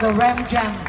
the Ram Jam.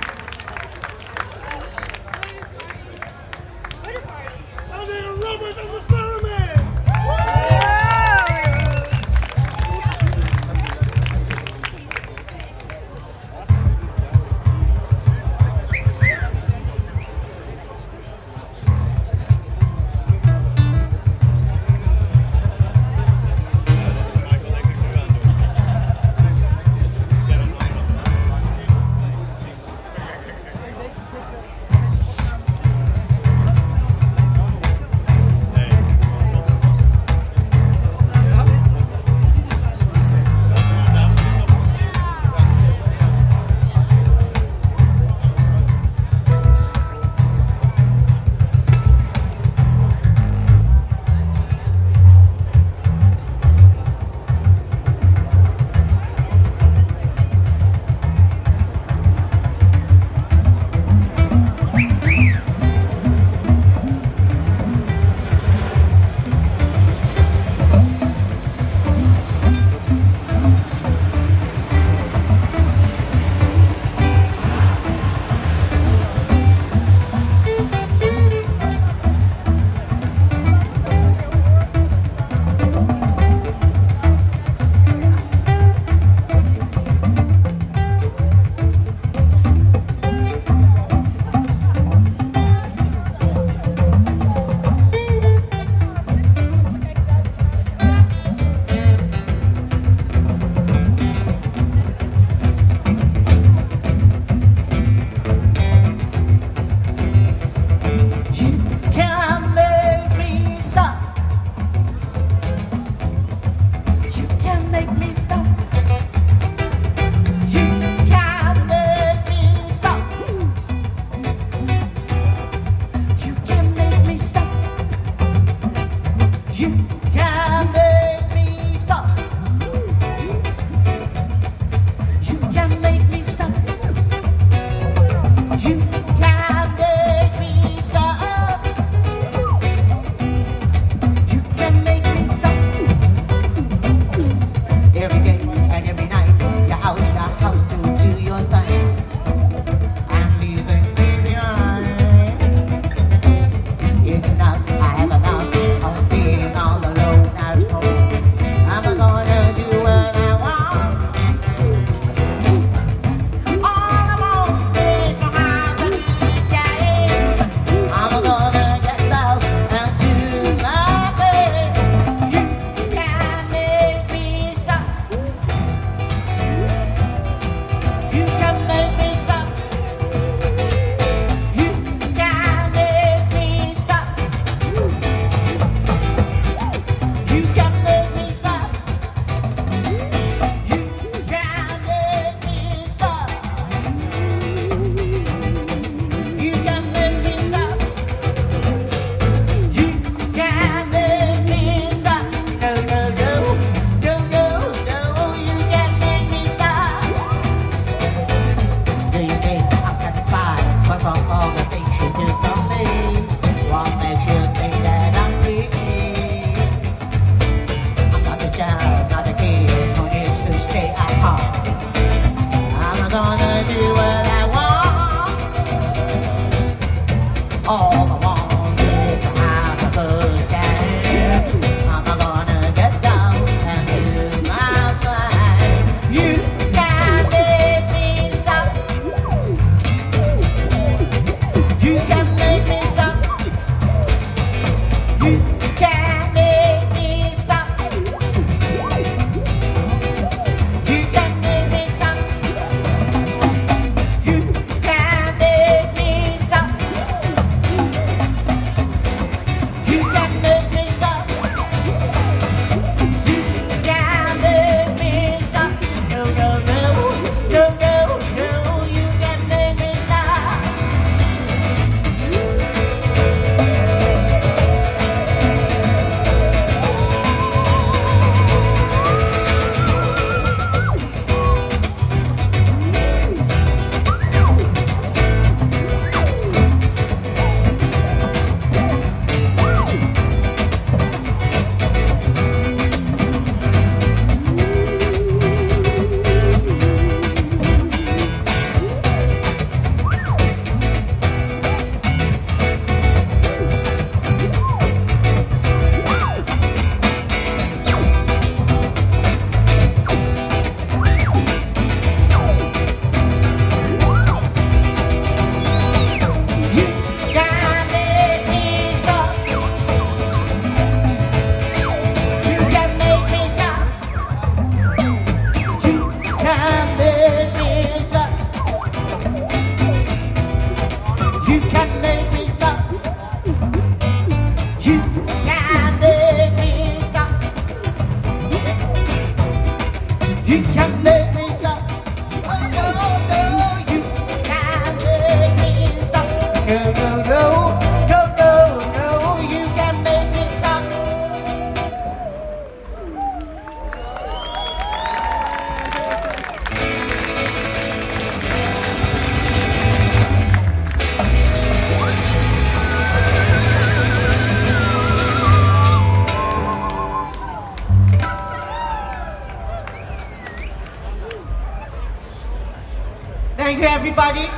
Everybody.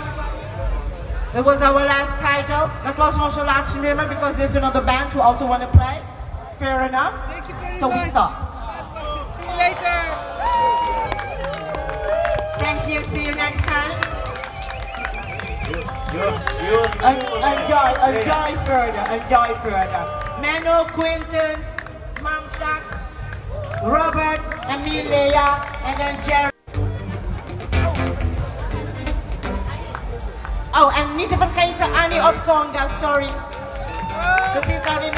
It was our last title. That was also last number because there's another band who also want to play. Fair enough. Thank you very so we much. stop. See you later. Thank you. See you next time. You, you, En- Enjoy, enjoy further, enjoy further. Menno, Quinton, Mom Shaq, Robert, Emilia, and then Jerry. Of Conga, sorry. In.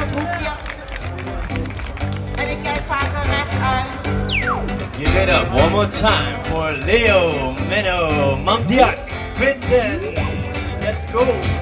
Give it up one more time for Leo Menno Mamdiak Vinton. Let's go.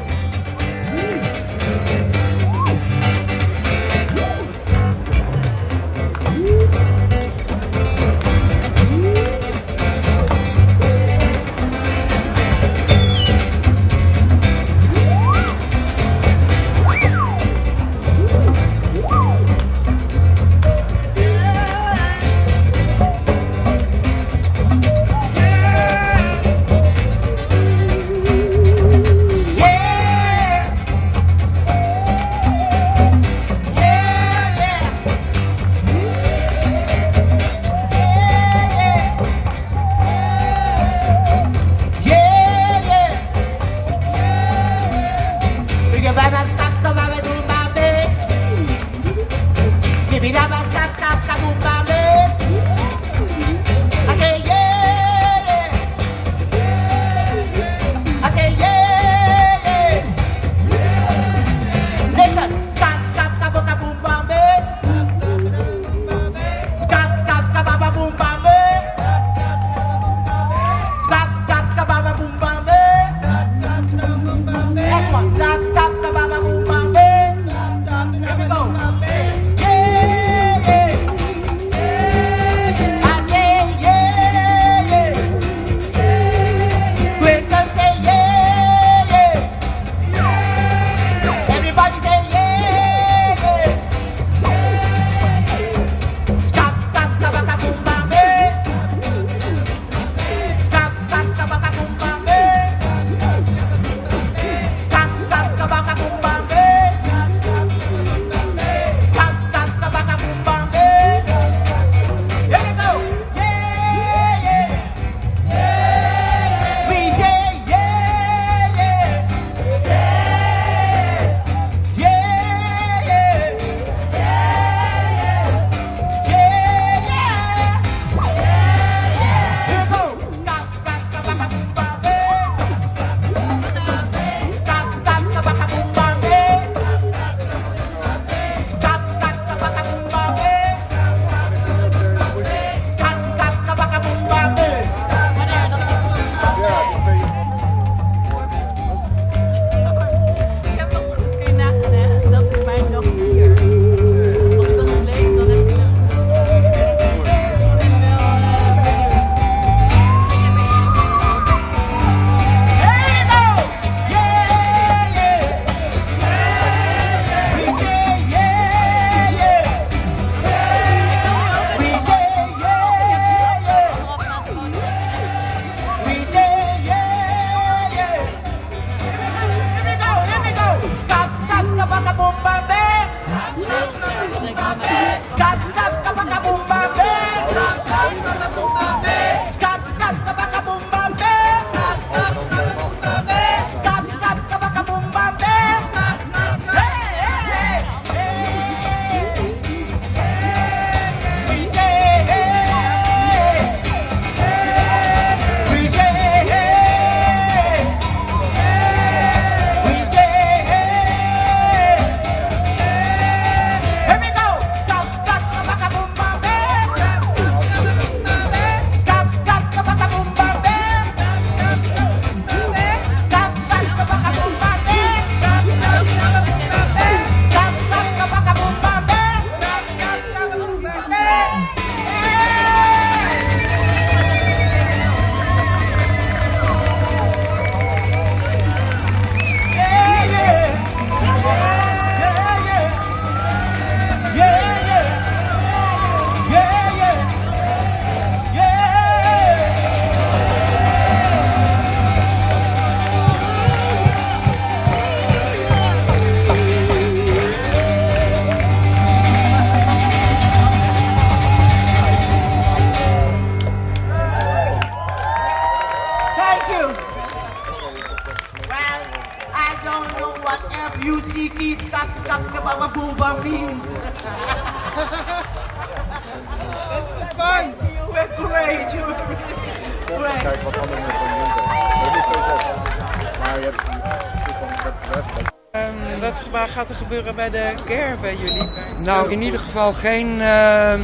Gebeuren bij de GER bij jullie? Nou, in ieder geval geen. ehm,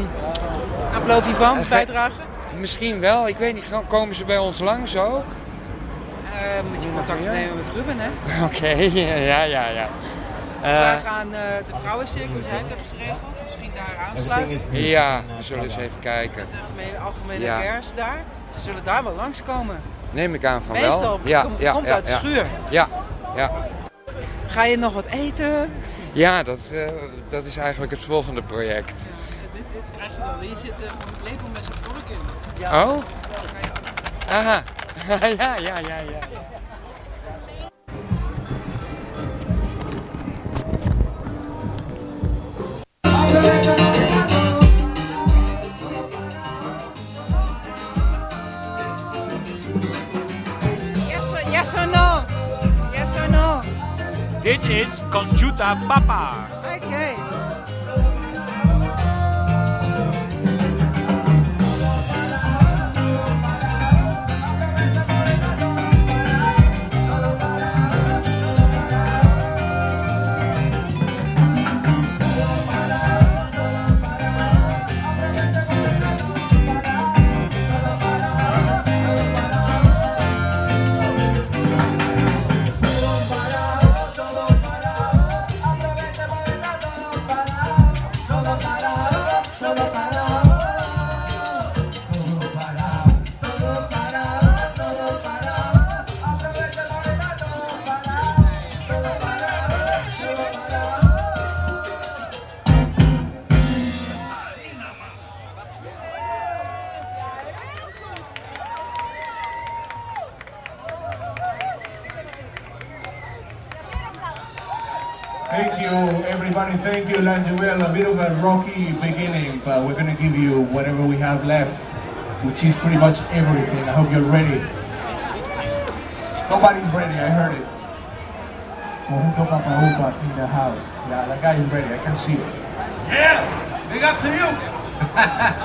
Ablo Vivan, Eh, ge- bijdrage? misschien wel, ik weet niet, gaan- komen ze bij ons langs ook? Eh, moet je contact Ja. nemen met Ruben, hè? Oké, ja, ja, ja. Eh, Vraag aan eh, de vrouwencircus, het hebt geregeld. Misschien daar aansluiten. ja, we zullen eens even kijken. De algemene, algemene Ja. GER's daar. Ze zullen daar wel langskomen. Neem ik aan van Meestal wel. komt het komt uit de schuur. Ja, ja. Ga je nog wat eten? Ja dat, eh, dat is eigenlijk het volgende project. Dit, dit krijg je dan. Hier zit een lepel met zijn vork in. Oh? Aha. ja, ja, ja, ja. Papa. Lanjuel. A bit of a rocky beginning, but we're going to give you whatever we have left, which is pretty much everything. I hope you're ready. Somebody's ready, I heard it. Conjunto Papahupa in the house. Yeah, that guy is ready. I can see it. Yeah, big up to you.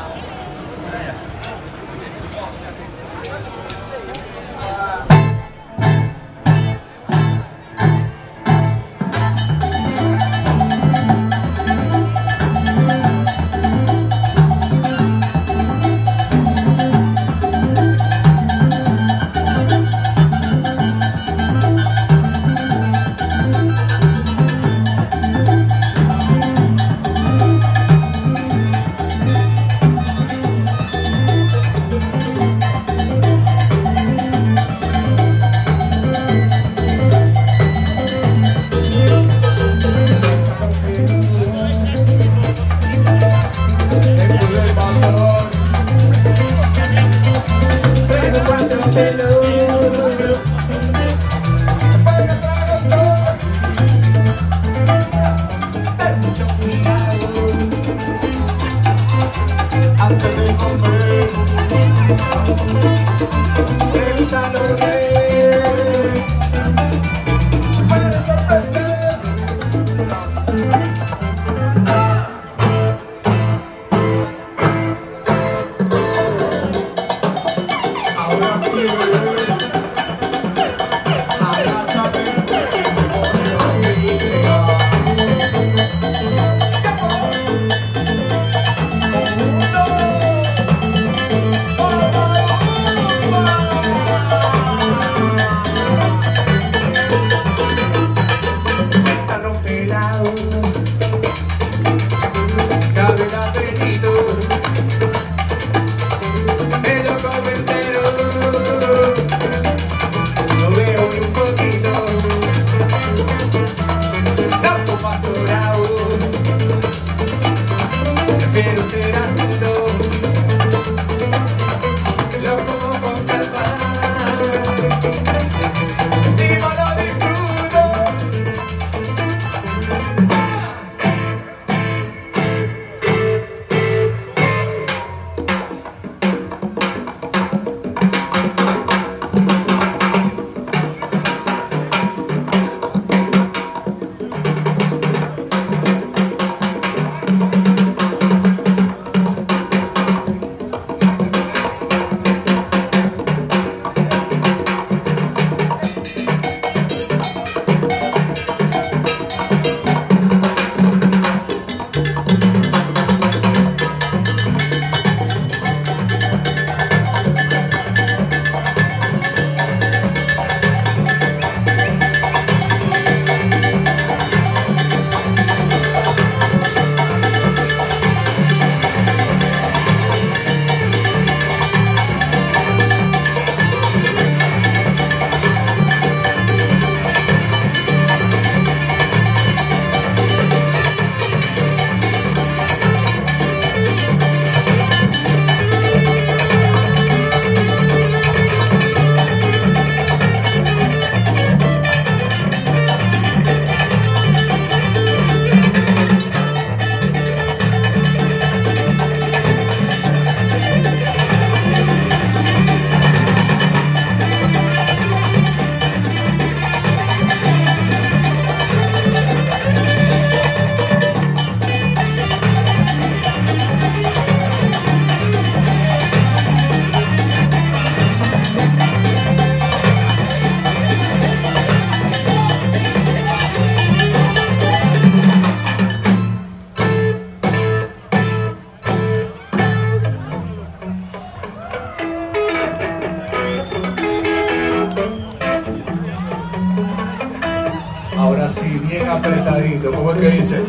¿cómo es que dice?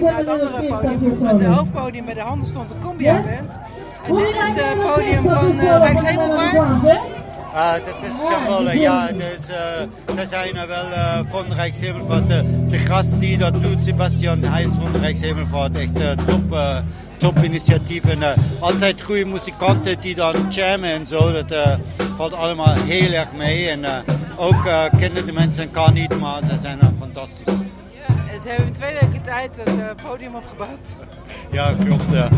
Naar het andere podium. Met het hoofdpodium bij de handen stond de Combia Band. En dit is het podium van uh, Rijkshemelvaart. Ah, dat is Charlotte, ja. Dus, uh, zij zijn er wel uh, van Rijkshemelvaart. De, de gast die dat doet, Sebastian, hij is van Rijkshemelvaart. Echt uh, top, top initiatief. En altijd goede muzikanten die dan jammen en zo. Dat valt allemaal heel erg mee. En ook kennen de mensen kan niet, maar ze zijn fantastisch. Ja, hebben in twee weken tijd het podium opgebouwd. Ja, klopt. Ja.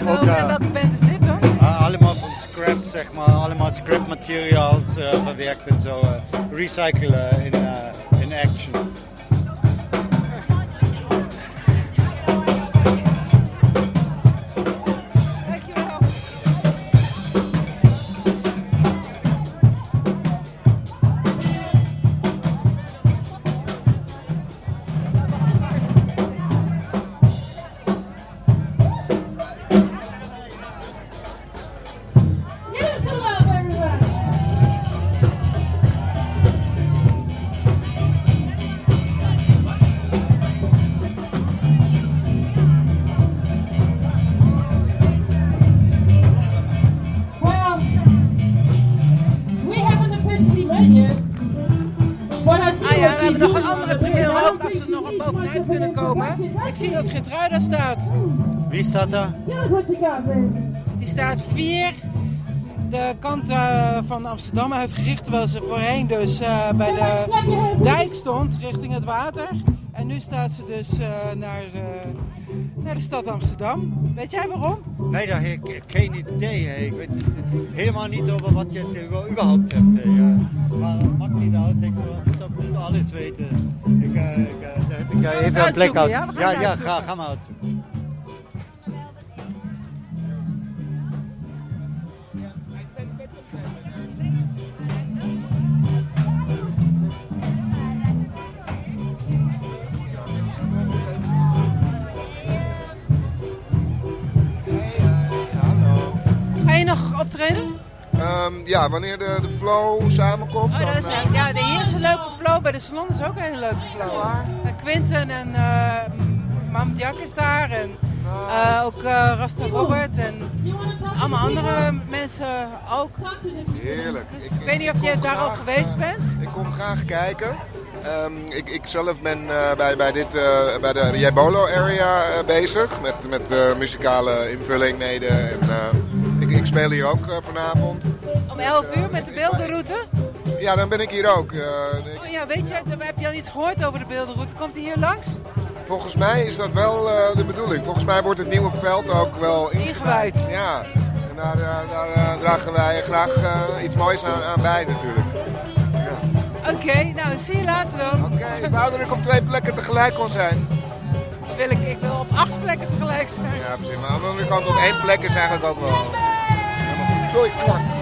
ook, welke band is dit dan? allemaal van scrap, zeg maar, allemaal scrap materials verwerkt en zo. Recyclen in, in action. Wie staat daar? Die staat vier de kant uh, van Amsterdam uitgericht, terwijl ze voorheen dus uh, bij de dijk stond richting het water. En nu staat ze dus uh, naar, naar de stad Amsterdam. Weet jij waarom? Nee, daar heb ik geen idee. Ik weet helemaal niet over wat je het überhaupt hebt. Ja. Maar dat maakt niet uit, ik moet alles weten. Ja, ja, ja ga, ga maar uit. Ga je nog optreden? Um, ja, wanneer de, de flow samenkomt. Oh, dan, eh, bij de salon is ook een hele leuke flow. Ja, Quinten en uh, Mam Jack is daar. En uh, ook uh, Rasta Robert en allemaal andere mensen ook. Heerlijk. Dus ik, ik, weet niet of je daar al geweest bent. Ik kom graag kijken. Um, ik, ik zelf ben uh, bij, bij, dit, uh, bij de Jebolo area uh, bezig met, met muzikale invulling mede. En, ik, ik, speel hier ook vanavond. Om 11 uur met de beeldenroute? Ja, dan ben ik hier ook. Ja, weet je, heb je al iets gehoord over de beeldenroute? Komt hij hier langs? Volgens mij is dat wel de bedoeling. Volgens mij wordt het nieuwe veld ook wel ingewijd. Ja, en daar, daar dragen wij graag iets moois aan, aan bij natuurlijk. Oké, okay, nou zie je later dan. Oké, okay, ik wou dat ik op twee plekken tegelijk kon zijn. Wil ik, ik wil op acht plekken tegelijk zijn. Ja, precies. Maar aan de andere kant op één plek is eigenlijk ook wel... Doei, kwak.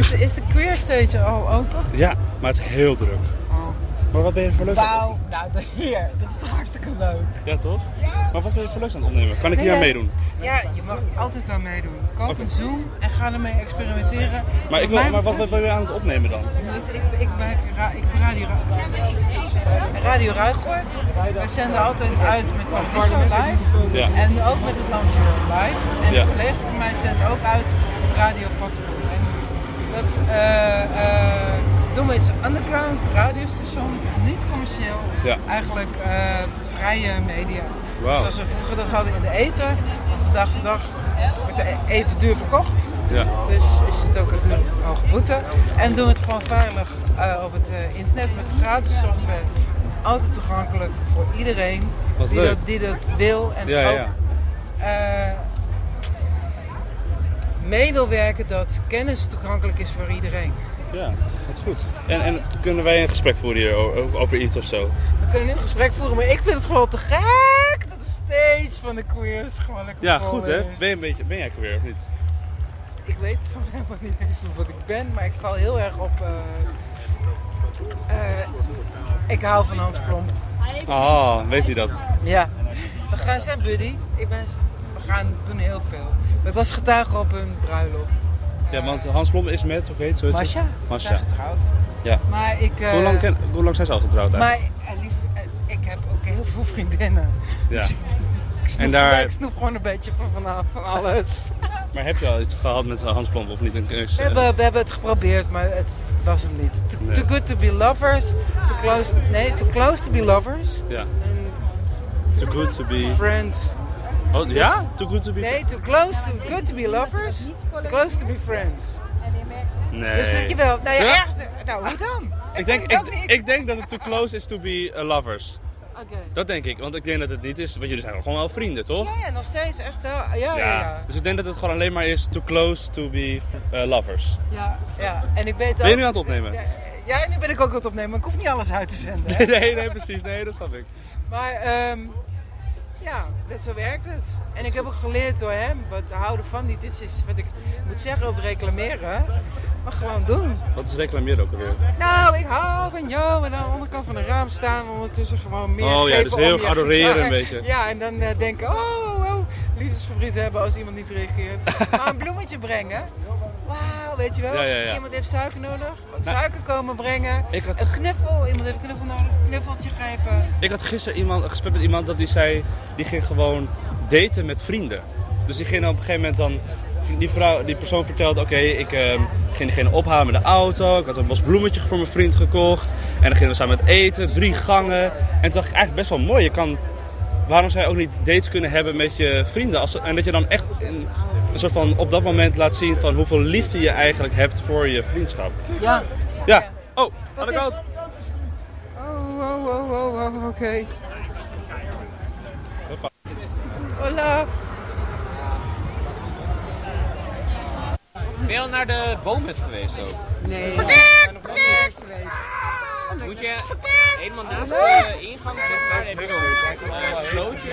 Voor is, de queer stage al open? Ja, maar het is heel druk. Maar wat ben je voor leuk? Wauw, nou de heer, dit is toch hartstikke leuk. Ja, toch? Maar wat ben je voor leuks aan het opnemen? Kan ik hier aan meedoen? Ja, je mag altijd aan meedoen. Koop Oké. een Zoom en ga ermee experimenteren. Maar, ik wil, maar wat wil je aan het opnemen dan? Weet Ik, ik, ben, ra- ik Radio, Radio Ruigoord. Wij zenden altijd uit met Paradiso live. Ja. En ook met het Landweer live. En Ja. een collega van mij zendt ook uit op Radio Pattenpoel. Eh, Domme is underground radiostation, niet commercieel. Ja. Eigenlijk eh, vrije media. Wauw. Zoals we vroeger dat hadden in de eten. Van vandaag de dag wordt de eten duur verkocht. Ja. Dus is het ook een duur hoge boete. En doen we het gewoon veilig eh, op het eh, internet met gratis software. Altijd toegankelijk voor iedereen die dat, die dat wil. En ja, ook ja. Mee wil werken dat kennis toegankelijk is voor iedereen. Ja, dat is goed. En, en kunnen wij een gesprek voeren hier over iets of zo? We kunnen een gesprek voeren, maar ik vind het gewoon te gek dat de stage van de queers gewoon lekker Ja, goed hè? is. Ben, je een beetje, ben jij weer of niet? Ik weet van helemaal niet eens wat ik ben, maar ik val heel erg op. eh, eh, ik hou van Hans Plomp. Ah, weet hij dat? Ja. We gaan zijn buddy. Ik ben, we gaan doen heel veel. Ik was getuige op hun bruiloft. Ja, want Hans Blom is met, heet ze? Masha. Ze Masha. zijn getrouwd. Ja. Maar ik... eh, Hoe, lang ken, hoe lang zijn ze al getrouwd Maar eigenlijk? eh, lief, eh, ik heb ook heel veel vriendinnen. Ja. Dus ik snoep, En daar- ik snoep gewoon een beetje van, van, van alles. Maar heb je al iets gehad met Hans Blom of niet? Een, We hebben, we hebben het geprobeerd, maar het was hem niet. Too, Nee. too good to be lovers. Too close, nee, too close to be lovers. Ja. Too good to be... Friends. Oh, ja? Too good to be... Nee, too close to good to be lovers. Too close to be friends. Nee. Dus zit je wel, nou ja, ergens, nou hoe dan? Ik denk, ik, ik denk dat het too close is to be uh, lovers. Oké. Dat denk ik, want ik denk dat het niet is, want jullie zijn gewoon wel vrienden, toch? Ja, ja, nog steeds echt wel. Ja, ja, ja. Dus ik denk dat het gewoon alleen maar is too close to be uh, lovers. Ja, ja. En ik weet ook... Ben je nu aan het opnemen? Ja, ja, nu ben ik ook aan het opnemen, maar ik hoef niet alles uit te zenden. hè. Nee, nee, nee, precies. Nee, dat snap ik. Maar ehm, ja, zo werkt het. En ik heb ook geleerd door hem, wat houden van niet iets is wat ik moet zeggen over reclameren, maar gewoon doen. Wat is reclameren ook alweer? Nou, ik hou van jou en aan de andere kant van een raam staan ondertussen gewoon meer Oh ja, dus heel adoreren een beetje. Ja, en dan eh, denken, oh, oh, liefdesverdriet hebben als iemand niet reageert. maar een bloemetje brengen, weet je wel. Ja, ja, ja. Iemand heeft suiker nodig, wat Nou, suiker komen brengen. ik had- Een knuffel, iemand heeft een knuffel nodig, een knuffeltje geven. Ik had gisteren iemand, een gesprek met iemand dat die zei, die ging gewoon daten met vrienden. Dus die ging op een gegeven moment dan, die, vrouw, die persoon vertelde, oké, ik eh, ging diegene ophalen met de auto, ik had een bos bloemetje voor mijn vriend gekocht. En dan gingen we samen met eten, drie gangen. En toen dacht ik eigenlijk best wel mooi, je kan, waarom zou je ook niet dates kunnen hebben met je vrienden? Als, en dat je dan echt een, een soort van op dat moment laat zien van hoeveel liefde je eigenlijk hebt voor je vriendschap. Ja. Ja. Oh, had ik ook. Oh, oh, oh, oh, oh oké. Hola. Ben je al naar de boomhut geweest ook? Nee. Moet je helemaal naast de ingang zitten, daar heb je eh, slootje.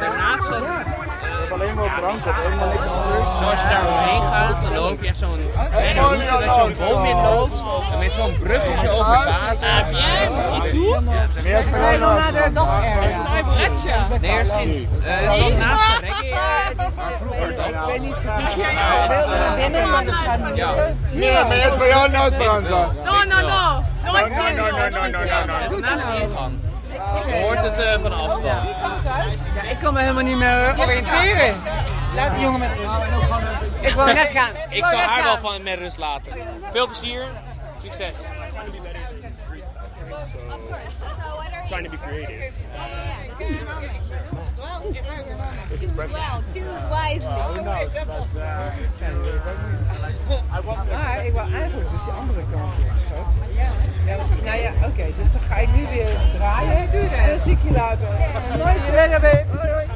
Daarnaast uh, alleen maar drank op, helemaal niks anders. Zoals je daar omheen gaat, dan loop je echt zo'n en dan route dat je zo'n boom in loopt. En met zo'n bruggetje over het water. Ik toe? Ja, Nee, dan naar de dag ergens. Nee, er is geen. eh, is wel naast de reggae. Maar vroeger dan. Ik weet niet zo goed. Ja, Ik wilde naar binnen, maar dat gaat niet. Ja. Nee, maar eerst bij jou nou Esperanza. No, no, no. No, no, no, no, no, no, no. het is naast de ingang. Je hoort het eh, van afstand. Ja, ik kan me helemaal niet meer oriënteren. Laat die jongen met rust. Ik wil net gaan. Ik zal haar wel van met rust laten. Veel plezier. Succes. Trying to be creative. Well, choose wisely. Maar ik wil eigenlijk dus die andere kant op, schat. Ja, nou ja, oké, dus dan ga ik nu weer draaien. En dan zie ik je later. Babe. Hoi, hoi.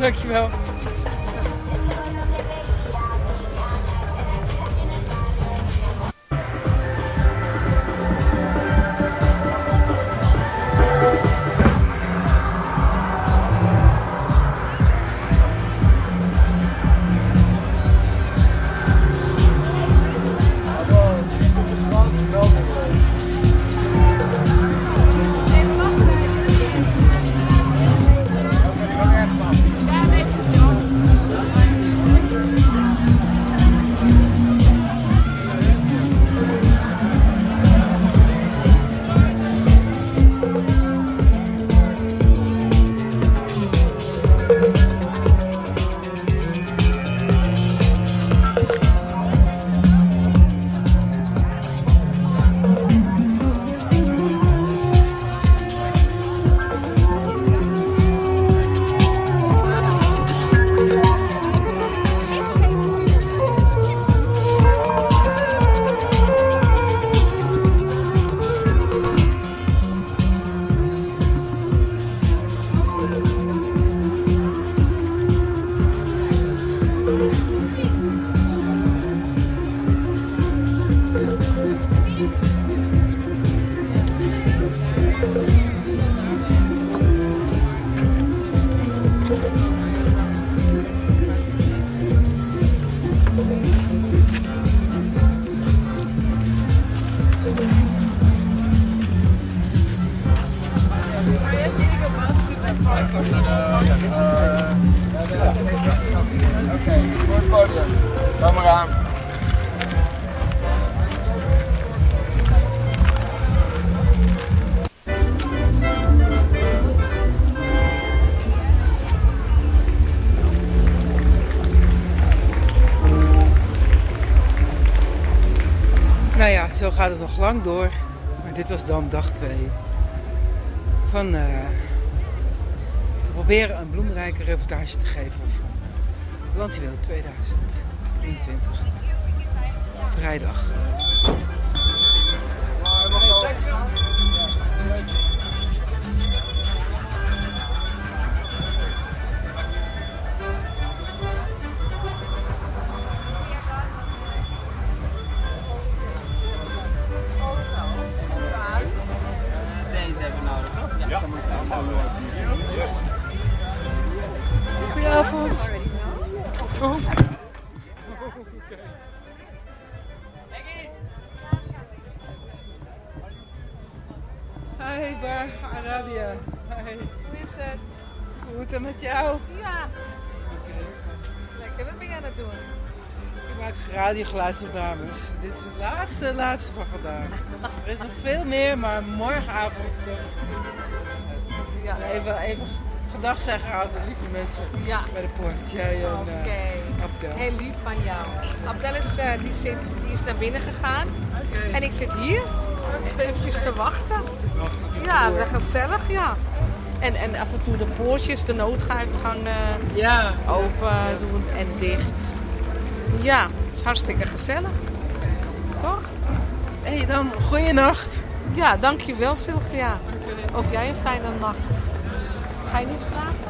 Dankjewel. Lang door. Maar dit was dan dag 2 van eh, te proberen een bloemrijke reportage te geven van Landjuweel 2023. Vrijdag. Radiogeluidsopnames. Dit is het laatste, laatste van vandaag. Er is nog veel meer, maar morgenavond. Ja. Even, even gedag zeggen aan de lieve mensen Ja. bij de poort. Jij en Oké. eh, Abdel. Heel lief van jou. Abdel is, eh, die zit, die is naar binnen gegaan. En ik zit hier. Even te wachten. Ja, dat gezellig, ja. En, en af en toe de poortjes, de nooduitgangen ja. open doen en dicht. Ja, het is hartstikke gezellig. Toch? Hé, hey, dan goeienacht. Ja, dankjewel Sylvia. Ook jij een fijne nacht. Ga je nu slapen?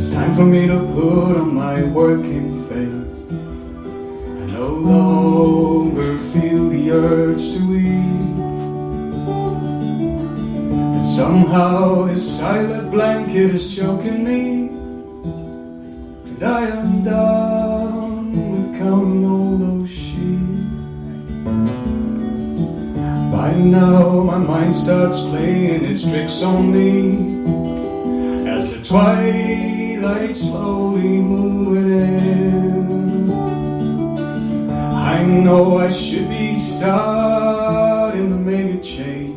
It's time for me to put on my working face. I no longer feel the urge to eat. And somehow this silent blanket is choking me. And I am done with counting all those sheep. By now my mind starts playing its tricks on me. As the twilight light slowly moving in. I know I should be starting to make a change.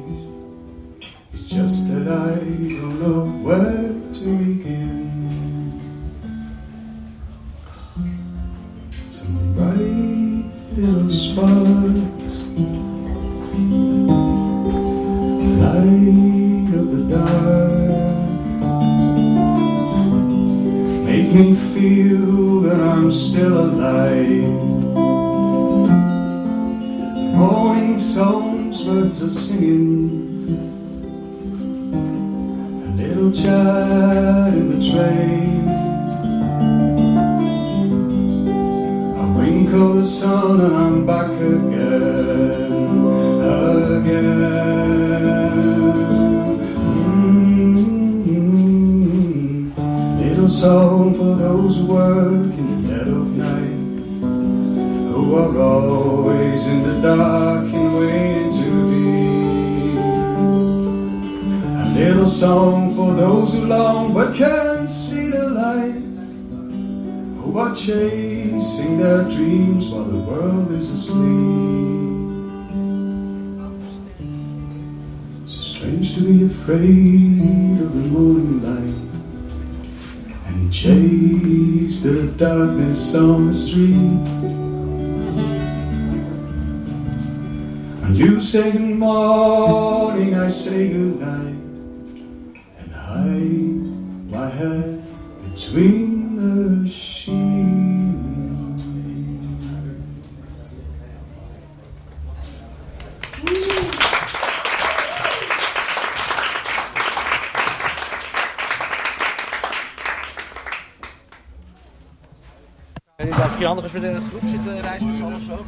voor de groep zitten reizen met z'n allen zo.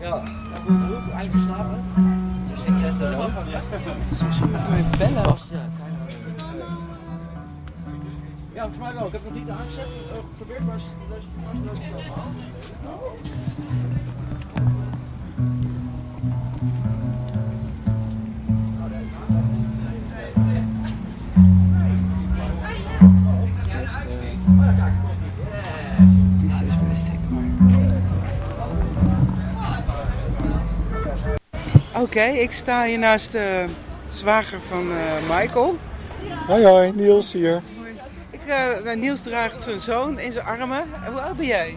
Ja, goede groep, slapen. Dus ik zet de. Misschien moeten we bellen. Ja, volgens mij wel. Ik heb nog niet aangezet. Geprobeerd, maar het. Oké, ik sta hier naast de zwager van eh, Michael. Hoi hoi, Niels hier. Ik, eh, Niels draagt zijn zoon in zijn armen. En Hoe oud ben jij?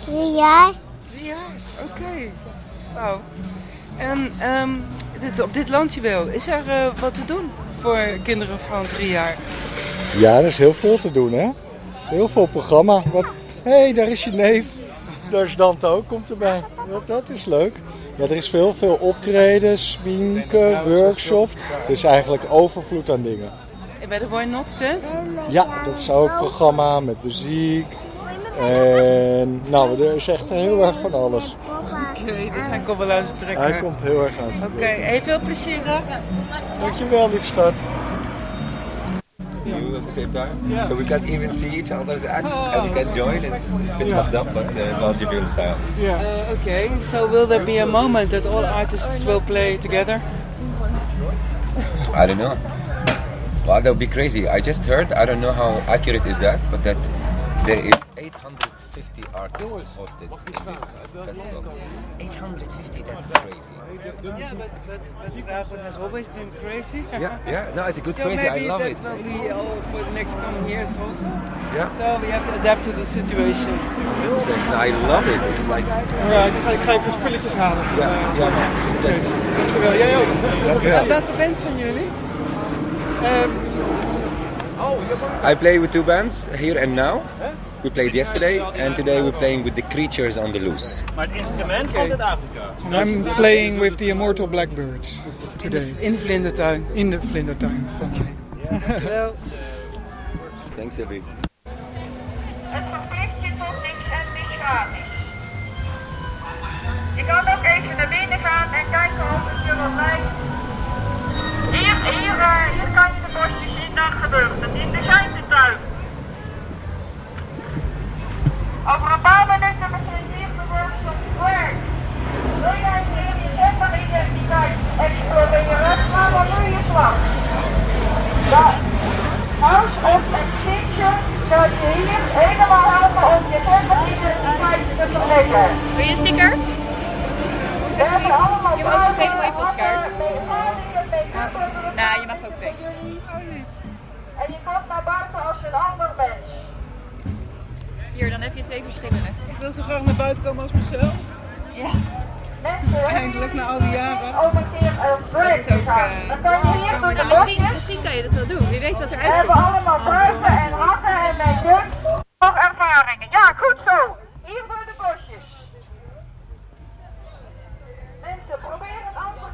Drie jaar. Drie jaar, oké. Wauw. En ehm, dit, op dit landje wel, is er eh, wat te doen voor kinderen van drie jaar? Ja, er is heel veel te doen hè. Heel veel programma. Wat... Hé, hey, daar is je neef. Daar is Dante ook, komt erbij. Dat, dat is leuk. Ja, er is veel, veel optreden, sminken, workshops. Dus eigenlijk overvloed aan dingen. En bij de Why Not tent? Ja, dat is ook programma met muziek. En nou, er is echt heel erg van alles. Oké, dus hij komt wel aan zijn trekken. Hij komt heel erg aan zijn Oké, hey, veel plezier? Dankjewel, lief schat. You at the same time. Yeah. So we can't even see each other's acts Oh. and we can join. It's a bit Yeah. fucked up, but uh, Maldivian style. Uh, okay, so will there be a moment that all artists will play together? I don't know. Well, that would be crazy. I just heard, I don't know how accurate is that, but that there is 850 artists hosted in this festival. 850, that's crazy. Yeah, but, but, but Brabant has always been crazy. Yeah, yeah. No, it's a good so crazy. I maybe love that it. will be all for the next coming years also. Yeah. So we have to adapt to the situation. 100%. No, I love it. It's like... Ja, ik ga, ik ga even spulletjes halen. Ja, Eh, ja man. Succes. Dankjewel. Jij ook. Dankjewel. Welke band van jullie? I play with two bands, Here and Now. We played yesterday, and today we're playing with the Creatures on the Loose. Maar het instrument komt uit Afrika. I'm playing with the Immortal Blackbirds today. In de vlindertuin. In de vlindertuin. Van Wel. Thanks, Abby. Het verplicht je tot niks en niks gratis. Je kan ook even naar binnen gaan en kijken of het je wat lijkt. Hier, hier, eh, hier kan je de bosjes zien, dan gebeurt het. In de geitentuin. Over een paar minuten begint hier de workshop Flag. Wil jij weer je genderidentiteit exploreren? Ga dan nu je slag. Ja. House of Extinction kan je hier helemaal helpen om je genderidentiteit te verleggen. Wil je een sticker? We hebben allemaal Je hebt ook nog hele mooie postkaart. Nou, je mag ook twee. En je komt naar buiten als een ander mens. Hier, dan heb je twee verschillende. Ik wil zo graag naar buiten komen als mezelf. Ja. Eindelijk na al die jaren. Ook een keer een break gaan. Dan kan je hier door de Nou, misschien, misschien kan je dat wel doen. Wie weet wat We eruit hebben komt. allemaal druiven en hakken en make-up. Nog ervaringen. Ja, goed zo. Hier door de bosjes. Mensen, probeer het onbekende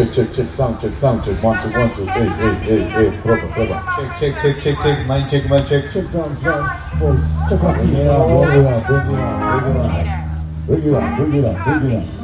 Check, check, check, sound check, sound check, one, two, one, two, hey, hey, hey, hey, proper, proper. Check, check, check, check, check, mind check, mind check, check, drums, drums, voice, check, one, bring it on, bring it on, bring it on, bring it on. Bring it on, bring it on, bring it on.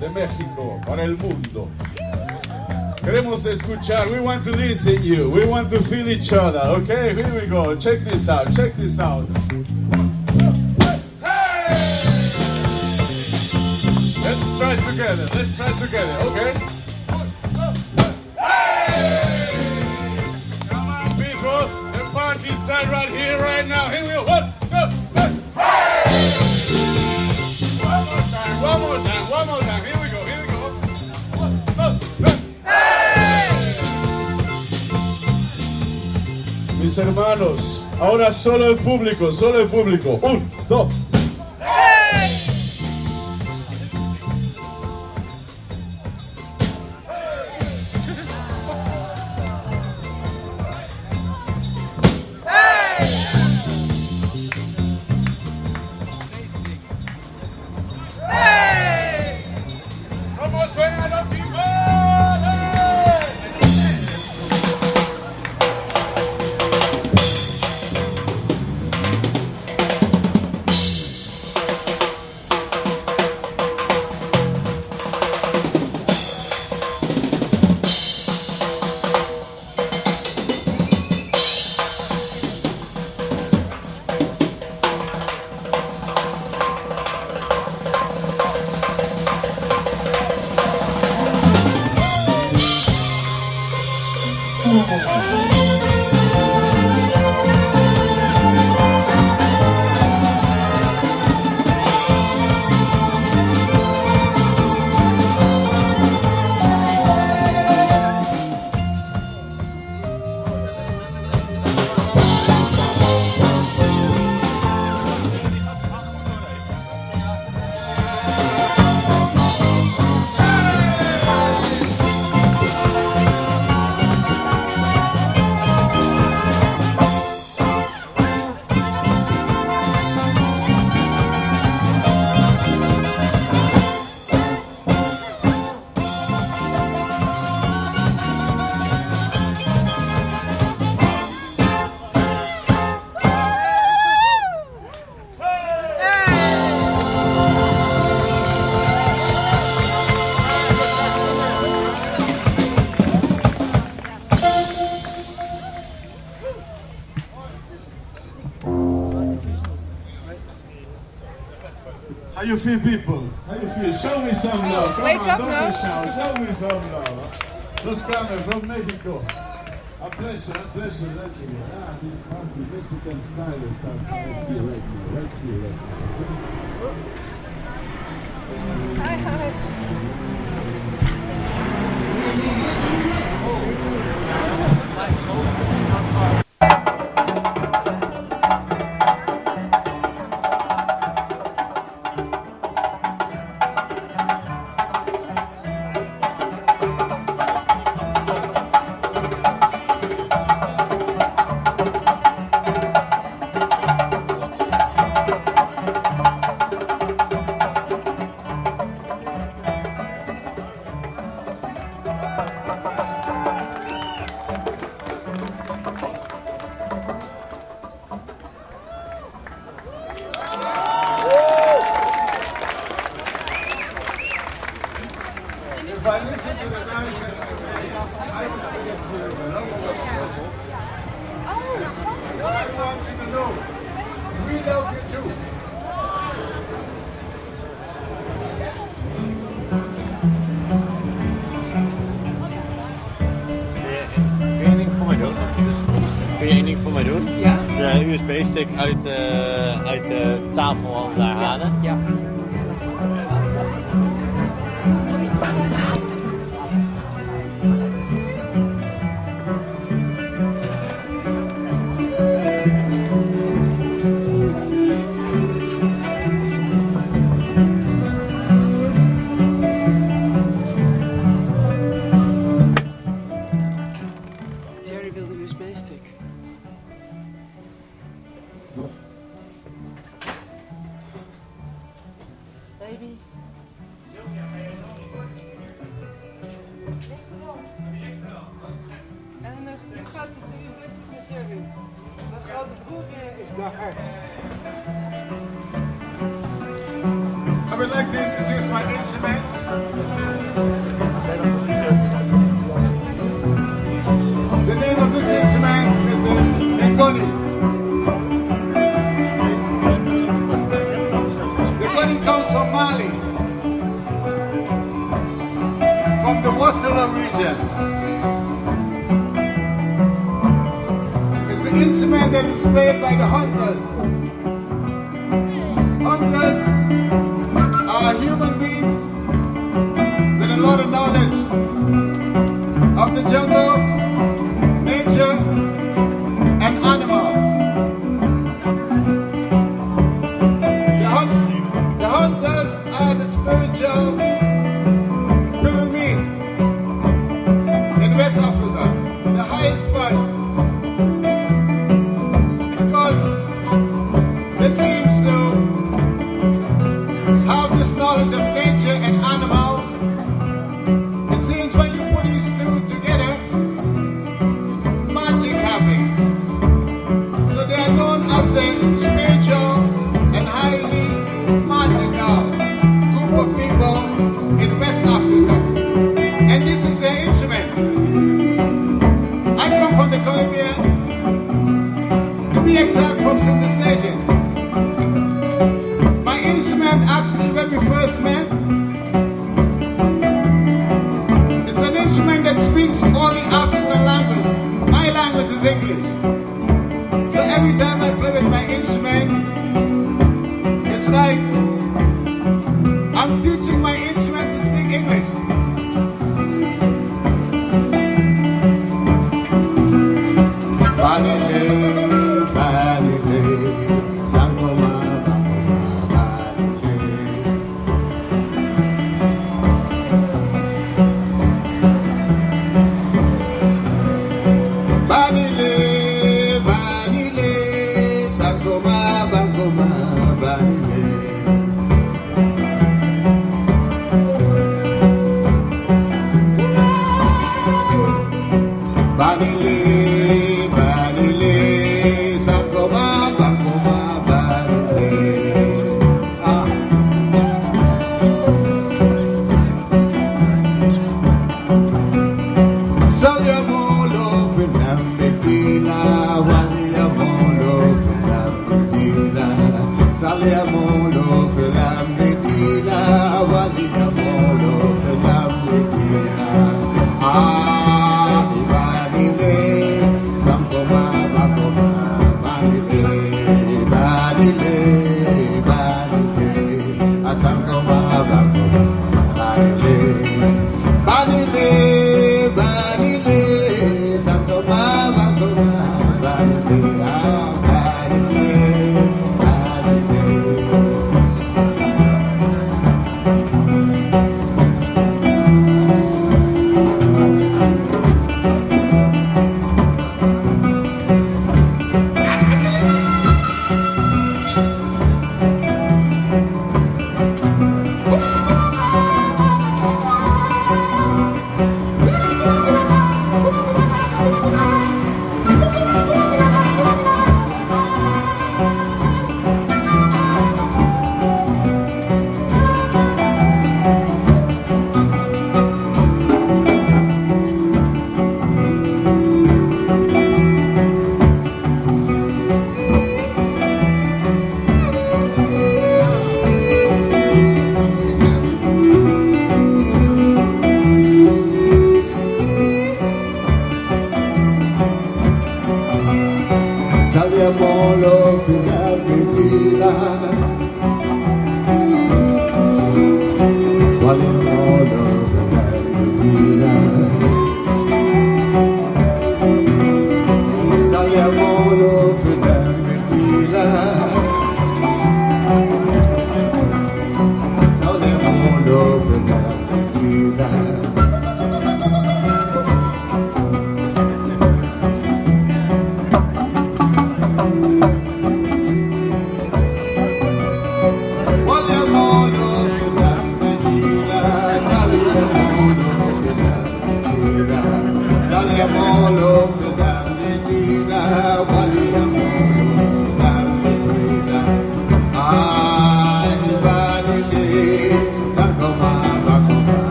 De México para el mundo. Queremos escuchar. We want to listen you. We want to feel each other. Okay, here we go. Check this out. Check this out. Ahora solo el público, solo el público. Un, dos. You feel, people? How you feel? Show me some love. Come Wake on, up don't now. be shy. Show me some love. Los Camer from Mexico. A pleasure, a pleasure. Thank you. Ah, this funky Mexican style is that I feel right now, right here, right now. Hi, hi. If USB-stick uit, eh uit de tafel daar halen. Ja.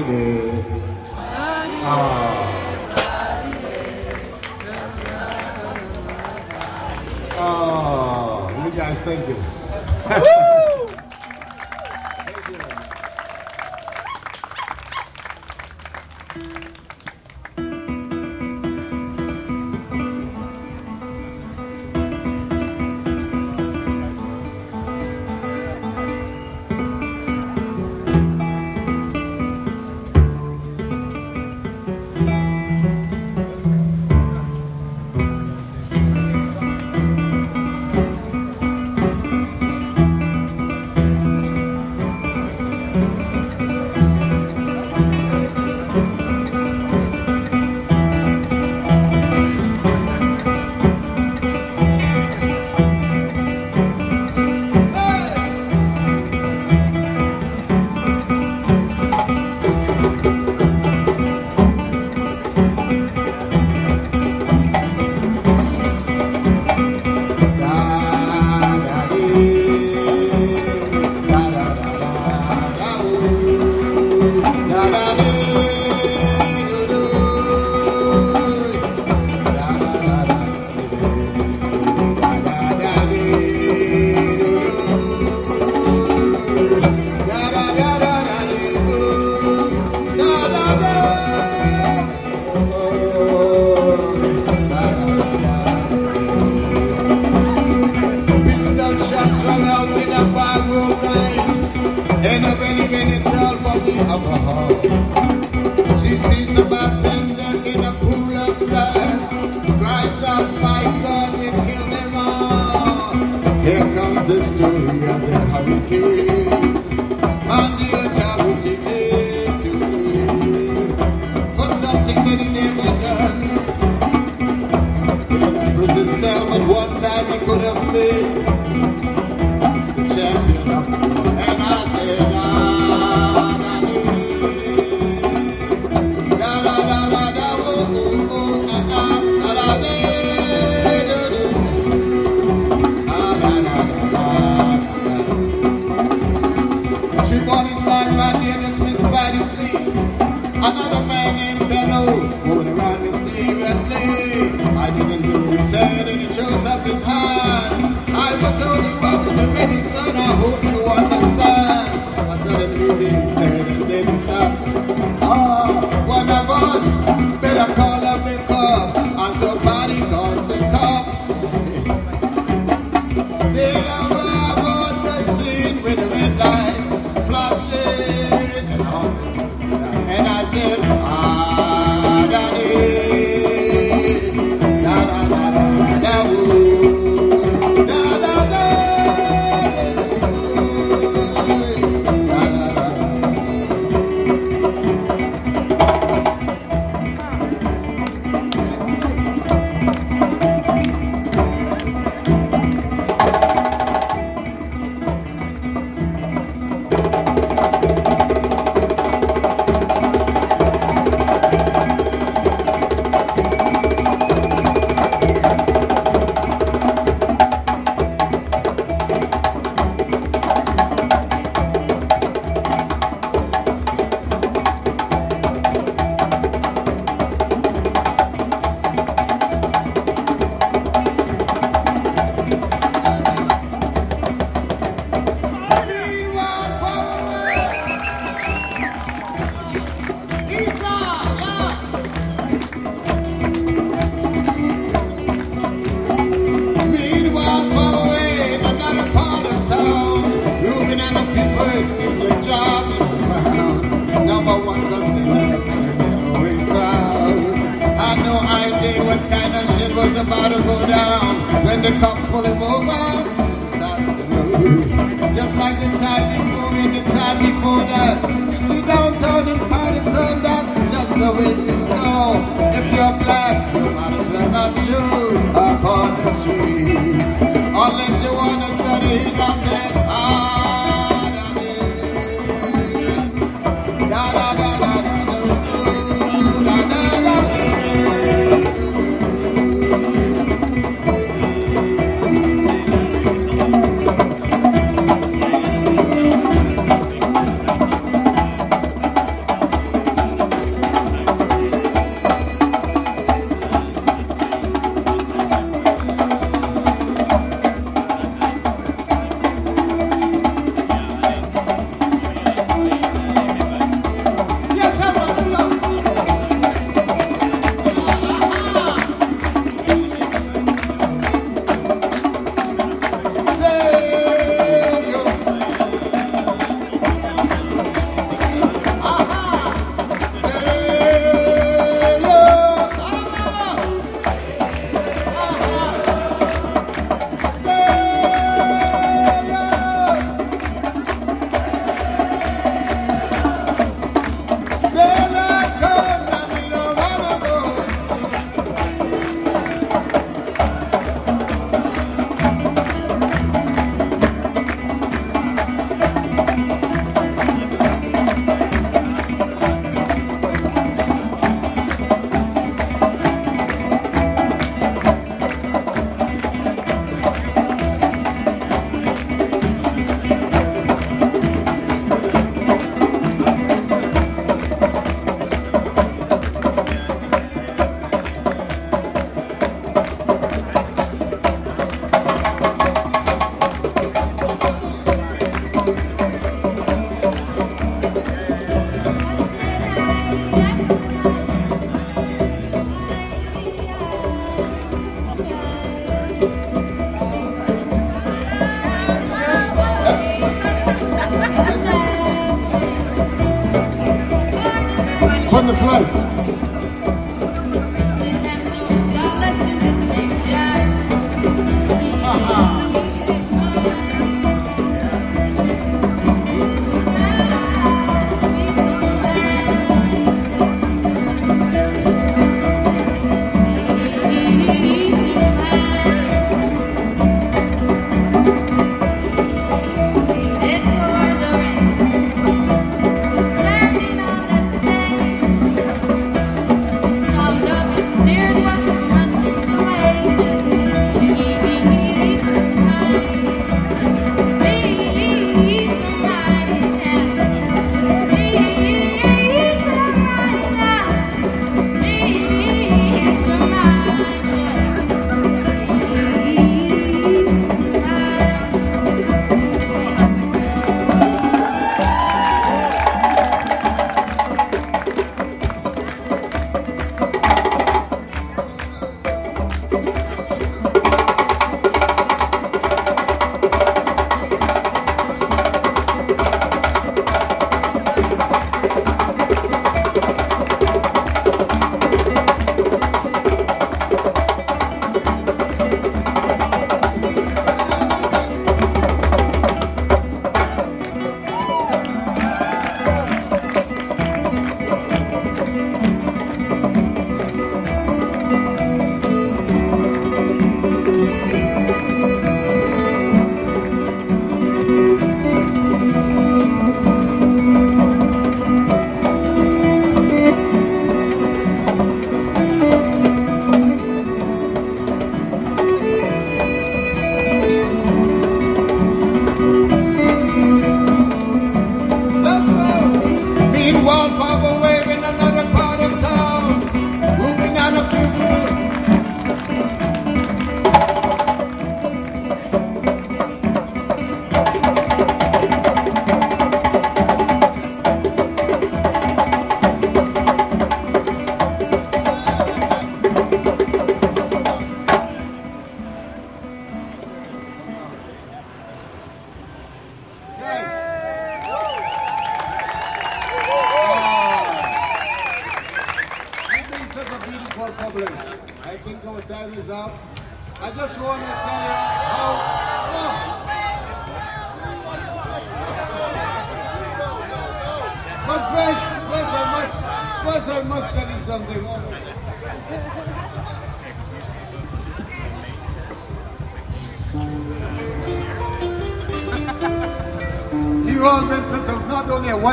Badile.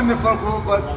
Not only a wonderful group, but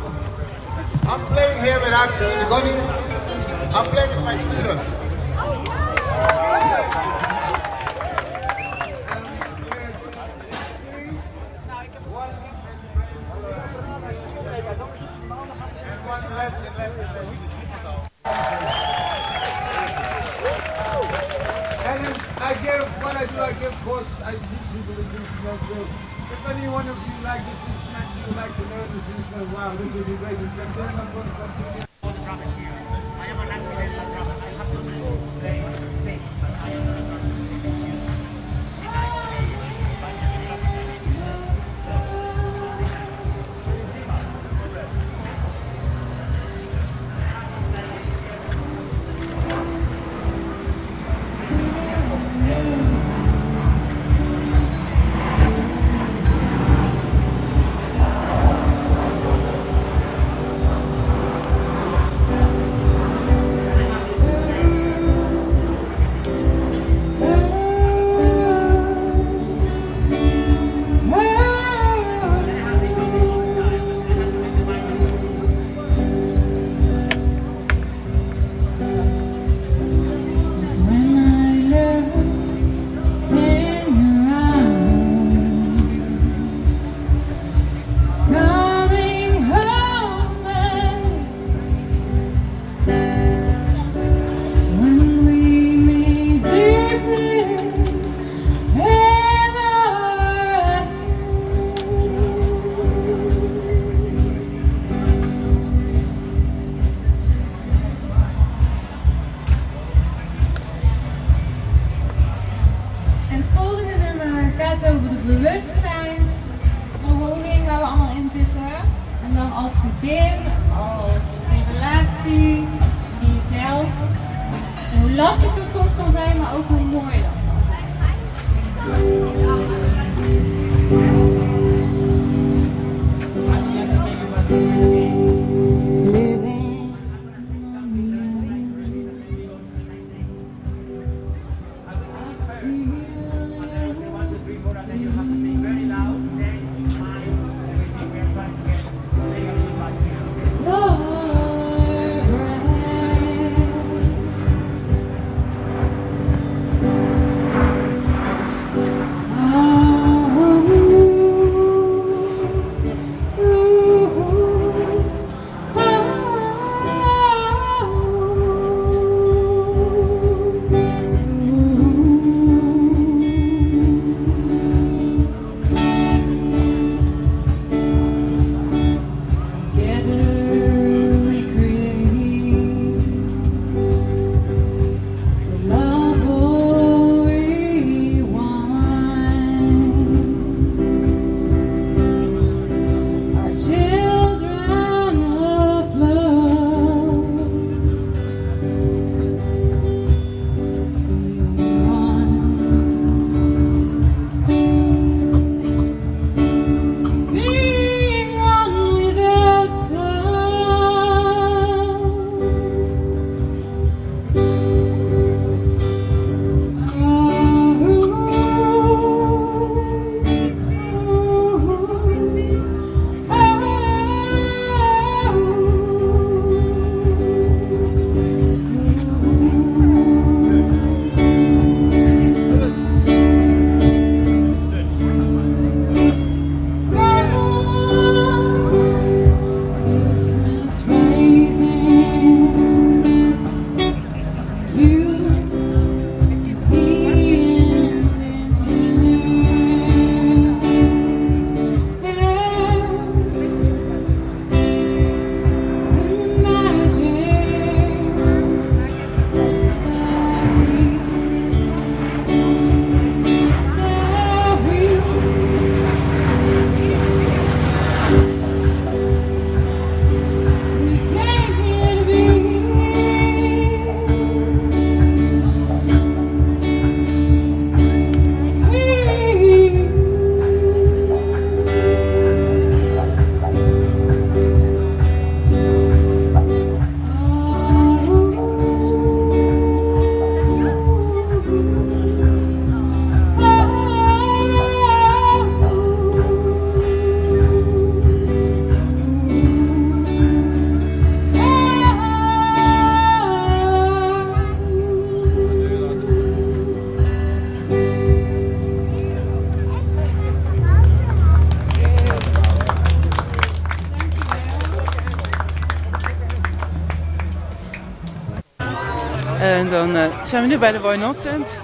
eh, zijn we nu bij de Why Not tent.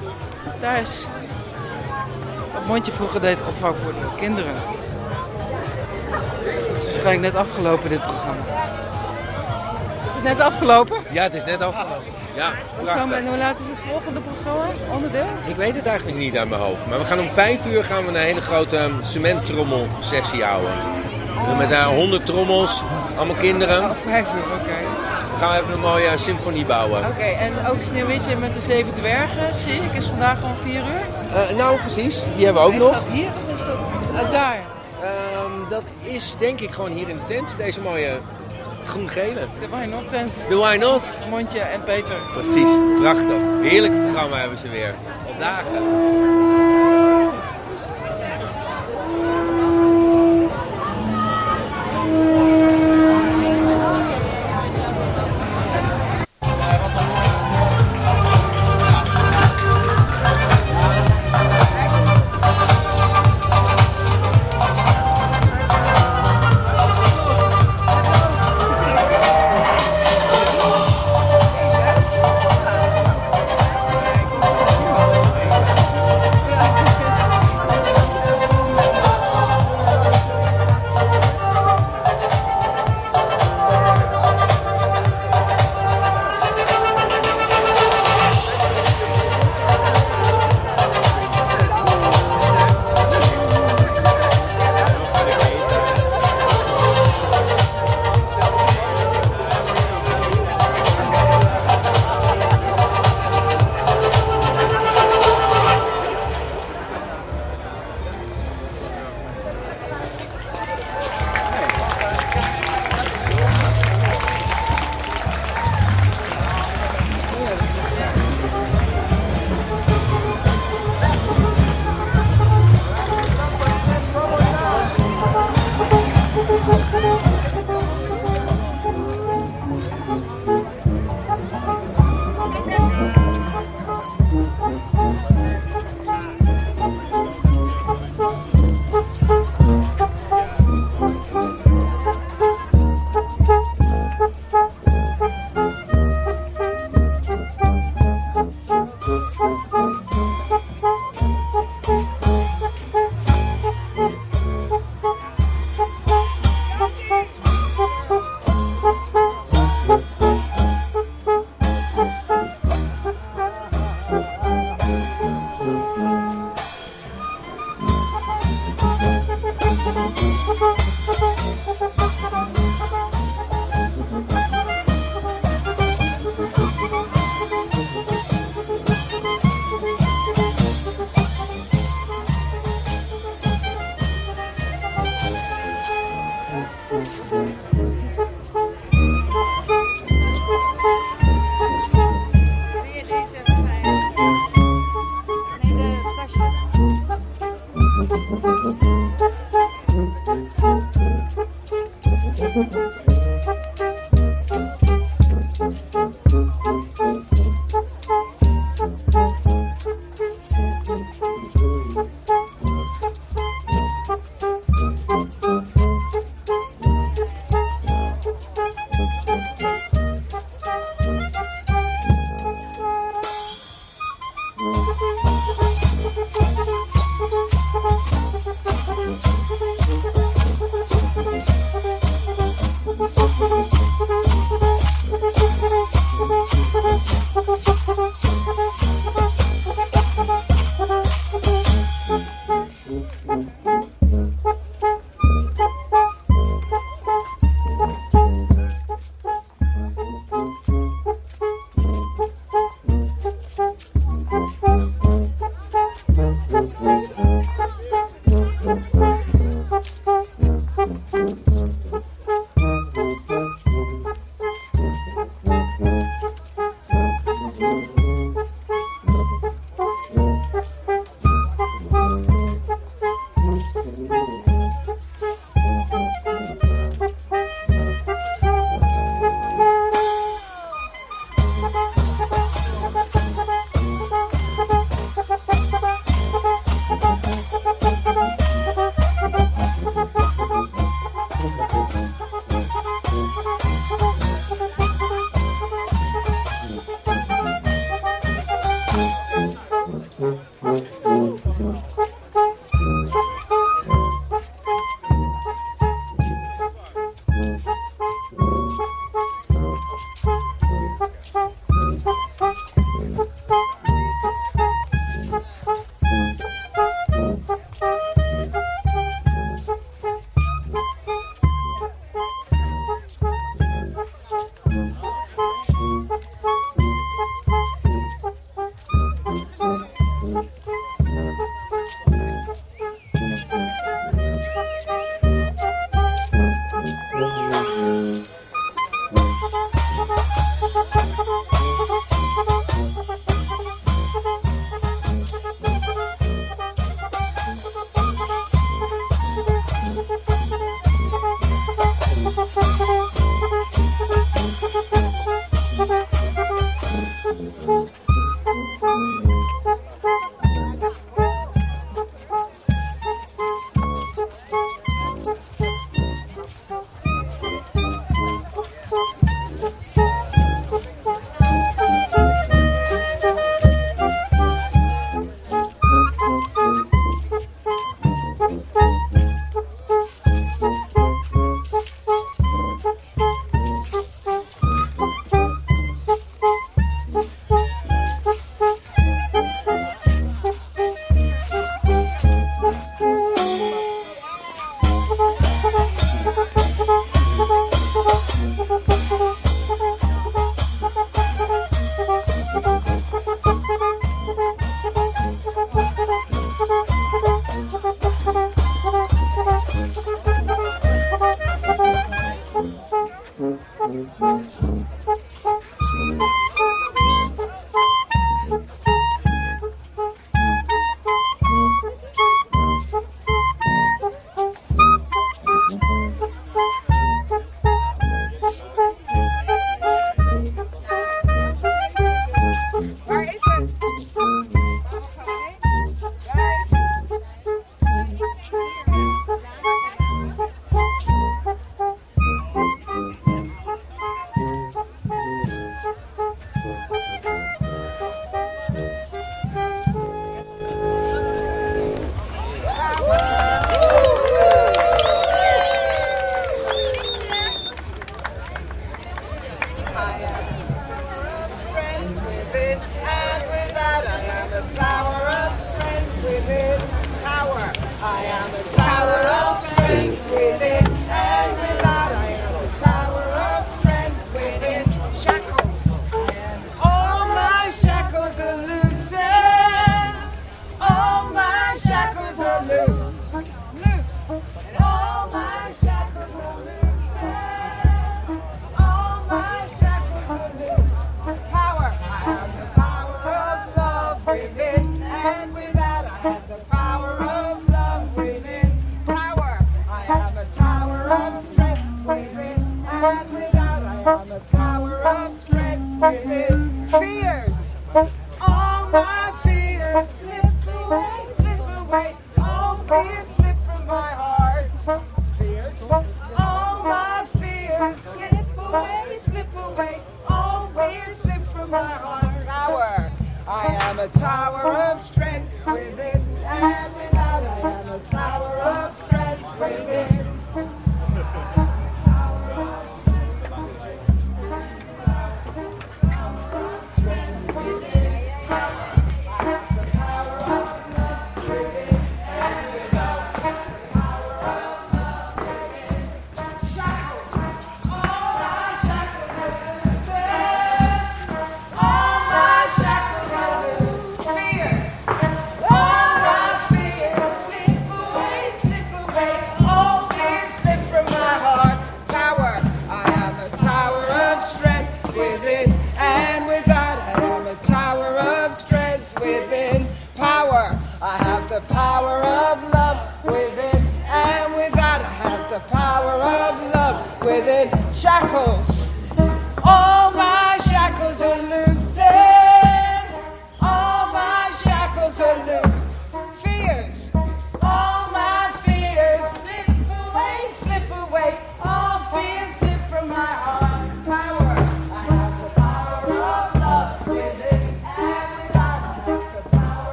Daar is wat Mondje vroeger deed opvang voor de kinderen. Het is waarschijnlijk net afgelopen dit programma. Is het net afgelopen? Ja, het is net afgelopen. Ja, en hoe laat is het volgende programma? Onderdeel? Ik weet het eigenlijk niet uit mijn hoofd. Maar we gaan om vijf uur gaan we een hele grote um, cementtrommel-sessie houden. Dus met daar honderd trommels, allemaal kinderen. Vijf uur, gaan we even een mooie uh, symfonie bouwen. Oké, en ook Sneeuwwitje met de zeven dwergen, zie ik, is vandaag om vier uur. Eh, nou, precies. Die hebben we ook Is nog. dat hier of is dat daar? Ehm, dat is denk ik gewoon hier in de tent. Deze mooie groen-gele. De Why Not tent. De Why Not. Mondje en Peter. Precies, prachtig. Heerlijk programma hebben ze weer. Op dagen.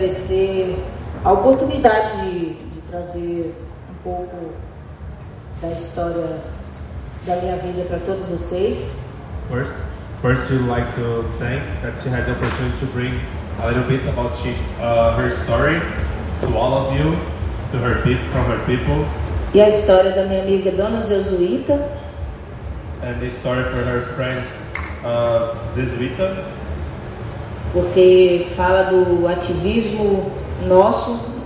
Agradecer a oportunidade de, de trazer um pouco da história da minha vida para todos vocês. First, first we'd like to thank that she has the opportunity to bring a little bit about she, uh, her story to all of you, to her people, from her people, E a história da minha amiga Dona Zezuíta, and the story for her friend uh, Zezuita, porque fala do ativismo nosso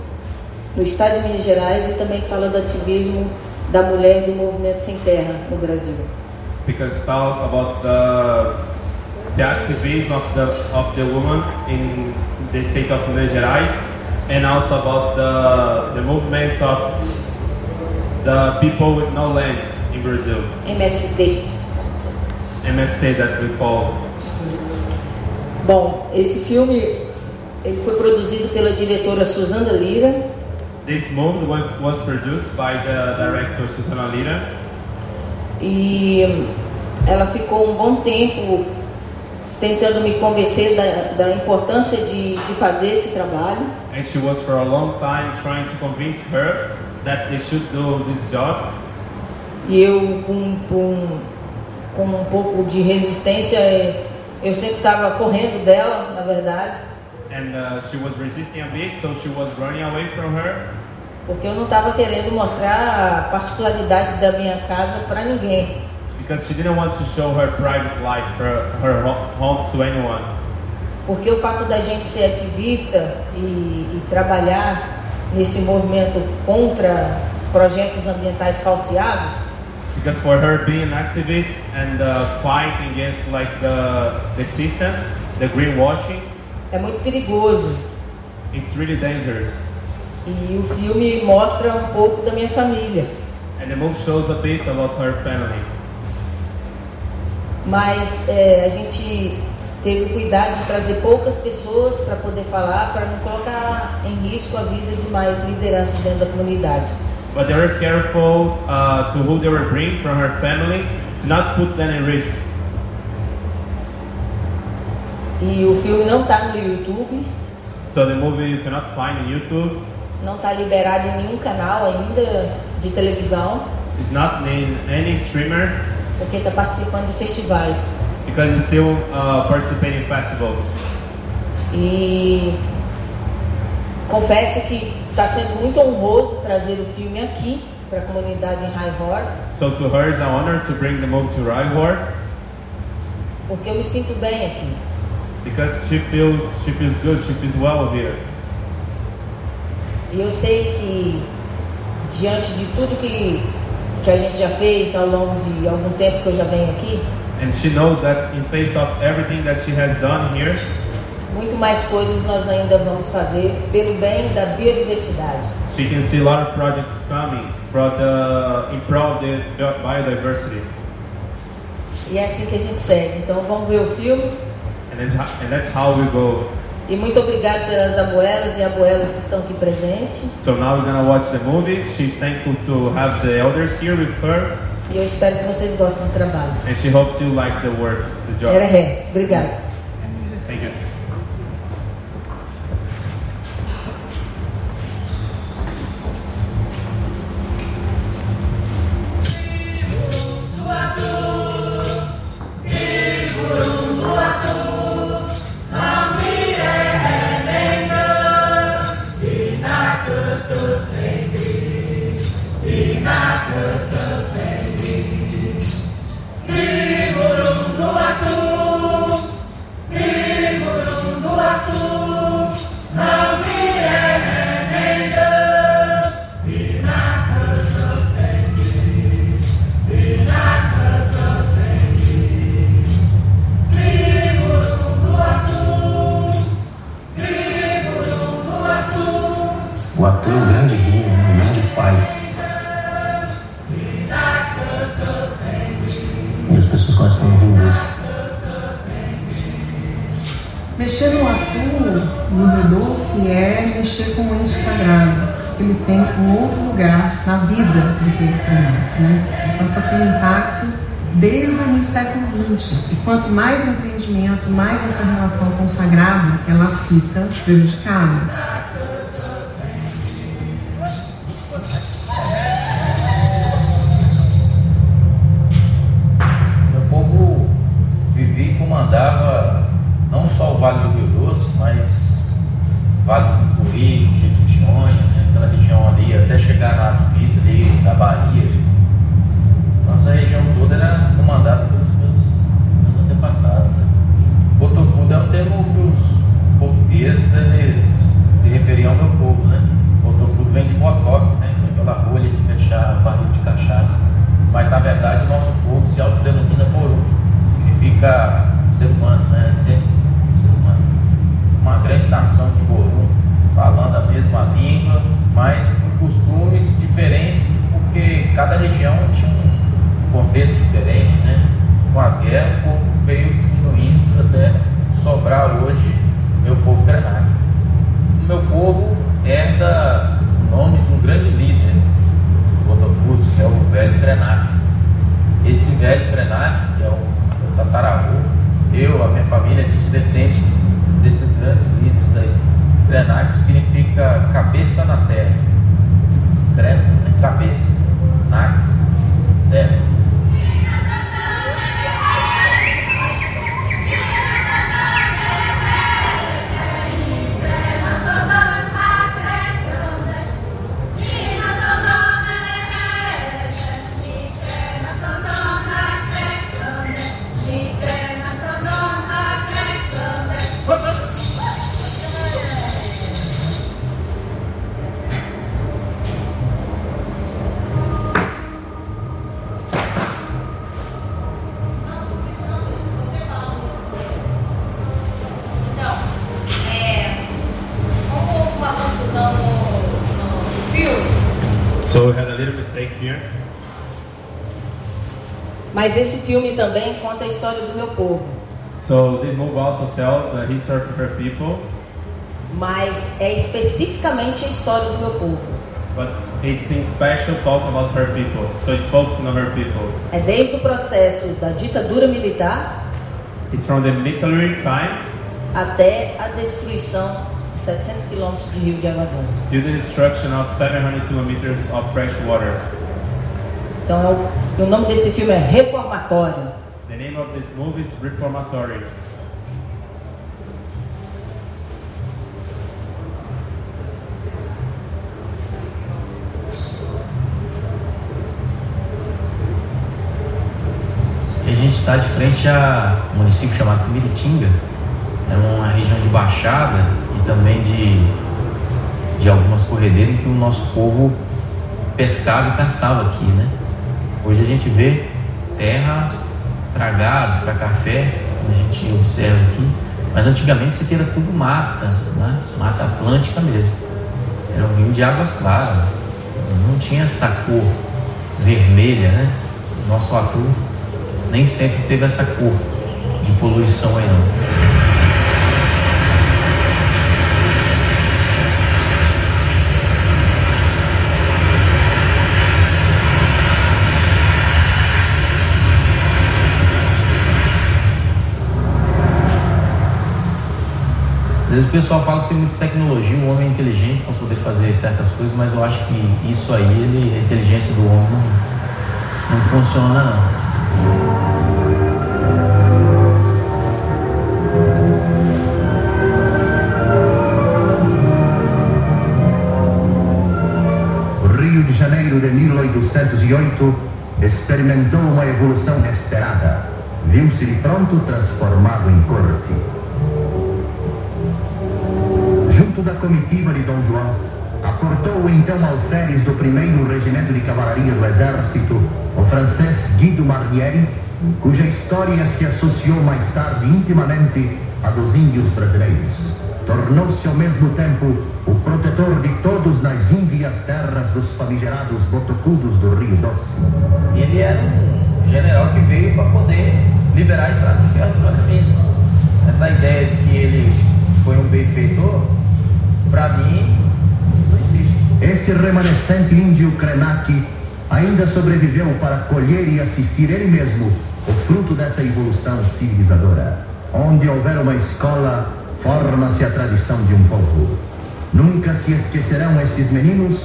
no estado de Minas Gerais e também fala do ativismo da mulher do movimento sem terra no Brasil. because talk about the the activism of the of the woman in the state of Minas Gerais, and also about the the movement of the people with no land in Brazil, MST. MST that we call. Bom, esse filme ele foi produzido pela diretora Suzana Lira This movie wa- was produced by the director Susana Lira, e ela ficou um bom tempo tentando me convencer da, da importância de, de fazer esse trabalho. and she was for a long time trying to convince her that they should do this job. E eu, com, com, com um pouco de resistência, eh, eu sempre estava correndo dela, na verdade, And uh, she was resisting a bit, so she was running away from her porque eu não estava querendo mostrar a particularidade da minha casa para ninguém. because she didn't want to show her private life, her, her ho- home to anyone. Porque o fato da gente ser ativista e, e trabalhar nesse movimento contra projetos ambientais falseados, Because for her being an activist and uh, fighting against like the the system, the greenwashing, é muito perigoso. it's really dangerous. E o filme mostra um pouco da minha família. And the movie shows a bit about her family. Mas é, a gente teve o cuidado de trazer poucas pessoas para poder falar, para não colocar em risco a vida de mais lideranças dentro da comunidade. But they were careful uh, to who they were bringing from her family to not put them in risk. E o filme não está no YouTube, So the movie you cannot find on YouTube. não está liberado em nenhum canal ainda de televisão, It's not in any streamer porque está participando de festivais. because it's still uh, participating in festivals. E confesso que está sendo muito honroso trazer o filme aqui para a comunidade em Horn, So to her it's an honor to bring the movie to Reinhardt porque eu me sinto bem aqui. because she feels she feels good, she feels well here. E eu sei que diante de tudo que, que a gente já fez ao longo de algum tempo que eu já venho aqui, And she knows that in face of everything that she has done here, muito mais coisas nós ainda vamos fazer pelo bem da biodiversidade. she can see a lot of projects coming from the improve the bi- biodiversity. E é assim que a gente segue. Então vamos ver o filme. And that's how, and that's how we go. E muito obrigado pelas abuelas e abuelas que estão aqui presentes. So now we're gonna watch the movie. She's thankful to have the elders here with her, E eu espero que vocês gostem do trabalho. and she hopes you like the work, the job. Era ré. Obrigado. Thank you. Mais empreendimento, mais essa relação sagrado, ela fica prejudicada. Tell the history of her people, Mas é especificamente a história do meu povo. but it's in special talk about her people. So it's focusing on her people. É desde o processo da ditadura militar It's from the military time até a destruição de 700 quilômetros de rio de água doce. to the destruction of 700 kilometers of fresh water. Então, é o- o nome desse filme é Reformatório. The name of this movie is Reformatory. Está de frente a um município chamado Tumiritinga. É uma região de baixada e também de, de algumas corredeiras que o nosso povo pescava e caçava aqui, né? Hoje a gente vê terra para gado, para café, a gente observa aqui. Mas antigamente isso aqui era tudo mata, né? Mata atlântica mesmo. Era um rio de águas claras. Não tinha essa cor vermelha, né? Nosso ator nem sempre teve essa cor de poluição aí não. Às vezes o pessoal fala que tem muita tecnologia, o homem é inteligente para poder fazer certas coisas, mas eu acho que isso aí, ele, a inteligência do homem não, não funciona não. Janeiro de 1808 experimentou uma evolução inesperada. Viu-se de pronto transformado em corte. Junto da comitiva de Dom João, aportou então alferes do primeiro regimento de cavalaria do exército, o francês Guido Marnieri, cuja história se associou mais tarde intimamente à dos índios brasileiros. Tornou-se ao mesmo tempo o protetor de todos nas ínvias terras dos famigerados botocudos do Rio Doce. Ele era um general que veio para poder liberar a estrada de ferro para Minas. Essa ideia de que ele foi um benfeitor, para mim, isso não existe. Esse remanescente índio Krenak ainda sobreviveu para colher e assistir ele mesmo o fruto dessa evolução civilizadora. Onde houver uma escola, forma-se a tradição de um povo. Nunca se esquecerão esses meninos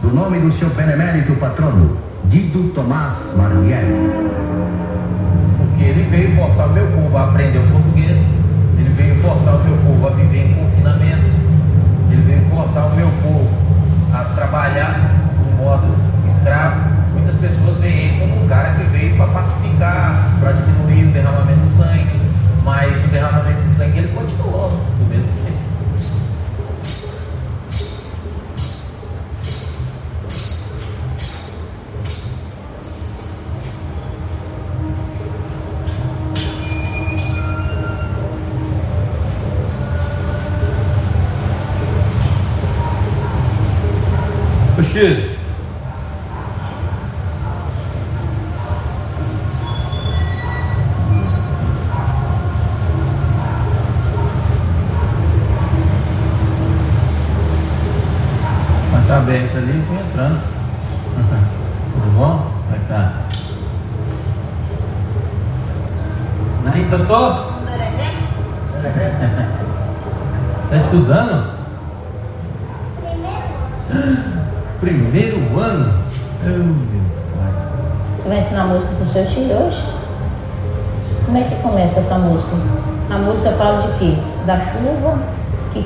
do nome do seu benemérito patrono, Guido Tomás Marnieri. Porque ele veio forçar o meu povo a aprender o português, ele veio forçar o meu povo a viver em confinamento, ele veio forçar o meu povo a trabalhar de modo escravo. Muitas pessoas veem ele como um cara que veio para pacificar, para diminuir o derramamento de sangue, mas o derramamento de sangue ele continuou do mesmo jeito.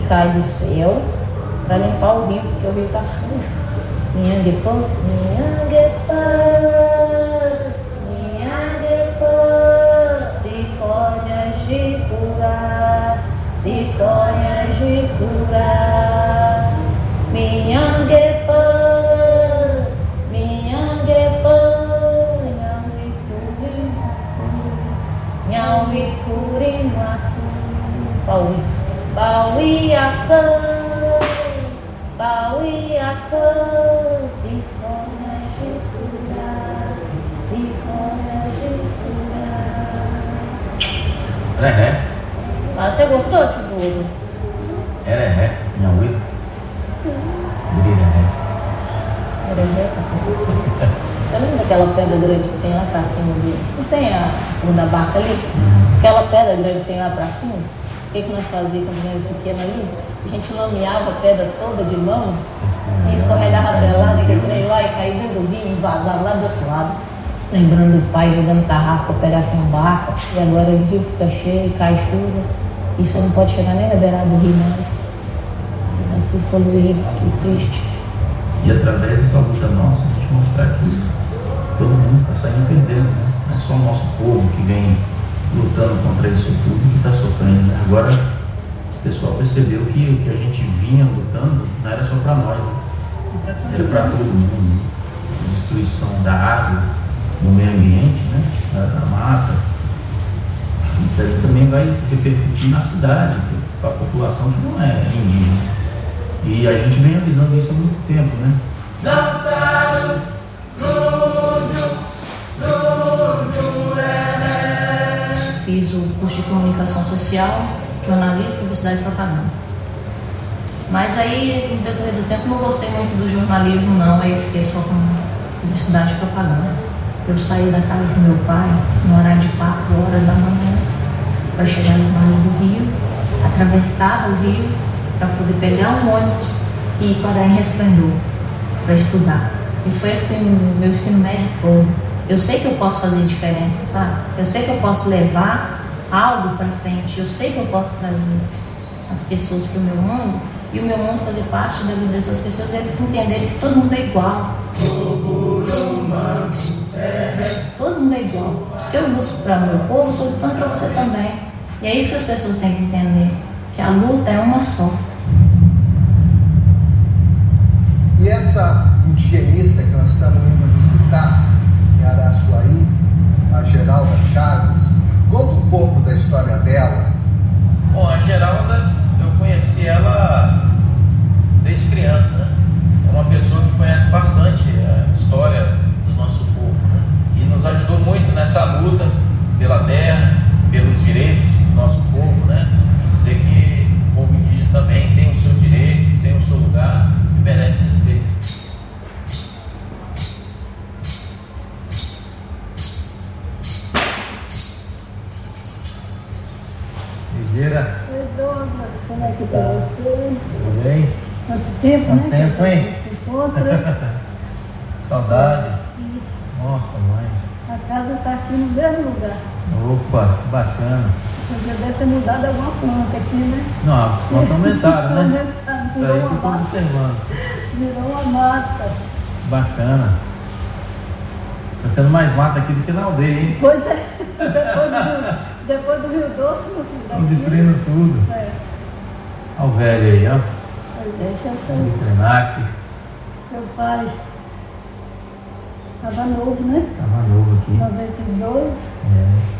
Cai do céu para limpar o rio, porque o rio tá sujo. Minhanguepã, minhanguepã, minhanguepã, de conhas de curar, de conhas de. Você gostou, tio Douglas? Era ré. Minha ui. Diria ré. Era ré, papai. Você lembra daquela pedra grande que tem lá pra cima dele? Não tem a, o da barca ali? Aquela pedra grande que tem lá pra cima? O que, que nós fazíamos quando era pequeno ali? A gente lameava a pedra toda de mão e escorregava pra lá, naquele trem lá e caía dentro do rio e vazava lá do outro lado. Lembrando do pai jogando tarrafa pra pegar com barca. E agora o rio fica cheio, cai chuva. Você não pode chegar nem na beirada do rio mais. Tá tudo poluído, tudo triste. E através dessa luta nossa, a gente mostrar que todo mundo está saindo perdendo, né? Não é só o nosso povo que vem lutando contra isso tudo que está sofrendo, né? Agora, o pessoal percebeu que o que a gente vinha lutando não era só para nós, né? era para todo mundo. né? Destruição da água, do meio ambiente, né? da, da mata. Isso aí também vai se repercutir na cidade, para a população que não é indígena. E a gente vem avisando isso há muito tempo, né? Fiz o curso de comunicação social, jornalismo, publicidade e propaganda. Mas aí, no decorrer do tempo, não gostei muito do jornalismo, não. Aí fiquei só com publicidade e propaganda. Eu saí da casa do meu pai, no horário de 4 horas da manhã, para chegar nas margens do rio, atravessar o rio, para poder pegar um ônibus e ir para em Resplendor, para estudar. E foi assim o meu ensino médio todo. Eu sei que eu posso fazer diferença, sabe? Eu sei que eu posso levar algo para frente. Eu sei que eu posso trazer as pessoas para o meu mundo e o meu mundo fazer parte da vida dessas pessoas e eles entenderem que todo mundo é igual. Todo mundo é igual. Se eu luto para meu povo, estou lutando para você também. E é isso que as pessoas têm que entender. Que a luta é uma só. E essa indigenista que nós estamos indo visitar em Araçuaí, a Geralda Chaves, conta um pouco da história dela. Bom, a Geralda, eu conheci ela desde criança, né? É uma pessoa que conhece bastante a história do nosso povo, né? E nos ajudou muito nessa luta pela terra, pelos direitos nosso povo, né? Dizer que o povo indígena também tem o seu direito, tem o seu lugar e merece respeito. Ligeira, Oi, Douglas, como é que tá você? tudo bem? Quanto tempo, Quanto né? tempo, hein? Se encontra. Saudade. Isso. Nossa, mãe. A casa está aqui no mesmo lugar. Opa, que bacana. Já deve ter mudado alguma planta aqui, né? Nossa, quanto aumentaram, né? Aumentaram, Isso virou aí que eu estou mata. observando. Virou uma mata. Bacana. Tá tendo mais mata aqui do que na aldeia, hein? Pois é, depois do, Rio- depois do Rio Doce, meu filho. Estão destruindo tudo. É, Olha o velho aí, ó. pois é, esse é o seu, Krenak. seu pai. Estava novo, né? Tava novo aqui. 92. É.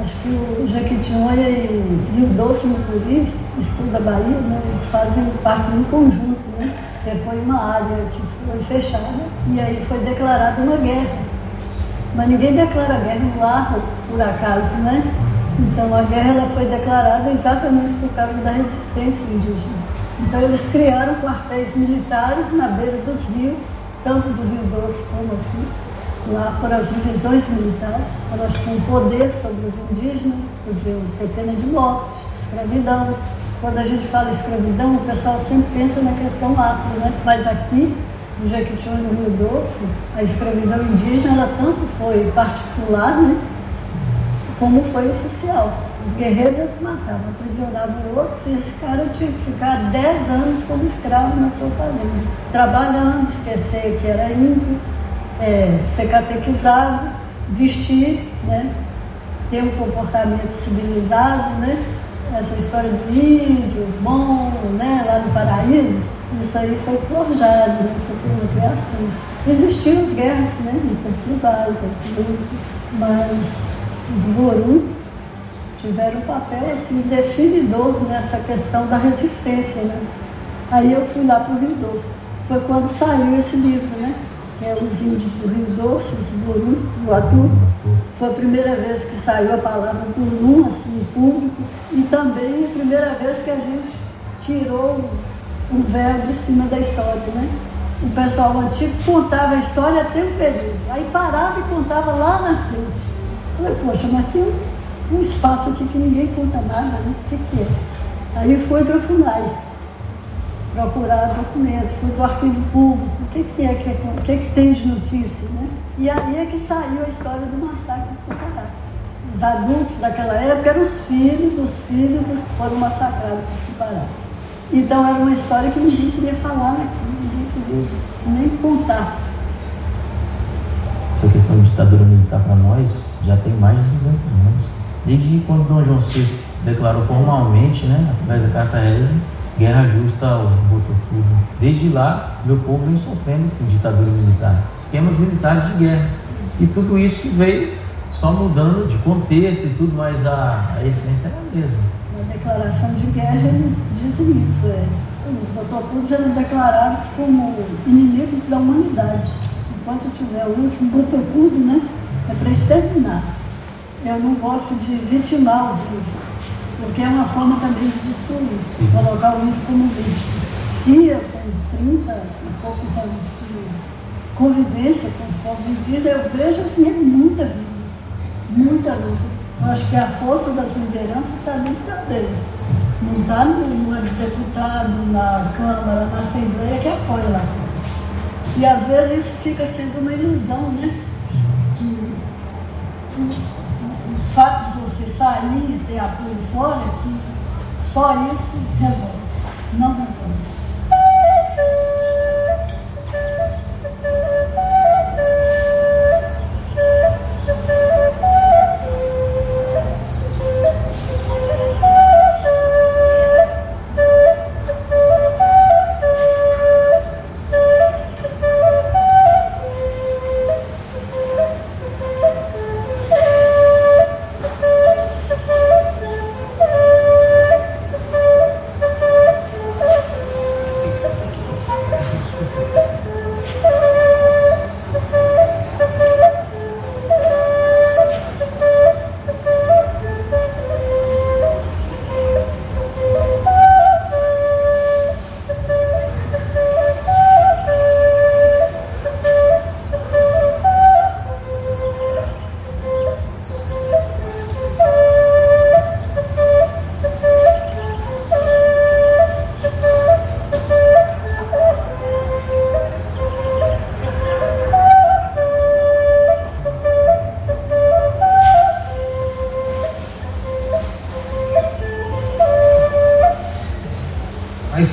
Acho que o Jequitinhonha e Rio Doce, Mucuri, e sul da Bahia, né, eles fazem parte de um conjunto, né? Porque foi uma área que foi fechada e aí foi declarada uma guerra. Mas ninguém declara guerra no ar, por acaso, né? Então a guerra ela foi declarada exatamente por causa da resistência indígena. Então eles criaram quartéis militares na beira dos rios, tanto do Rio Doce como aqui. Lá foram as divisões militares, elas tinham poder sobre os indígenas, podiam ter pena de morte, escravidão. Quando a gente fala escravidão, o pessoal sempre pensa na questão afro, né? Mas aqui, no Jequitinhonha e no Rio Doce, a escravidão indígena, ela tanto foi particular, né? Como foi oficial. Os guerreiros eles matavam, aprisionavam outros e esse cara tinha que ficar 10 anos como escravo na sua fazenda. Trabalhando, esquecer que era índio, é, ser catequizado, vestir, né? ter um comportamento civilizado, né? Essa história do índio, bom, né? Lá no paraíso, isso aí foi forjado, né? Foi uma criação. Existiam as guerras, né? Intertribais, as lutas, mas os Borum tiveram um papel assim definidor nessa questão da resistência, né? Aí eu fui lá para o Rio Doce. Foi quando saiu esse livro, né? É os índios do Rio Doce, os Buru, do Atu. Foi a primeira vez que saiu a palavra Buru, assim, em público, e também a primeira vez que a gente tirou o véu de cima da história, né? O pessoal antigo contava a história até um período, aí parava e contava lá na frente. Falei, poxa, mas tem um, espaço aqui que ninguém conta nada, né? O que, que é? Aí foi para a FUNAI procurar documentos, fui para o arquivo público, o que, que é que, é, o que, que tem de notícia, né? E aí é que saiu a história do massacre de Pucará. Os adultos daquela época eram os filhos dos filhos dos que foram massacrados em Pucará. Então era uma história que ninguém queria falar, né? ninguém queria nem contar. Essa questão de ditadura militar para nós já tem mais de 200 anos. Desde quando Dom João VI declarou formalmente, né, através da Carta Régia, guerra justa aos Botocudo. Desde lá, meu povo vem sofrendo com ditadura militar, esquemas militares de guerra. E tudo isso veio só mudando de contexto e tudo, mas a, a essência é a mesma. Na declaração de guerra eles dizem isso, é. Os botocudos eram declarados como inimigos da humanidade. Enquanto tiver o último botocudo, né, é para exterminar. Eu não gosto de vitimar os índios, porque é uma forma também de destruir, Sim. colocar o índio como vítima. Se eu tenho 30 e poucos anos de convivência com os povos indígenas, eu vejo assim, é muita vida, muita luta. Eu acho que a força das lideranças está dentro deles. Não está no, no deputado, na Câmara, na Assembleia que apoia lá fora. E às vezes isso fica sendo uma ilusão, né? Fato de você sair ter apoio fora, que só isso resolve. Não resolve.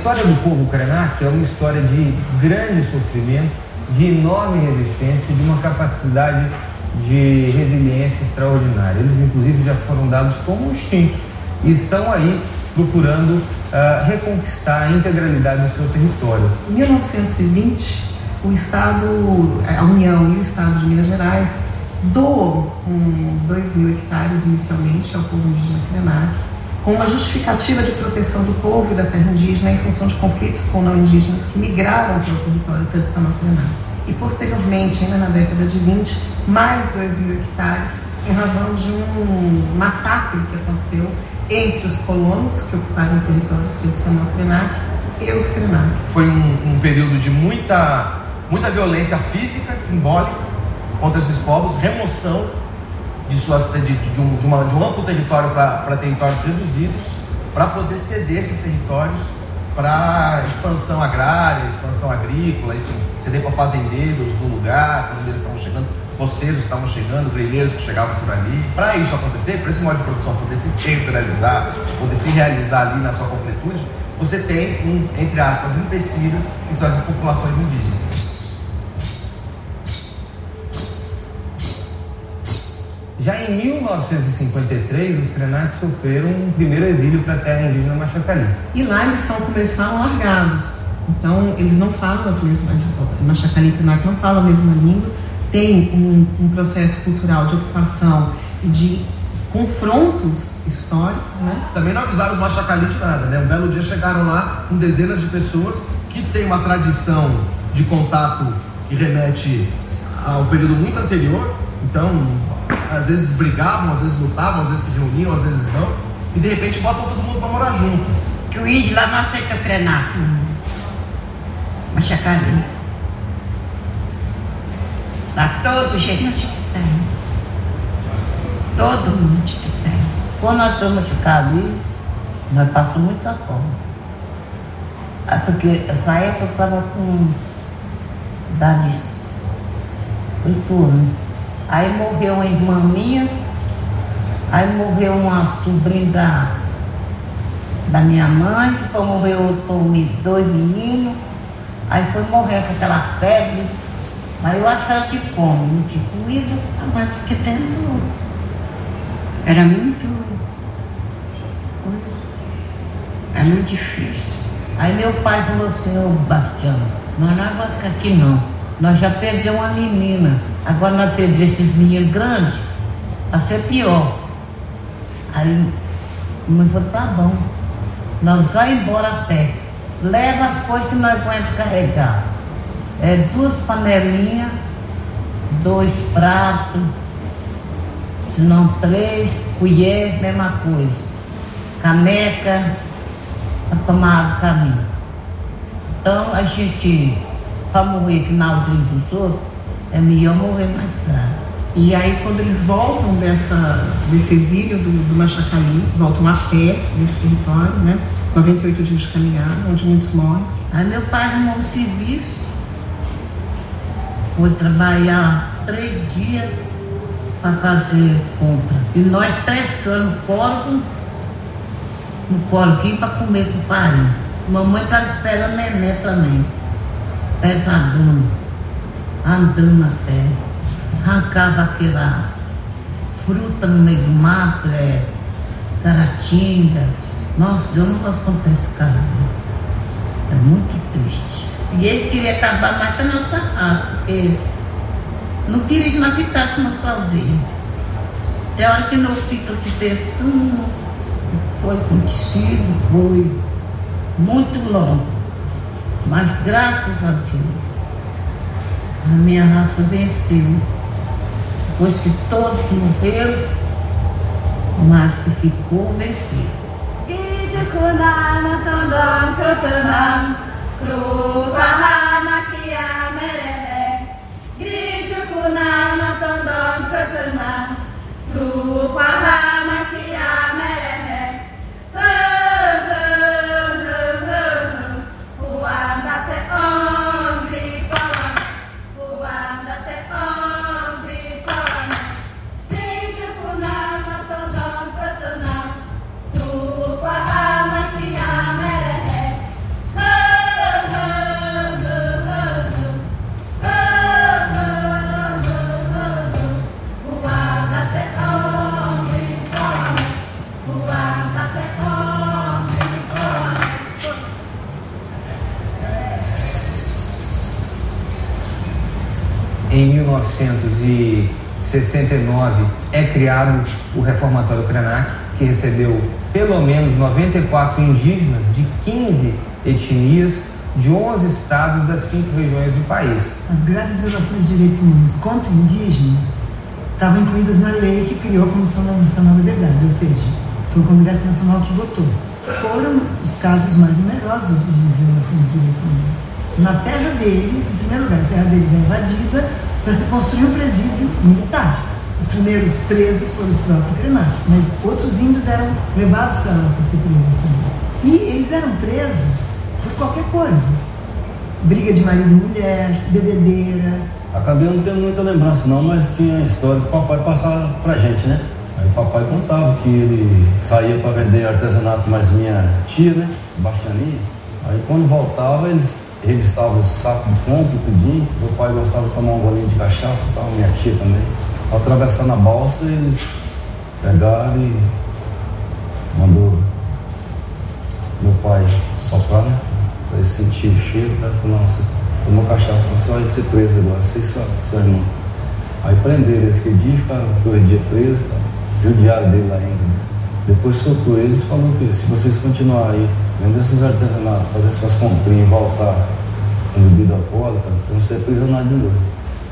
História do povo Krenak é uma história de grande sofrimento, de enorme resistência, de uma capacidade de resiliência extraordinária. Eles, inclusive, já foram dados como extintos e estão aí procurando uh, reconquistar a integralidade do seu território. Em 1920, o Estado, a União e o Estado de Minas Gerais doam um, 2 mil hectares inicialmente ao povo indígena Krenak com uma justificativa de proteção do povo e da terra indígena em função de conflitos com não indígenas que migraram para o território tradicional Krenak. E posteriormente, ainda na década de 20, mais 2 mil hectares em razão de um massacre que aconteceu entre os colonos que ocuparam o território tradicional Krenak e os Krenak. Foi um, um período de muita, muita violência física, simbólica, contra esses povos, remoção de, suas, de, de, um, de, uma, de um amplo território para territórios reduzidos, para poder ceder esses territórios para expansão agrária, expansão agrícola, enfim, ceder para fazendeiros do lugar, fazendeiros estavam chegando, roceiros estavam chegando, grelheiros que chegavam por ali. Para isso acontecer, para esse modo de produção poder se territorializar, poder se realizar ali na sua completude, você tem um, entre aspas, empecilho, que são essas populações indígenas. Em 1953, os Krenak sofreram um primeiro exílio para a terra indígena Machacali. E lá eles são, como eles falam, largados. Então, eles não falam as mesmas. Machacali e Krenak não falam a mesma língua. Tem um, um processo cultural de ocupação e de confrontos históricos, né? Também não avisaram os Machacali de nada, né? Um belo dia chegaram lá com dezenas de pessoas que têm uma tradição de contato que remete ao período muito anterior. Então, às vezes brigavam, às vezes lutavam, às vezes se reuniam, às vezes não. E de repente botam todo mundo para morar junto. Que o índio lá não aceita treinar. Machacali. Lá todo jeito nós te quisermos. Todo mundo te quiser. Quando nós fomos ficar ali, nós passamos muita fome. Ah, Porque essa época eu estava com idade oito anos. Aí morreu uma irmã minha, aí morreu uma sobrinha da, da minha mãe, depois morreu outro, dois meninos, aí foi morrer com aquela febre. Mas eu acho que ela tinha fome, não tinha comida. Mas que tempo era muito. Era muito difícil. Aí meu pai falou assim, ô Bastião, não ficar aqui não. Nós já perdemos uma menina. Agora nós perdemos esses meninos grandes, vai ser pior. Aí a mãe falou, tá bom. Nós vamos embora a pé. Leva as coisas que nós vamos carregar. É duas panelinhas, dois pratos, se não três, colher, mesma coisa. Caneca, para tomar água caminho. Então a gente, para morrer que na dos outros, é melhor morrer mais grave. E aí, quando eles voltam dessa, desse exílio do, do Machacali, voltam a pé desse território, né? 98 dias de caminhada, onde muitos morrem. Aí meu pai arrumou um serviço, foi trabalhar três dias para fazer compra. E nós pescando porcos no corquinho para comer com farinha. Mamãe estava esperando neném também. Pesadona, andando terra. Arrancava aquela fruta no meio do mato, é, caratinga. Nossa, eu não gosto de contar esse caso. É muito triste. E eles queriam acabar mais com a nossa raça, porque não queria que nós ficássemos na nossa aldeia. Até a hora que não fica se pensando, foi acontecido, foi muito longo. Mas graças a Deus, a minha raça venceu. Depois que todos morreram, mas que ficou venceu. Ijukunana tondon kutunam Krupahana kia merehe Grijukunana 1969 é criado o Reformatório Krenak, que recebeu pelo menos 94 indígenas de 15 etnias de 11 estados das cinco regiões do país. As graves violações de direitos humanos contra indígenas estavam incluídas na lei que criou a Comissão Nacional da Verdade, ou seja, foi o Congresso Nacional que votou. Foram os casos mais numerosos de violações de direitos humanos. Na terra deles, em primeiro lugar, a terra deles é invadida para se construir um presídio militar. Os primeiros presos foram os próprios Krenak, mas outros índios eram levados para lá para ser presos também. E eles eram presos por qualquer coisa. Briga de marido e mulher, bebedeira, Acabei não tendo muita lembrança não, mas tinha a história que o papai passava pra gente, né? Aí o papai contava que ele saía para vender artesanato mais minha tia, né? Bastianinha. Aí quando voltava, eles revistavam o saco de compra, tudinho. Meu pai gostava de tomar um golinho de cachaça e tal, minha tia também. Ao atravessar na balsa, eles pegaram e mandou meu pai soprar, né? Pra ele sentir o cheiro, tá? Falou, não, você tomou cachaça, então você vai ser preso agora, você e sua, sua irmã. Aí prenderam eles aquele dia, ficaram dois dias presos, tá? judiaram dele lá ainda, né? Depois soltou eles e falou que se vocês continuarem aí, vender seus artesanatos, fazer suas comprinhas, voltar com bebida alcoólica, você não ser prisionado de novo.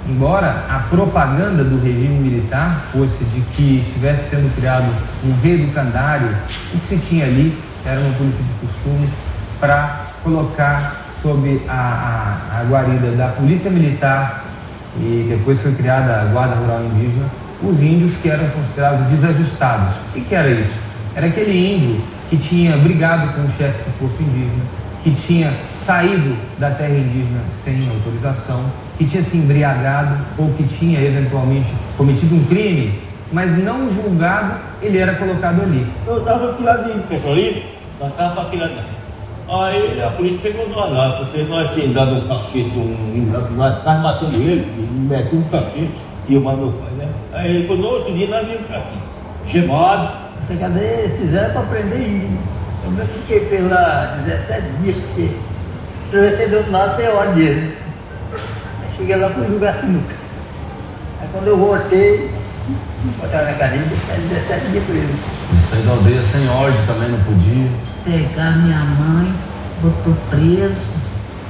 Embora a propaganda do regime militar fosse de que estivesse sendo criado um reeducandário, o que se tinha ali era uma polícia de costumes para colocar sob a, a, a guarida da polícia militar e depois foi criada a Guarda Rural Indígena, os índios que eram considerados desajustados. O que, que era isso? Era aquele índio que tinha brigado com o chefe do posto indígena, que tinha saído da terra indígena sem autorização, que tinha se embriagado ou que tinha eventualmente cometido um crime, mas não julgado, ele era colocado ali. Eu estava piladinho, pessoal, ali, nós estávamos para piladinho. Aí a polícia pegou nós lá, porque nós tínhamos dado um cacete, um, nós ficávamos matando ele, metimos um cacete, e eu mandou pai, né? Aí ele falou, no outro dia nós viemos para aqui, chamado. Cadê esses anos para prender índio? Eu fiquei pela 17 dias, porque atravessei do outro lado sem ordem dele. Aí cheguei lá para jogar sinuca. Aí quando eu voltei, botaram na cadeia deixaram 17 dias preso. E sair da aldeia sem ordem também não podia. Pegar minha mãe, botou preso.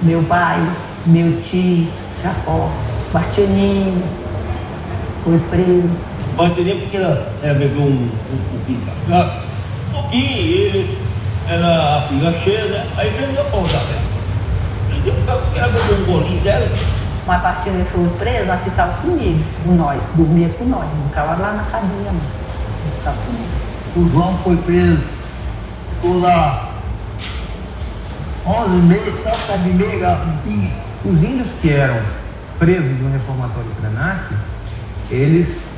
Meu pai, meu tio, Jacó, Bastianinho, foi preso. Bastianinho porque ela, ela bebeu um, um, pouquinho de cachaça, um pouquinho, e ele, ela, a piga cheia, né? Aí prendeu a pau da. Prendeu o cara porque ela bebeu um golinho dela. Mas Bastianinho foi preso, ela ficava comigo, com nós, dormia com nós, não ficava lá na cadeia, não. Ficava comigo. O João foi preso, ficou lá 11 meses, só tá de meia garrafinha. Os índios que eram presos no reformatório Krenak, eles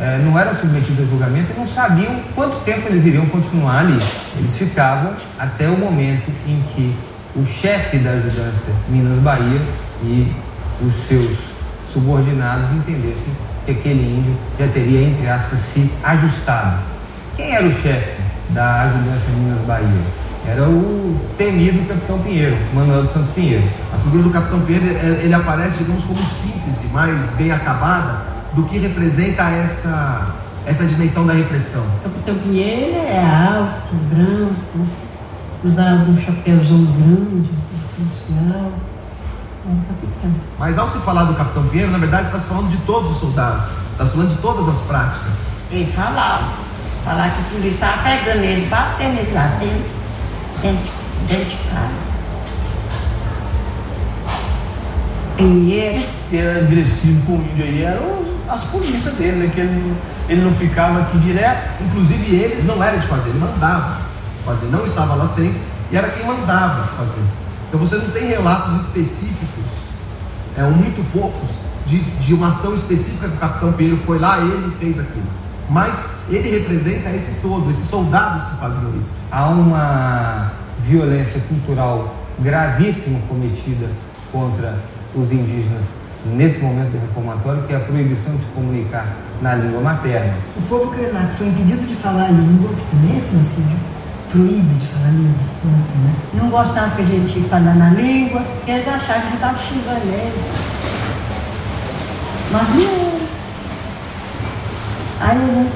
eh, não eram submetidos a julgamento e não sabiam quanto tempo eles iriam continuar ali. Eles ficavam até o momento em que o chefe da ajudância Minas Bahia e os seus subordinados entendessem que aquele índio já teria, entre aspas, se ajustado. Quem era o chefe da ajudância Minas Bahia? Era o temido Capitão Pinheiro, Manuel dos Santos Pinheiro. A figura do Capitão Pinheiro, ele aparece, digamos, como síntese mais bem acabada do que representa essa, essa dimensão da repressão. O Capitão Pinheiro é alto, branco, usava um chapéuzão grande, policial. É um capitão. Mas ao se falar do Capitão Pinheiro, na verdade, você está se falando de todos os soldados. Você está se falando de todas as práticas. Eles falavam, falavam que o polícia estava pegando eles, batendo eles lá dentro, dentro, dentro de casa. Pinheiro. que era agressivo com o índio aí eram as polícias dele, né? Que ele, ele não ficava aqui direto. Inclusive ele não era de fazer, ele mandava fazer. Não estava lá sempre e era quem mandava fazer. Então você não tem relatos específicos, é, muito poucos, de, de uma ação específica que o Capitão Pinheiro foi lá, ele fez aquilo. Mas ele representa esse todo, esses soldados que faziam isso. Há uma violência cultural gravíssima cometida contra os indígenas nesse momento do reformatório, que é a proibição de se comunicar na língua materna. O povo Krenak foi impedido de falar a língua, que também é etnocídio, proíbe de falar a língua, como assim, né? Não gostavam que a gente ia falar na língua, porque eles achavam que a gente estava xingando eles. Mas não. Aí a gente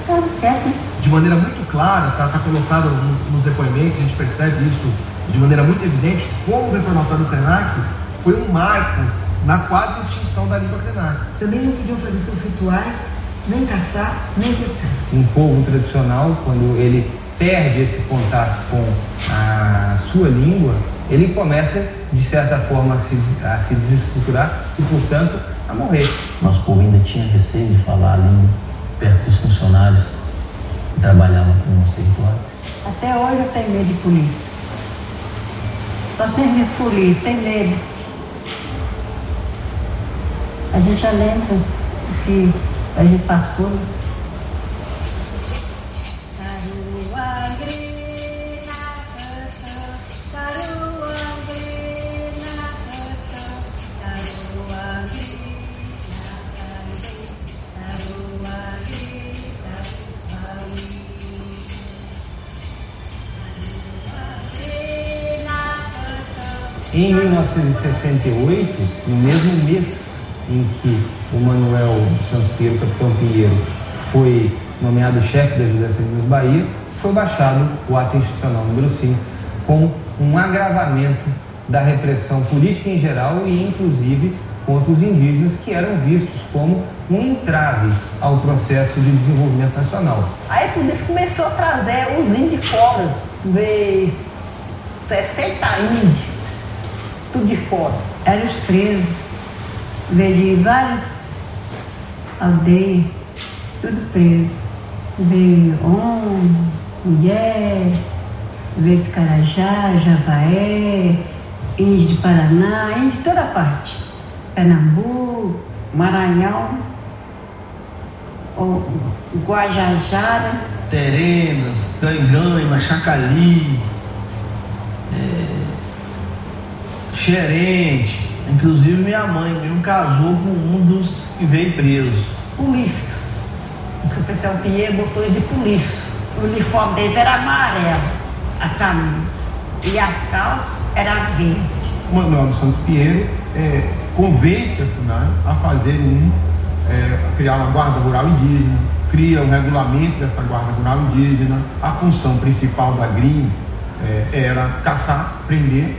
ficava quieto, né? de maneira muito clara, está tá colocado no- nos depoimentos, a gente percebe isso de maneira muito evidente, como o reformatório Krenak foi um marco na quase extinção da língua Krenak. Também não podiam fazer seus rituais, nem caçar, nem pescar. Um povo tradicional, quando ele perde esse contato com a sua língua, ele começa, de certa forma, a se, a se desestruturar e, portanto, a morrer. Nosso povo ainda tinha receio de falar a língua perto dos funcionários que trabalhavam aqui no nosso território. Até hoje eu tenho medo de polícia. Nós temos medo de polícia, tem medo. A gente lembra o que a gente passou. Em 1968, no mesmo mês em que o Manuel Santos Pinheiro, capitão Pinheiro, foi nomeado chefe da Ajudância de Minas Bahia, foi baixado o ato institucional número 5 com um agravamento da repressão política em geral e, inclusive, contra os indígenas, que eram vistos como um entrave ao processo de desenvolvimento nacional. Aí por isso começou a trazer os índios de fora. Veio 60 índios, tudo de fora. Eram os presos. Veio de várias aldeias, tudo preso. Veio homem, mulher, veio de Carajá, Javaé, índio de Paraná, índio de toda parte. Pernambuco, Maranhão, Guajajara. Terenas, Ganganha, Chacali, é, Xerente. Inclusive minha mãe mesmo casou com um dos que veio preso. Polícia. O capitão Pinheiro botou ele de polícia. O uniforme deles era amarelo, a camisa. E as calças eram verde. Manuel dos Santos Pinheiro é, convence a FUNAI a fazer um, é, a criar uma guarda rural indígena, cria um regulamento dessa guarda rural indígena. A função principal da GRIM é, era caçar, prender,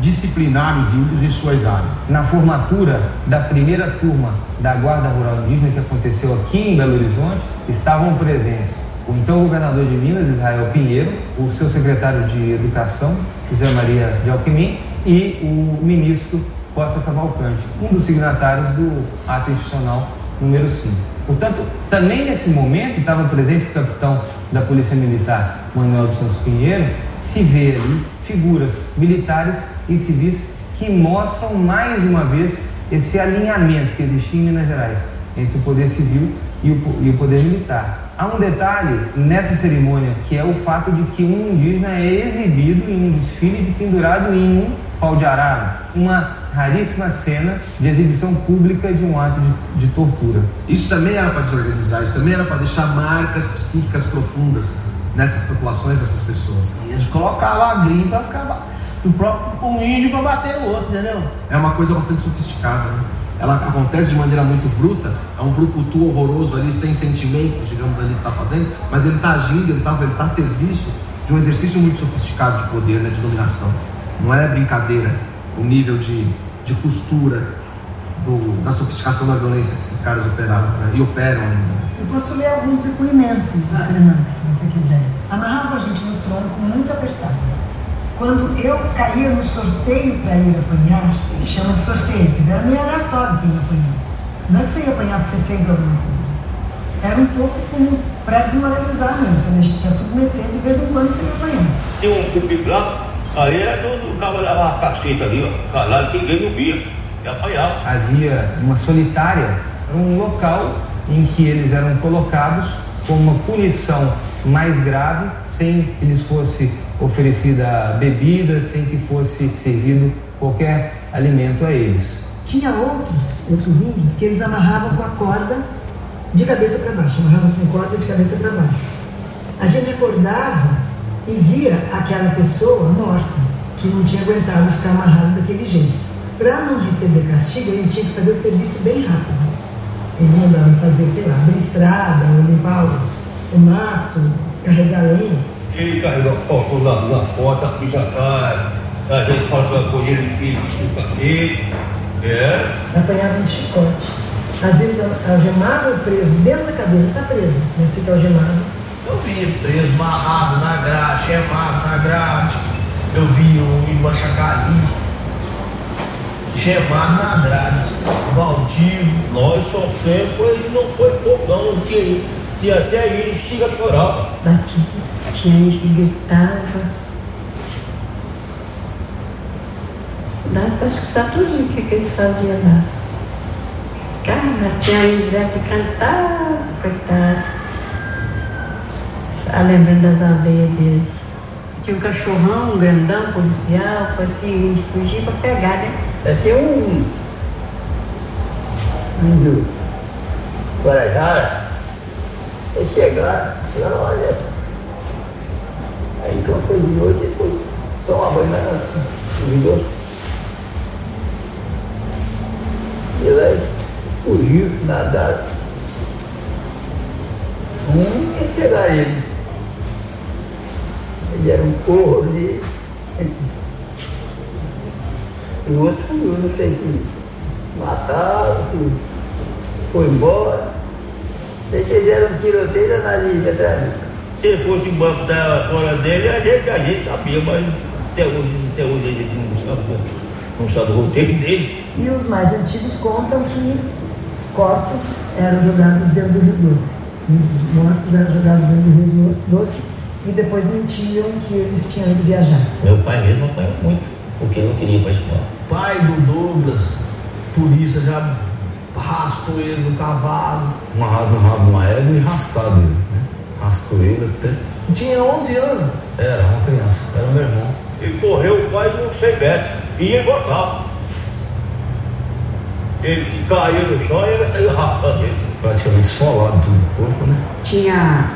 disciplinar os índios em suas áreas. Na formatura da primeira turma da Guarda Rural Indígena que aconteceu aqui em Belo Horizonte, estavam presentes o então governador de Minas, Israel Pinheiro, o seu secretário de Educação, José Maria de Alckmin, e o ministro Costa Cavalcante, um dos signatários do ato institucional número 5. Portanto, também nesse momento estava presente o capitão da Polícia Militar, Manuel dos Santos Pinheiro, se vê ali figuras militares e civis que mostram mais uma vez esse alinhamento que existia em Minas Gerais entre o poder civil e o, e o poder militar. Há um detalhe nessa cerimônia que é o fato de que um indígena é exibido em um desfile de pendurado em um pau de arara, uma raríssima cena de exibição pública de um ato de, de tortura. Isso também era para desorganizar, isso também era para deixar marcas psíquicas profundas nessas populações, dessas pessoas. E eles colocavam a gringa para acabar. O próprio um índio para bater o outro, entendeu? É uma coisa bastante sofisticada, né? Ela acontece de maneira muito bruta, é um brucutu horroroso ali, sem sentimentos, digamos, ali que está fazendo, mas ele está agindo, ele está ele tá a serviço de um exercício muito sofisticado de poder, né, de dominação. Não é brincadeira o nível de, de costura do, da sofisticação da violência que esses caras operaram né, e operam ainda. Eu posso ler alguns depoimentos dos Krenak, se você quiser. Amarrava a gente no tronco muito apertado. Quando eu caía no sorteio para ir apanhar, ele chama de sorteio, dizer, era meio aleatório quem ia apanhar. Não é que você ia apanhar porque você fez alguma coisa. Era um pouco como para desmoralizar mesmo, para submeter, de vez em quando você ia apanhar. Tinha um cupi branco, aí era do, do cabo levava uma caceta ali, ó, calado, que ninguém não via, apanhava. Havia uma solitária, um local em que eles eram colocados com uma punição mais grave, sem que lhes fosse oferecida bebida, sem que fosse servido qualquer alimento a eles. Tinha outros, outros índios que eles amarravam com a corda de cabeça para baixo, amarravam com corda de cabeça para baixo. A gente acordava e via aquela pessoa morta, que não tinha aguentado ficar amarrado daquele jeito. Para não receber castigo, ele tinha que fazer o serviço bem rápido. Eles mandavam fazer, sei lá, abrir estrada, ou limpar o, o mato, carregar lenha. Ele carregou o lá na porta, aqui já tá, a gente uma colher de filho de cacete, é. Apanhava um chicote. Às vezes algemava o preso dentro da cadeia, já está preso, mas fica algemado. Eu vi preso, amarrado na grade, gemado na grade. Eu vi o Iba Chacali, gemado na grade, Valdivo. Nós sofremos, foi, não foi fogão, que, que até ele chega a chorar. Batia. Tinha gente que gritava. Dá para escutar tudo o que, que eles faziam lá. Os caras, tinha gente lá que cantava, coitado. Ah, lembrando das aldeias deles. Tinha um cachorrão, um grandão, policial, parecia um índio fugir para pegar, né? Tinha um índio Guarajara, eles chegaram, chegaram, olha, aí então foi de noite, eles foi só uma banho na noite, ligou. E lá fugiu, nadaram. Um ia pegar ele. Ele era um porro ali. E o outro sumiu, não sei se mataram, se foi embora. Sei que eles deram um tiroteio na linha Petralítica. Se fosse embora da fora dele, a gente, a gente sabia, mas até hoje, até hoje a gente não sabe, não sabe o roteiro dele. E os mais antigos contam que corpos eram jogados dentro do Rio Doce. Os mortos eram jogados dentro do Rio Doce e depois mentiam que eles tinham ido viajar. Meu pai mesmo apanhou muito, porque ele não queria ir para a escola. Pai do Douglas, polícia já arrastou ele no cavalo. Amarrado no rabo de uma égua e arrastado ele, né? Arrastou ele até. Tinha 11 anos. Era uma criança, era meu irmão. Ele correu quase uns 100 metros e ele voltava. Ele caiu no chão e ele saiu arrastando ele. Praticamente esfolado tudo o corpo, né? Tinha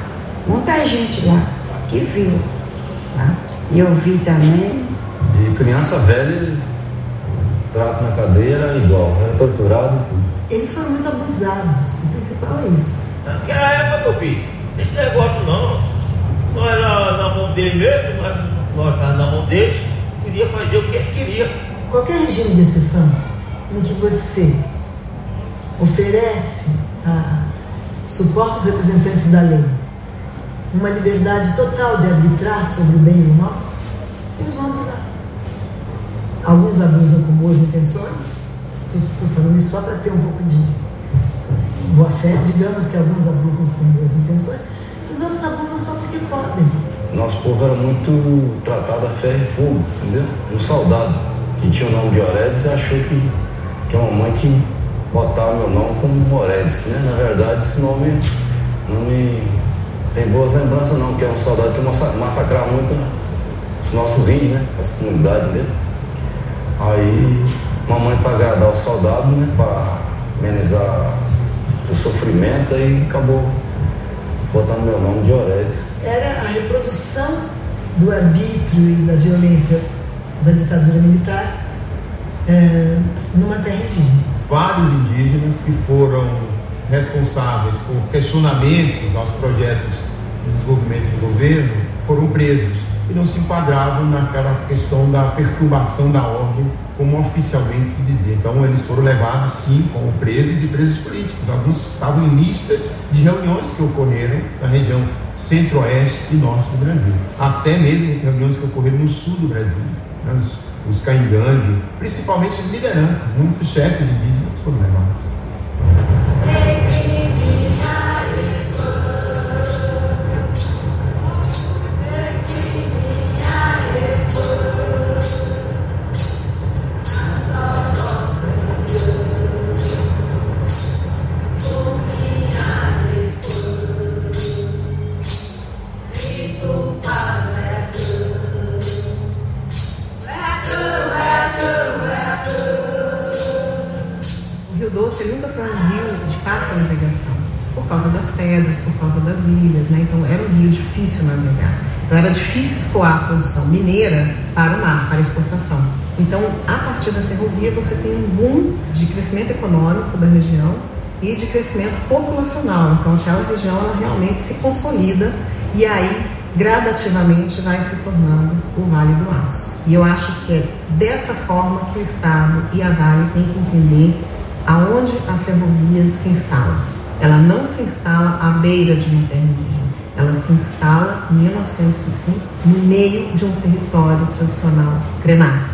muita gente lá que viu. Tá? E eu vi também. E criança velha, trato na cadeia era igual, era torturado e tudo. Eles foram muito abusados, o principal é isso. Naquela época, meu filho, esse negócio não. Nós era na mão dele mesmo, nós, nós estávamos na mão deles, queria fazer o que eles queriam. Qualquer regime de exceção em que você oferece a supostos representantes da lei uma liberdade total de arbitrar sobre o bem e o mal, eles vão abusar. Alguns abusam com boas intenções, estou falando isso só para ter um pouco de boa fé, digamos que alguns abusam com boas intenções, os outros abusam só porque podem. Nosso povo era muito tratado a ferro e fogo, entendeu? Um soldado que tinha o nome de Oredes achou que, que a mamãe tinha botar meu nome como Moredes, né? Na verdade, esse nome não me tem boas lembranças não, que é um soldado que massacrava muito os nossos índios, né? Essa comunidade dele. Aí, mamãe para agradar o soldado, né? Para amenizar o sofrimento, aí acabou botando meu nome de Oredes. Era a reprodução do arbítrio e da violência da ditadura militar é, numa terra indígena vários indígenas que foram responsáveis por questionamentos aos projetos de desenvolvimento do governo foram presos e não se enquadravam naquela questão da perturbação da ordem, como oficialmente se dizia. Então, eles foram levados, sim, como presos e presos políticos. Alguns estavam em listas de reuniões que ocorreram na região centro-oeste e norte do Brasil. Até mesmo reuniões que ocorreram no sul do Brasil. Né? Os, os caingangue, principalmente as lideranças, muitos chefes indígenas foram levados. Causa das ilhas, né? então era um rio difícil navegar. Então era difícil escoar a produção mineira para o mar, para a exportação. Então, a partir da ferrovia, você tem um boom de crescimento econômico da região e de crescimento populacional. Então, aquela região ela realmente se consolida e aí gradativamente vai se tornando o Vale do Aço. E eu acho que é dessa forma que o Estado e a Vale têm que entender aonde a ferrovia se instala. Ela não se instala à beira de uma terra indígena. Ela se instala em 1905 no meio de um território tradicional Krenak.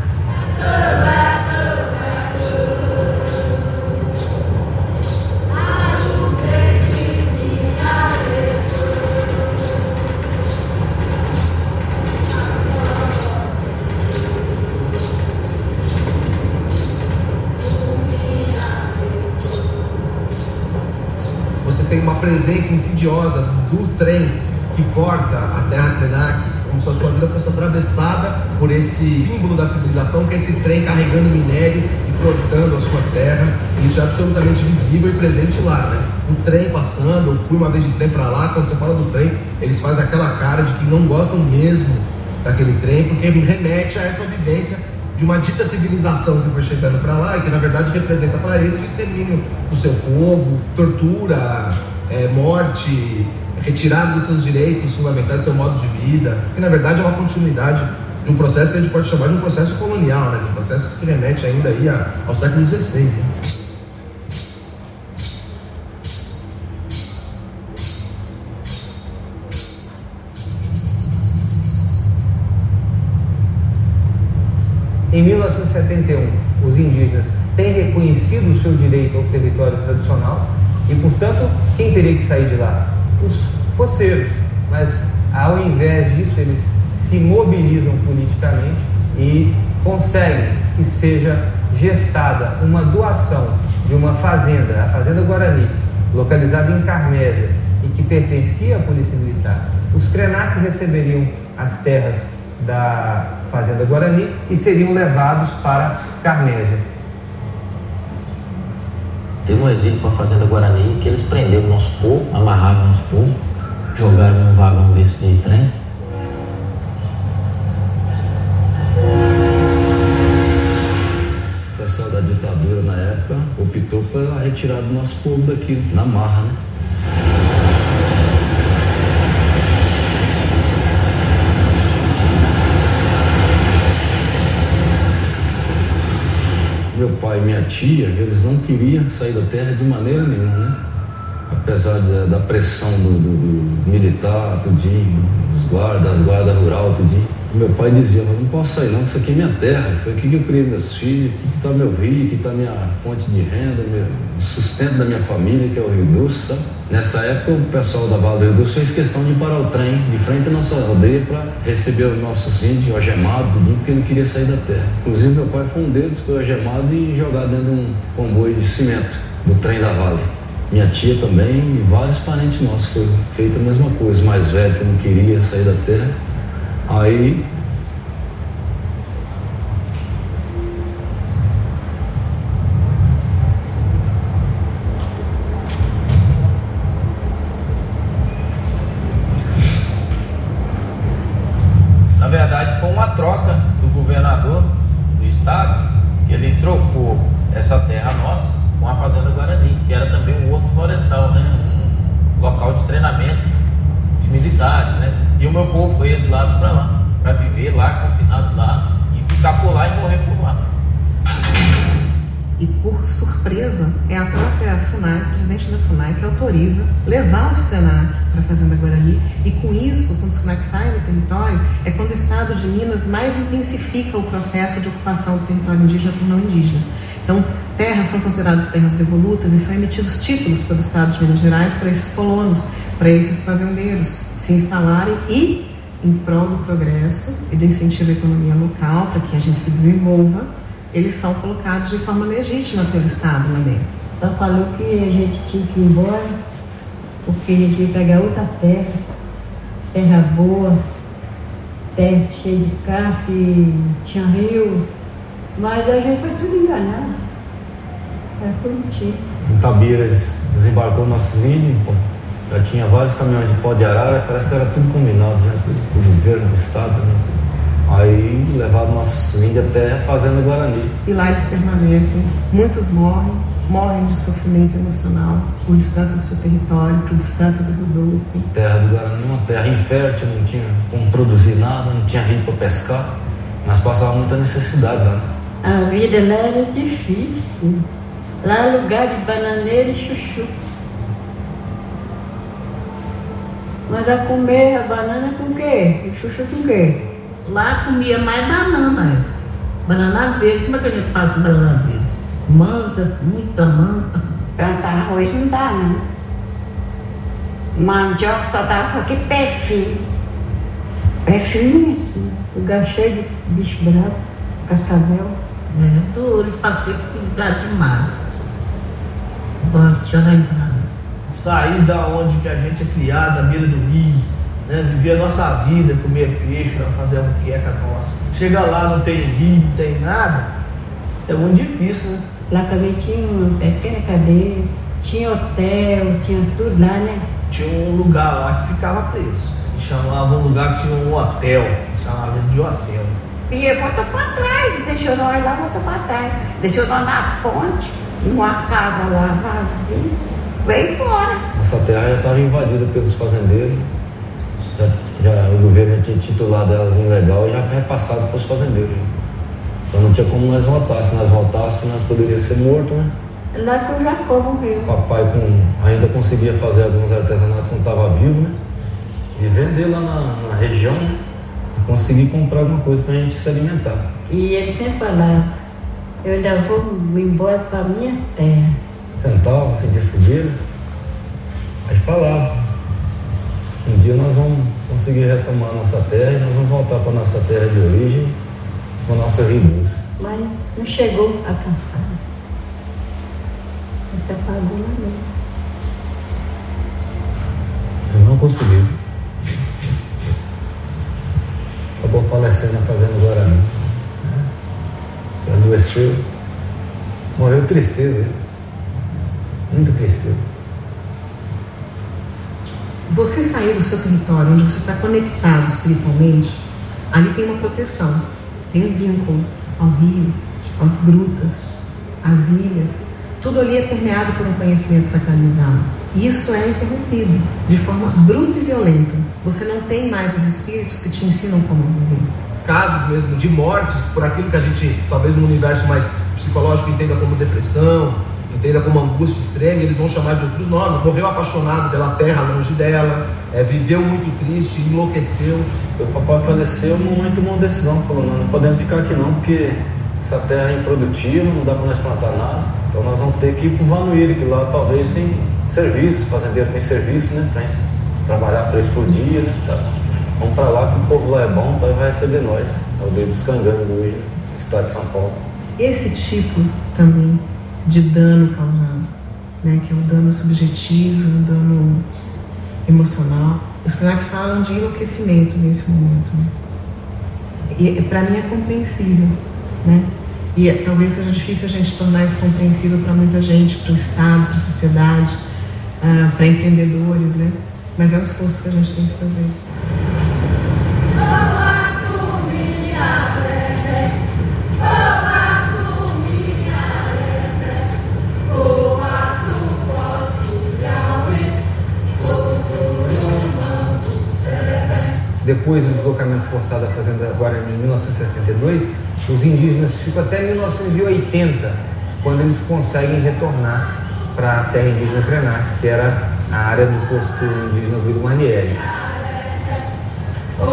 Presença insidiosa do trem que corta a terra Krenak, como se a sua vida fosse atravessada por esse símbolo da civilização, que é esse trem carregando minério e cortando a sua terra. E isso é absolutamente visível e presente lá, né? O trem passando, eu fui uma vez de trem para lá, quando você fala do trem, eles fazem aquela cara de que não gostam mesmo daquele trem, porque remete a essa vivência de uma dita civilização que foi chegando para lá e que na verdade representa para eles o extermínio do seu povo, tortura, é, morte, retirada dos seus direitos fundamentais, seu modo de vida, que na verdade é uma continuidade de um processo que a gente pode chamar de um processo colonial, né? de um processo que se remete ainda aí ao século XVI. Né? Em 1971, os indígenas têm reconhecido o seu direito ao território tradicional e, portanto, quem teria que sair de lá? Os poceiros. Mas, ao invés disso, eles se mobilizam politicamente e conseguem que seja gestada uma doação de uma fazenda, a Fazenda Guarani, localizada em Carmésia e que pertencia à Polícia Militar. Os Krenak receberiam as terras da Fazenda Guarani e seriam levados para Carmésia. Teve um exílio para a Fazenda Guarani que eles prenderam o nosso povo, amarraram o nosso povo, jogaram num vagão desse de trem. O pessoal da ditadura na época optou por retirar do nosso povo daqui, na marra, né? Meu pai e minha tia, eles não queriam sair da terra de maneira nenhuma, né? Apesar da, da pressão do, do, dos militares, tudinho, dos guardas, das guardas rural, tudinho. Meu pai dizia, não posso sair não, que isso aqui é minha terra. Foi aqui que eu criei meus filhos, aqui que está meu rio, aqui está minha fonte de renda, meu sustento da minha família, que é o Rio Doce, sabe? Nessa época o pessoal da Vala do Rio Doce fez questão de parar o trem de frente à nossa aldeia para receber os nossos índios algemados, tudinho, porque não queria sair da terra. Inclusive meu pai foi um deles, foi algemado e jogado dentro de um comboio de cimento do trem da Vale. Minha tia também e vários parentes nossos foi feito a mesma coisa, mais velho que não queria sair da terra. Aí presidente da FUNAI, que autoriza levar os Krenak para a Fazenda Guarani. E com isso, quando os Krenak saem do território, é quando o Estado de Minas mais intensifica o processo de ocupação do território indígena por não indígenas. Então, terras são consideradas terras devolutas e são emitidos títulos pelo Estado de Minas Gerais para esses colonos, para esses fazendeiros se instalarem e, em prol do progresso e do incentivo à economia local, para que a gente se desenvolva, eles são colocados de forma legítima pelo Estado lá dentro. Só falou que a gente tinha que ir embora, porque a gente ia pegar outra terra, terra boa, terra cheia de caça e tinha rio, mas a gente foi tudo enganado. Era por mentira. Em Tabeiras desembarcou nossos índios, pô. já tinha vários caminhões de pó de arara, parece que era tudo combinado, já, tudo com o governo do estado. Né. Aí levaram nossos índios até a Fazenda Guarani. E lá eles permanecem, muitos morrem, morrem de sofrimento emocional por distância do seu território, por distância do Rio Doce. Terra do Guarani, uma terra infértil, não tinha como produzir nada, não tinha rio para pescar, mas passava muita necessidade lá. Né? A vida lá era difícil. Lá é lugar de bananeira e chuchu. Mas a comer a banana com o quê? E o chuchu com o quê? Lá comia mais banana. Banana verde. Como é que a gente faz com banana verde? Manga, muita manga. Plantar arroz não dá, não. Mandioca só dava aqui pé fino. Pé fino isso. Lugar cheio de bicho bravo, cascavel. É, tudo ele passei por lugar demais. Agora, deixa eu lembrar. Sair da onde que a gente é criado, à beira do rio, né? viver a nossa vida, comer peixe, né? fazer a muqueca nossa. Chega lá, não tem rio, não tem nada, é muito difícil, né? Lá também tinha uma pequena cadeia, tinha hotel, tinha tudo lá, né? Tinha um lugar lá que ficava preso. Eles chamavam um lugar que tinha um hotel, eles chamavam de hotel. E ele voltou para trás, deixou nós lá, voltou para trás. Deixou nós na ponte, numa casa lá vazia, veio embora. Nossa terra já estava invadida pelos fazendeiros, já já, o governo já tinha titulado elas ilegal e já repassado para os fazendeiros. Então não tinha como nós voltar. Se nós voltássemos, nós poderíamos ser mortos, né? Lá que o Jacó morreu. Papai com, ainda conseguia fazer alguns artesanatos quando estava vivo, né? E vender lá na, na região, né? E conseguir comprar alguma coisa para a gente se alimentar. E ele sempre falava, eu ainda vou embora para minha terra. Sentava, acendia fogueira, aí falava. Um dia nós vamos conseguir retomar a nossa terra e nós vamos voltar para a nossa terra de origem, com a nossa Doce. Mas não chegou a cansar. Esse apagou lá não. Eu não consegui. Acabou falecendo na Fazenda Guarani. né? Se Adoeceu. Morreu de tristeza. né? Muita tristeza. Você sair do seu território, onde você está conectado espiritualmente, ali tem uma proteção, tem um vínculo ao rio, às grutas, às ilhas. Tudo ali é permeado por um conhecimento sacralizado. Isso é interrompido de forma bruta e violenta. Você não tem mais os espíritos que te ensinam como viver. casos mesmo de mortes por aquilo que a gente, talvez no universo mais psicológico, entenda como depressão, entenda como angústia extrema, eles vão chamar de outros nomes. Morreu apaixonado pela terra longe dela, é, viveu muito triste, enlouqueceu. O papai faleceu num momento de uma decisão, falou, não, não podemos ficar aqui não, porque essa terra é improdutiva, não dá para nós plantar nada. Então nós vamos ter que ir para o Vanuíra, que lá talvez tem serviço, fazendeiro tem serviço, né? Pra trabalhar preço por dia, né? Tá. Vamos para lá que o povo lá é bom, então vai receber nós. É o Deio dos Cangangos hoje, no estado de São Paulo. Esse tipo também de dano causado, né, que é um dano subjetivo, um dano emocional. Os Krenak falam de enlouquecimento nesse momento. Né? E para mim é compreensível, né? E é- talvez seja difícil a gente tornar isso compreensível para muita gente, para o Estado, para a sociedade, ah, para empreendedores, né? Mas é um esforço que a gente tem que fazer. Depois do deslocamento forçado da Fazenda Guarani em 1972, os indígenas ficam até 1980, quando eles conseguem retornar para a terra indígena Krenak, que era a área do posto indígena Vila Manieri. Mas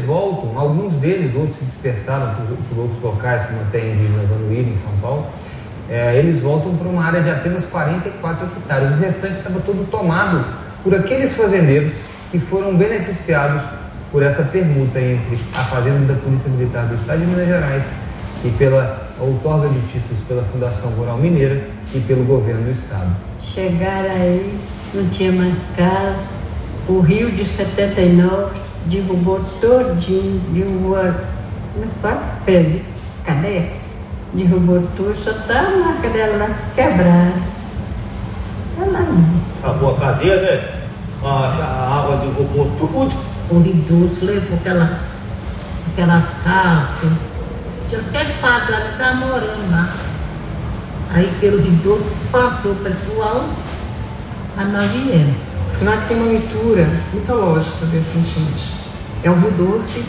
eles voltam, alguns deles, outros se dispersaram por, por outros locais, como a terra indígena Vanuíra, em São Paulo. É, eles voltam para uma área de apenas 44 hectares. O restante estava todo tomado por aqueles fazendeiros que foram beneficiados por essa permuta entre a Fazenda da Polícia Militar do Estado de Minas Gerais e pela outorga de títulos pela Fundação Rural Mineira e pelo governo do Estado. Chegaram aí, não tinha mais casa. O Rio de 79 derrubou todinho, derrubou quatro pesos, cadê? Derrubou tudo, só tá a marca dela lá quebrada. Tá lá. Acabou a cadeia, né? A, água derrubou tudo. O Doce levou aquela, aquelas casas, tinha até lá que estava morando lá. Aí pelo Rio Doce espantou o pessoal, a nós viemos. Krenak têm uma leitura mitológica dessa enchente. É o rio doce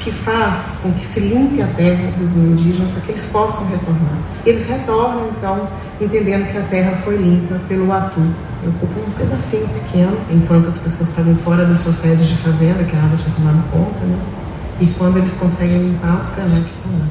que faz com que se limpe a terra dos indígenas para que eles possam retornar. Eles retornam, então, entendendo que a terra foi limpa pelo atu. E ocupa um pedacinho pequeno, enquanto as pessoas estavam fora das suas sedes de fazenda, que a água tinha tomado conta, né? E quando eles conseguem limpar, os Krenak estão lá.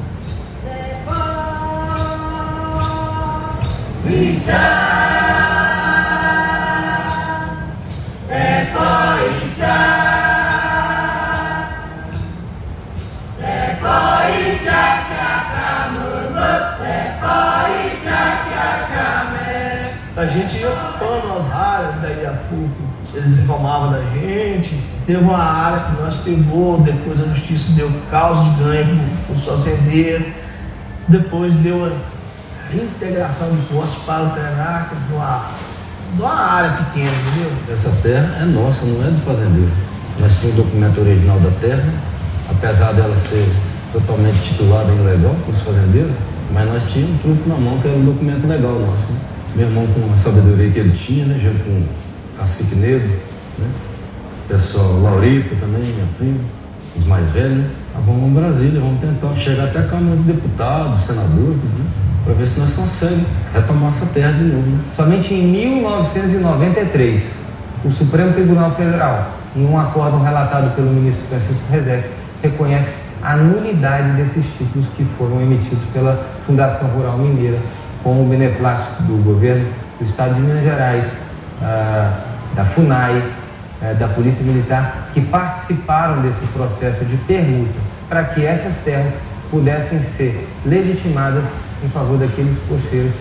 A gente ia ocupando as áreas, daí a pouco eles informavam da gente. Teve uma área que nós pegou, depois a justiça deu causa de ganho para o fazendeiro, depois deu a integração de postos para o Trenac, de uma, de uma área pequena, entendeu? Essa terra é nossa, não é do fazendeiro. Nós tínhamos o documento original da terra, apesar dela ser totalmente titulada em legal os fazendeiros, mas nós tínhamos um trunfo na mão, que era um documento legal nosso. Né? Meu irmão, com a sabedoria que ele tinha, né? junto com o Cacique Negro, né? pessoal Laurito também, minha prima, os mais velhos, né? Ah, vamos a Brasília, vamos tentar chegar até a Câmara de Deputados, senadores, né? para ver se nós conseguimos retomar essa terra de novo. Né? Somente em 1993, o Supremo Tribunal Federal, em um acordo relatado pelo ministro Francisco Rezec, reconhece a nulidade desses títulos que foram emitidos pela Fundação Rural Mineira com o beneplácito do governo do Estado de Minas Gerais, ah, da FUNAI, eh, da Polícia Militar, que participaram desse processo de permuta para que essas terras pudessem ser legitimadas em favor daqueles poceiros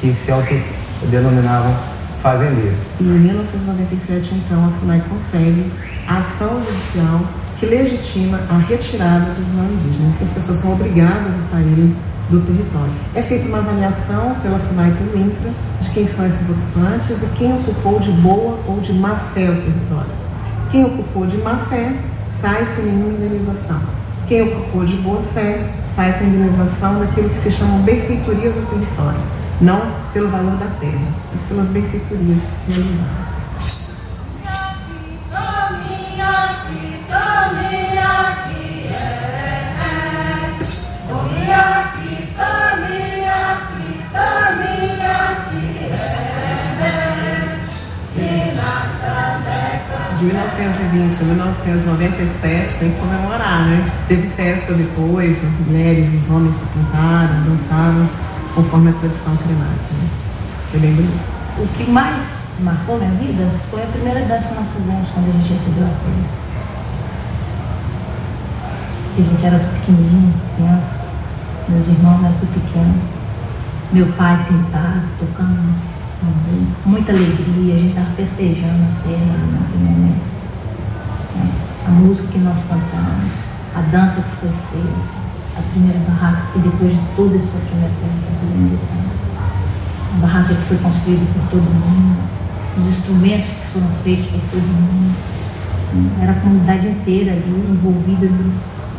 que se autodenominavam fazendeiros. E em 1997, então, a FUNAI consegue a ação judicial que legitima a retirada dos não indígenas. As pessoas são obrigadas a saírem do território. É feita uma avaliação pela FUNAI e pelo INCRA de quem são esses ocupantes e quem ocupou de boa ou de má fé o território. Quem ocupou de má fé sai sem nenhuma indenização. Quem ocupou de boa fé sai com indenização daquilo que se chamam benfeitorias do território, não pelo valor da terra, mas pelas benfeitorias realizadas. 1920 a 1997 tem que comemorar, né? Teve festa depois, as mulheres, os homens se pintaram, dançaram conforme a tradição krenak, né? Foi bem bonito. O que mais marcou minha vida foi a primeira que nós fizemos quando a gente recebeu a terra. Que a gente era tudo pequenininho, criança. Meus irmãos eram tudo pequenos. Meu pai pintado, tocando muita alegria, a gente estava festejando a terra naquele momento. A música que nós cantamos, a dança que foi feita, a primeira barraca que depois de todo esse sofrimento que a gente está vivendo, a barraca que foi construída por todo mundo, os instrumentos que foram feitos por todo mundo. Era a comunidade inteira ali envolvida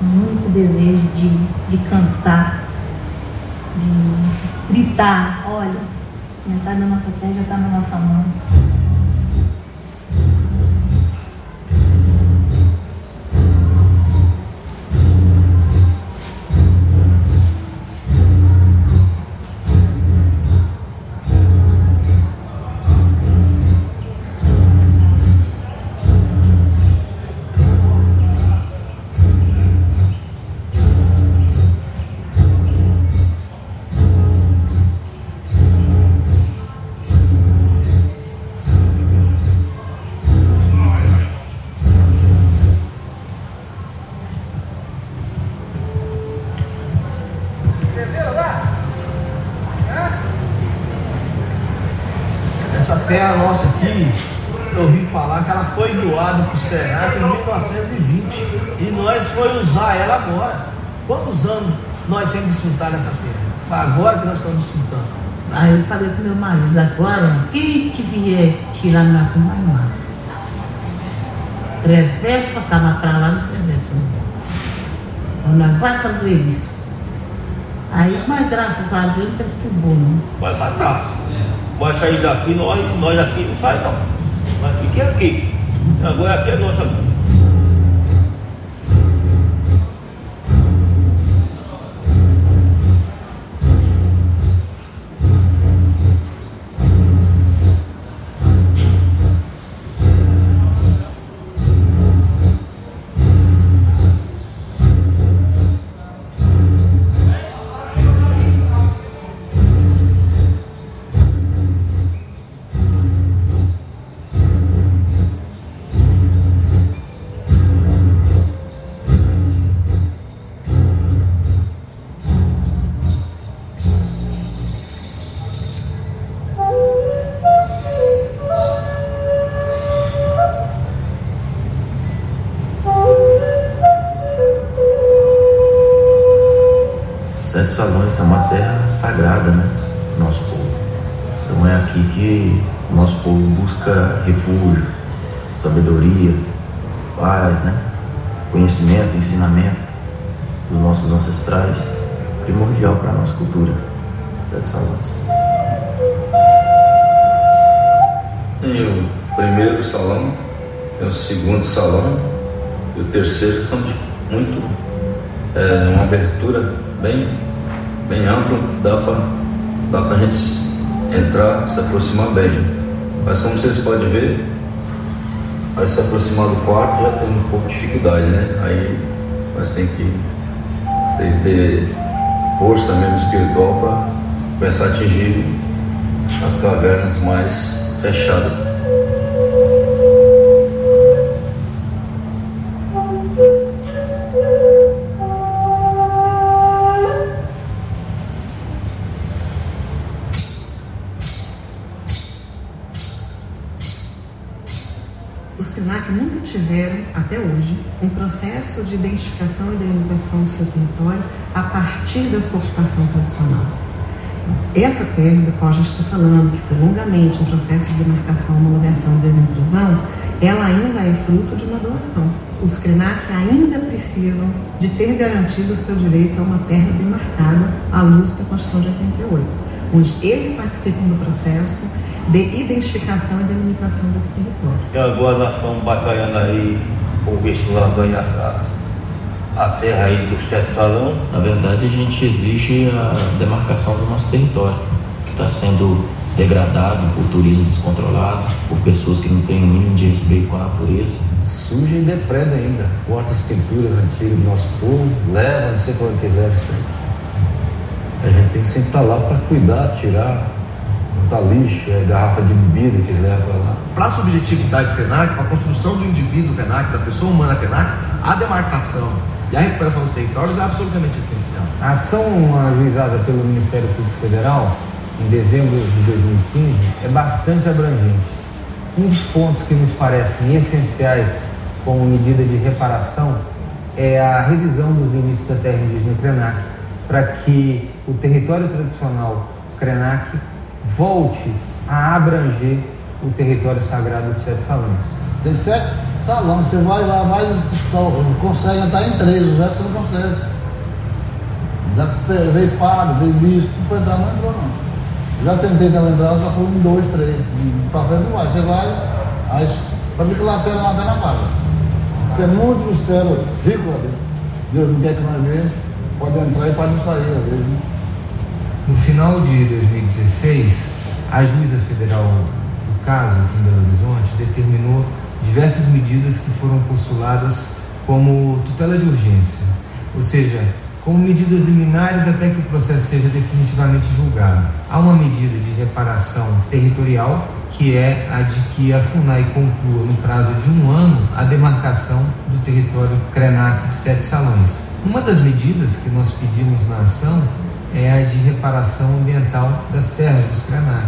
num único desejo de, de cantar, de gritar, olha, Metade da nossa terra já está na nossa mão. Agora, quem te vier tirar na lá. Treveco, estava para lá no Treveco. Nós vai fazer isso. Aí, mas graças a Deus, perturbou, não. Vai matar. Vai sair daqui, nós, nós aqui não sai não. Mas fiquem aqui. Agora aqui é nossa. Terceiro são muito é, uma abertura bem, bem ampla, dá para dá a gente entrar, se aproximar bem. Mas como vocês podem ver, para se aproximar do quarto já tem um pouco de dificuldade, né? Aí nós tem que ter, ter força mesmo espiritual para começar a atingir as cavernas mais fechadas. Processo de identificação e delimitação do seu território a partir da sua ocupação tradicional. Então, essa terra da qual a gente está falando, que foi longamente um processo de demarcação, homologação e desintrusão, ela ainda é fruto de uma doação. Os Krenak ainda precisam de ter garantido o seu direito a uma terra demarcada à luz da Constituição de 88, onde eles participam do processo de identificação e delimitação desse território. E agora nós estamos batalhando aí se nós ganhamos a, a terra aí do sete salão. Na verdade, a gente exige a demarcação do nosso território, que está sendo degradado por turismo descontrolado, por pessoas que não têm o mínimo de respeito com a natureza. Suja e depreda ainda. Corta as pinturas antigas do nosso povo, leva, não sei para onde que eles levam isso daí. A gente tem que sempre estar lá para cuidar, tirar, botar lixo, é, garrafa de bebida que eles levam para lá. Para a subjetividade PENAC, para a construção do indivíduo PENAC, da pessoa humana PENAC, a demarcação e a recuperação dos territórios é absolutamente essencial. A ação ajuizada pelo Ministério Público Federal em dezembro de 2015 é bastante abrangente. Um dos pontos que nos parecem essenciais como medida de reparação é a revisão dos limites da terra indígena Krenak, para que o território tradicional Krenak volte a abranger o território sagrado de Sete Salões. Tem sete salões, você vai lá, vai, consegue entrar em três, os outros você não consegue. Já veio padre, veio bispo, para entrar não entrou não. Já tentei também entrar, só foi um, dois, três. Para frente não vai. Você vai, aí pode ver que lanterna, lanterna apaga. Isso tem muito mistério rico dentro. Deus não quer que nós vejamos, pode entrar e pode não sair às vezes. Né? No final de 2016, a juíza federal caso aqui em Belo Horizonte determinou diversas medidas que foram postuladas como tutela de urgência, ou seja, como medidas liminares até que o processo seja definitivamente julgado. Há uma medida de reparação territorial, que é a de que a FUNAI conclua no prazo de um ano a demarcação do território CRENAC de sete salões. Uma das medidas que nós pedimos na ação é a de reparação ambiental das terras dos CRENAC,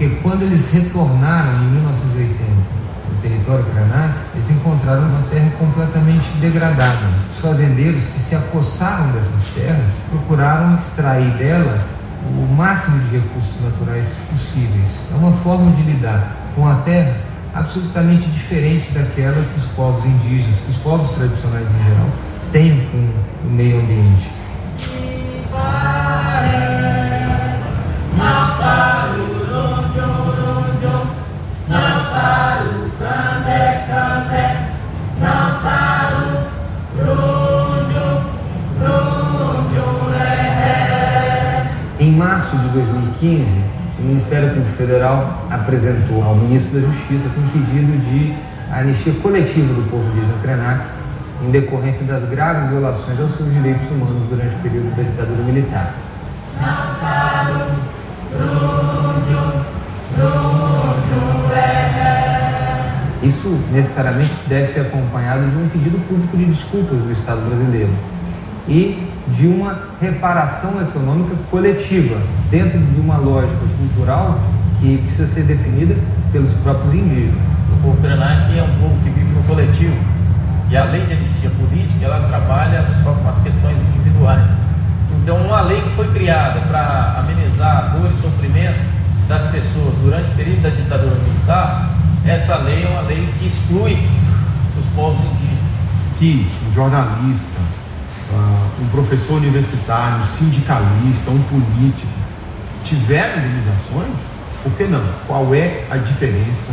porque quando eles retornaram em 1980 território Krenak, eles encontraram uma terra completamente degradada. Os fazendeiros que se apossaram dessas terras procuraram extrair dela o máximo de recursos naturais possíveis. É uma forma de lidar com a terra absolutamente diferente daquela que os povos indígenas, que os povos tradicionais em geral, têm com o meio ambiente. 2015, o Ministério Público Federal apresentou ao Ministro da Justiça um pedido de anistia coletiva do povo indígena Krenak em decorrência das graves violações aos seus direitos humanos durante o período da ditadura militar. Isso necessariamente deve ser acompanhado de um pedido público de desculpas do Estado brasileiro e de uma reparação econômica coletiva, dentro de uma lógica cultural que precisa ser definida pelos próprios indígenas. O povo Krenak é um povo que vive no coletivo e a lei de anistia política ela trabalha só com as questões individuais. Então, uma lei que foi criada para amenizar a dor e sofrimento das pessoas durante o período da ditadura militar, essa lei é uma lei que exclui os povos indígenas. se um jornalista, um professor universitário, um sindicalista, um político tiver indenizações, por que não? Qual é a diferença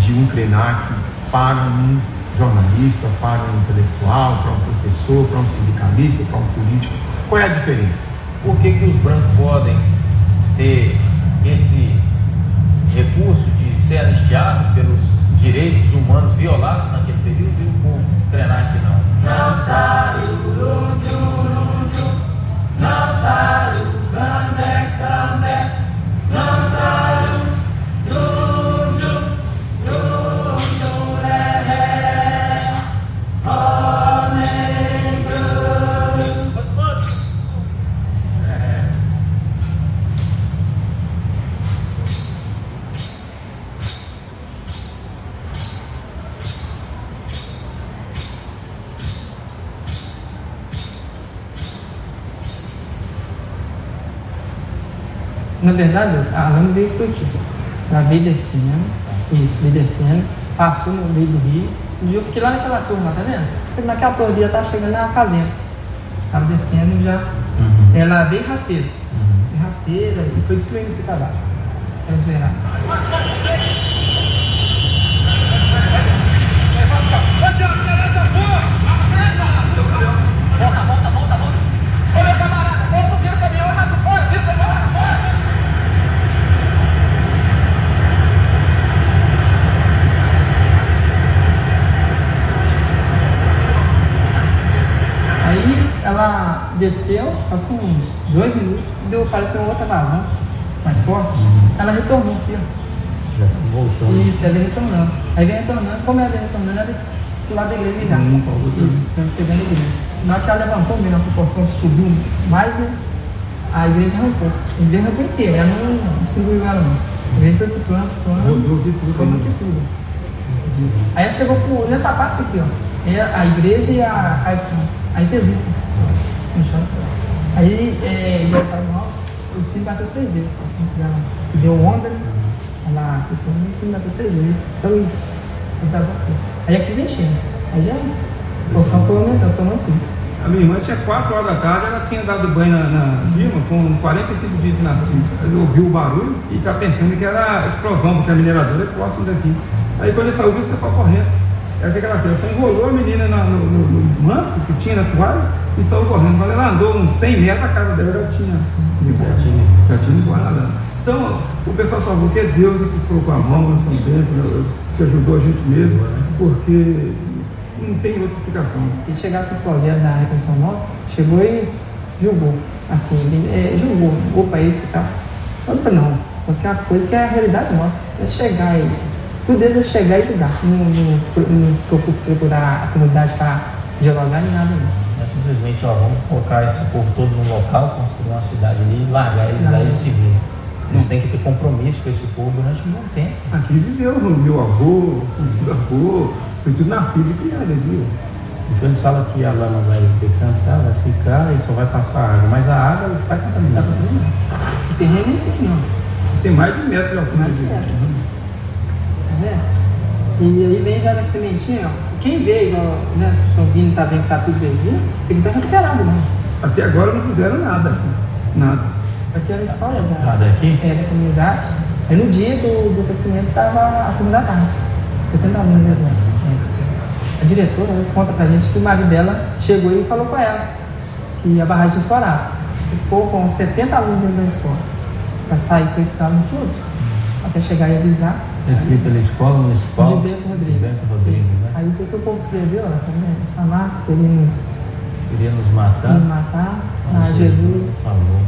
de um CRENAC para um jornalista, para um intelectual, para um professor, para um sindicalista, para um político? Qual é a diferença? Por que, que os brancos podem ter esse recurso de ser anistiado pelos direitos humanos violados naquele período e o povo não? Come back, come back, come. Na verdade, a lama veio por aqui. Ela veio descendo, isso, veio descendo, passou no meio do rio. E eu fiquei lá naquela lá, tá vendo? Naquela torre ali, ela tá chegando na fazenda. Tava descendo já. Ela veio rasteira. Veio rasteira e foi destruindo aqui pra baixo. Pra zerar. Volta, volta, volta, volta. Ô, meu camarada, volta, vira o caminhão, mas fora, vira o caminhão, mas fora. Aí ela desceu, passou uns dois minutos, deu, parece que deu outra vazão mais forte. Ela retornou aqui, ó. Já tá voltando. Isso, ela vem retornando. Aí vem retornando, como ela vem retornando, ela pro lado da igreja já. Hum. Isso, pegando a igreja. Na hora que ela levantou mesmo, a proporção subiu mais, né? A igreja arrancou. A igreja arrancou inteira, ela não distribuiu ela não. A igreja foi flutuando, flutuando. Tudo Rodou ainda. aqui tudo. Aí chegou por, nessa parte aqui, ó. A a igreja e a fez isso. No chão. Aí, é, tá no alto, o sino bateu três vezes. Tá? Que deu onda, né? Ela flutuou e o sino bateu três vezes. Então, aqui. Aí aqui vem enchendo. Aí já, a poção foi aumentando, tomando tudo. A minha irmã tinha 4 horas da tarde, ela tinha dado banho na, na Dilma com 45 dias de nascido. Aí ouviu o barulho e está pensando que era explosão, porque a mineradora é próximo daqui. Aí quando ele saiu, viu o pessoal correndo. Aí o que que ela fez? Só enrolou a menina na- no, no- no manto que tinha na toalha e saiu correndo. Quando ela andou uns 100 metros, a casa dela já tinha já tinha, já tinha ido embora nadando. Então, o pessoal salvou que é Deus que colocou a mão no São Bento, né, que ajudou a gente mesmo, porque não tem outra explicação. E chegaram com o projeto da reconstrução nossa, chegou e julgou. Assim, ele é, julgou, opa, esse e tal. Mas eu falei, não, mas que é uma coisa que é a realidade nossa. É chegar e. É chegar e julgar. Não, não, não procura procurar a comunidade para dialogar nem nada não. É simplesmente, ó, vamos colocar esse povo todo num local, construir uma cidade ali e largar eles lá e se viram. Eles têm que ter compromisso com esse povo durante um bom tempo. Aqui viveu meu avô, meu avô, foi tudo na filha criada aqui. Então eles falam que a lama vai decantar, vai ficar e só vai passar água, mas a água vai contaminar para todo mundo. O terreno é esse aqui, ó. Tem mais de um metro de altura. Mais de um metro. Vendo? E aí vem já na sementinha, ó. Quem vê, igual, né, vocês estão vindo, tá vendo que tá tudo verdinho, isso aqui tá recuperado, não. Até agora não fizeram nada, assim. Nada. Aqui era a escola da, Ah, daqui? é, da comunidade. Aí no dia do, do crescimento tava a turma da tarde. 70 alunos né, é. A diretora né, conta pra gente que o marido dela chegou e falou com ela que a barragem ia estourar. E ficou com 70 alunos dentro da escola. Pra sair com esse aluno tudo. Até chegar e avisar. Tá escrito ali Escola Municipal De Bento Rodrigues. Bento Rodrigues, né? Aí isso que o povo escreveu, ela também, essa marca, queria nos, Queria nos matar. nos matar. Ah, Jesus. Falou.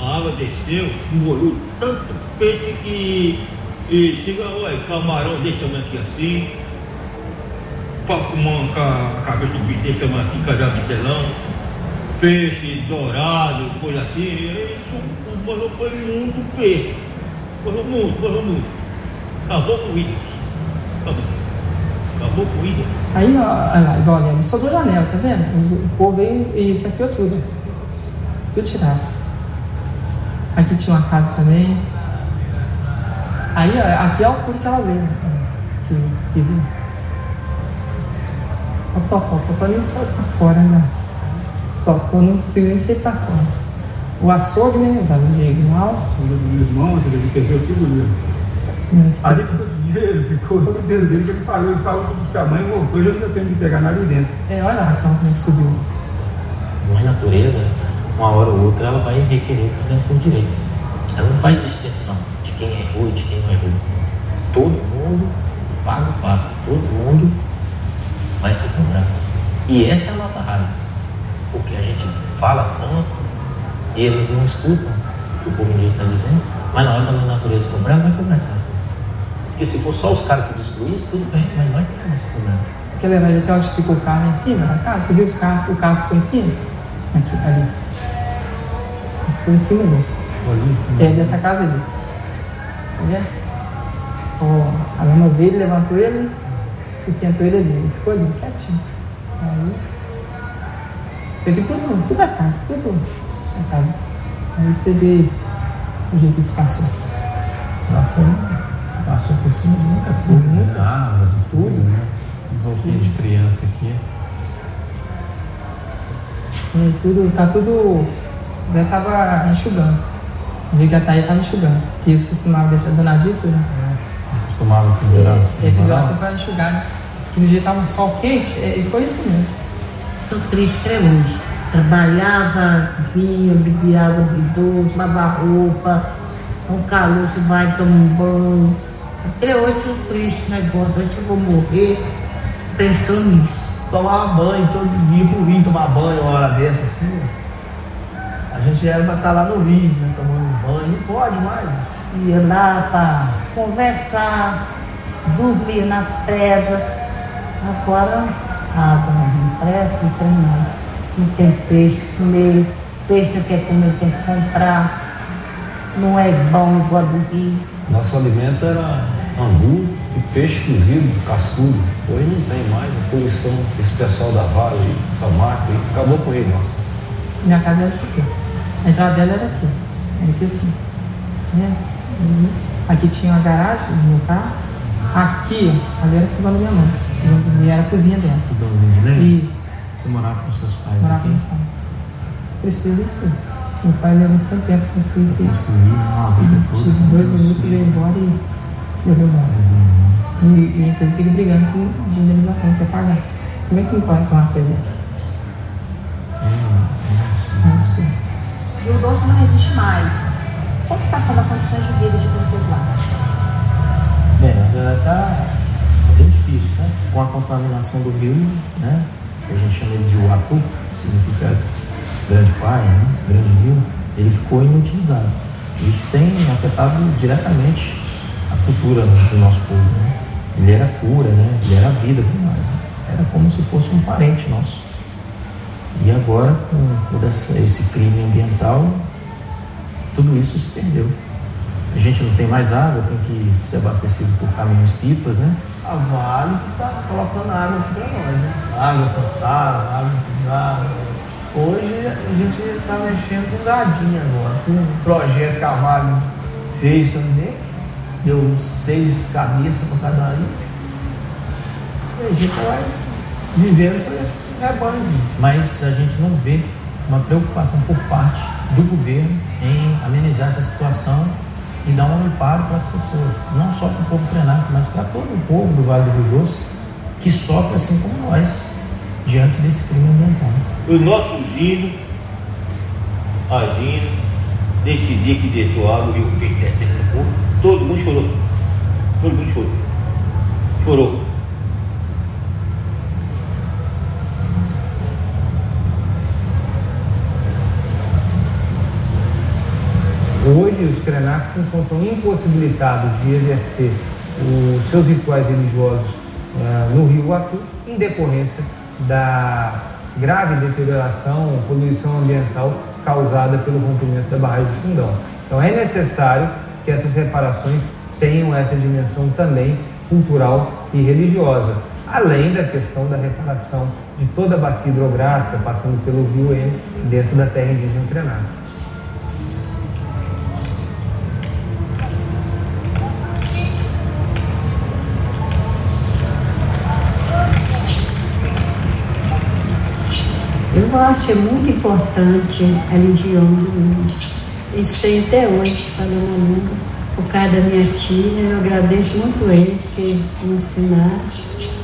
A água desceu, molhou tanto peixe que e chega, olha, camarão desse tamanho aqui assim, pacumã com a cabeça do bicho desse tamanho assim, casal de telão, peixe dourado, coisa assim, isso molhou foi muito peixe. Molhou muito, molhou muito. Acabou com o. Acabou. Acabou com o índio. Aí, ó, olha lá, igual ele sobrou janela, tá vendo? O povo veio e saqueou tudo. Tudo tirado. Aqui tinha uma casa também. Aí, ó, aqui é o curo que ela veio. né? Que, que veio. O Totó, o Totó nem saiu pra fora, né? Totó não conseguiu nem sair pra fora. O açougue, né? Da diagonal. Açougue do meu irmão, ele perdeu tudo mesmo. Ali ficou dinheiro, ficou todo o dinheiro dele que ele saiu, ele saiu para buscar a mãe, voltou e eu não tenho que pegar nada ali dentro. É, olha lá, então, como subiu. É natureza, uma hora ou outra ela vai requerer o dentro por direito. Ela não faz distinção de quem é ruim e de quem não é ruim. Todo mundo paga o pato, todo mundo vai ser cobrado. E essa é a nossa raiva. Porque a gente fala tanto e eles não escutam o que o povo indígena está dizendo, mas na hora da natureza cobrar, vai cobrar coisas. Porque se for só os caras que destruíssem, tudo bem, mas nós temos esse problema. Aquele velho até onde ficou o carro em cima da casa, você viu os carros, o carro ficou em cima? Aqui, ali. Ficou em cima ali. Ali em cima. É dessa casa ali. Tá vendo? Ó, a lama veio, levantou ele e sentou ele ali. Ele ficou ali, quietinho. Aí. Isso aqui tudo, tudo é casa, tudo é casa. Aí você vê o jeito que isso passou. Lá foi. Passou por cima de muita coisa. Muita árvore, tudo, né? Uns roupinhos de criança aqui. E tudo, tá tudo. Já tava enxugando. O dia que a Thaís tava enxugando. Que eles costumavam deixar a dona Dissa, né? Costumava pendurar assim. É, pendurar varal. assim pra enxugar, né? Que no dia tava um sol quente, é, e foi isso mesmo. Estou triste até hoje. Trabalhava, vinha, bebia água de idoso, lavava roupa, um calor, se vai, toma um banho. Até hoje estou triste com o negócio, acho que eu vou morrer pensando nisso. Tomava banho todo dia pro rio, tomar banho uma hora dessa assim. A gente era pra estar lá no rio, né, tomando banho, não pode mais. Ia lá para conversar, dormir nas pedras. Agora, água não presta, não tem nada. Não tem peixe pra comer, peixe que quer comer tem que comprar. Não é bom igual do rio. Nosso alimento era angu e peixe cozido, cascudo. Hoje não tem mais, a poluição, esse pessoal da Vale, Samarco, acabou com o rei nosso. Minha casa era essa aqui. A entrada dela era aqui. Era aqui assim. Né? E aqui tinha uma garagem do meu carro. Aqui, ali era o fogão da minha mãe. E era a cozinha dela. Fogãozinho de lenha? Isso. Você morava com seus pais Morava aqui? com meus pais. Construiu isso. Meu pai levou muito tempo para construir isso. Construir uma vida toda. Tive dois minutos, veio embora e levou embora. E, e inclusive fica brigando com de indenização, não quer pagar. Como é que pode com coisa dessa? Isso. Rio Doce não existe mais. Como está sendo a condições de vida de vocês lá? Bem, na verdade tá bem difícil, né? Com a contaminação do rio, né? A gente chama ele de Uatu, que significa grande pai, né? grande rio, ele ficou inutilizado. Isso tem afetado diretamente a cultura do nosso povo, né? Ele era cura, né? Ele era vida para nós. né? Era como se fosse um parente nosso. E agora, com todo esse crime ambiental, tudo isso se perdeu. A gente não tem mais água, tem que ser abastecido por caminhões pipas, né? A Vale que tá colocando água aqui pra nós, né? Água potável, água água. Hoje a gente está mexendo com gadinho agora, com um projeto que a Vale fez também. Deu seis cabeças para cada um. E a gente vai vivendo com esse rebanhozinho. Mas a gente não vê uma preocupação por parte do governo em amenizar essa situação e dar um amparo para as pessoas, não só para o povo treinaco, mas para todo o povo do Vale do Rio Doce que sofre assim como nós diante desse crime ambiental. Os nossos índios agindo, nesse dia que desceu água, o rio fez descendo no corpo, todo mundo chorou. Todo mundo chorou. Chorou. Hoje, os Krenak se encontram impossibilitados de exercer os seus rituais religiosos ah, no rio Atu, em decorrência da grave deterioração, poluição ambiental causada pelo rompimento da barragem de Fundão. Então, é necessário que essas reparações tenham essa dimensão também cultural e religiosa, além da questão da reparação de toda a bacia hidrográfica, passando pelo rio N, dentro da terra indígena Krenak. Eu acho é muito importante a religião do índio. Isso sei até hoje, falando a língua. Por causa da minha tia, eu agradeço muito eles que me ensinaram.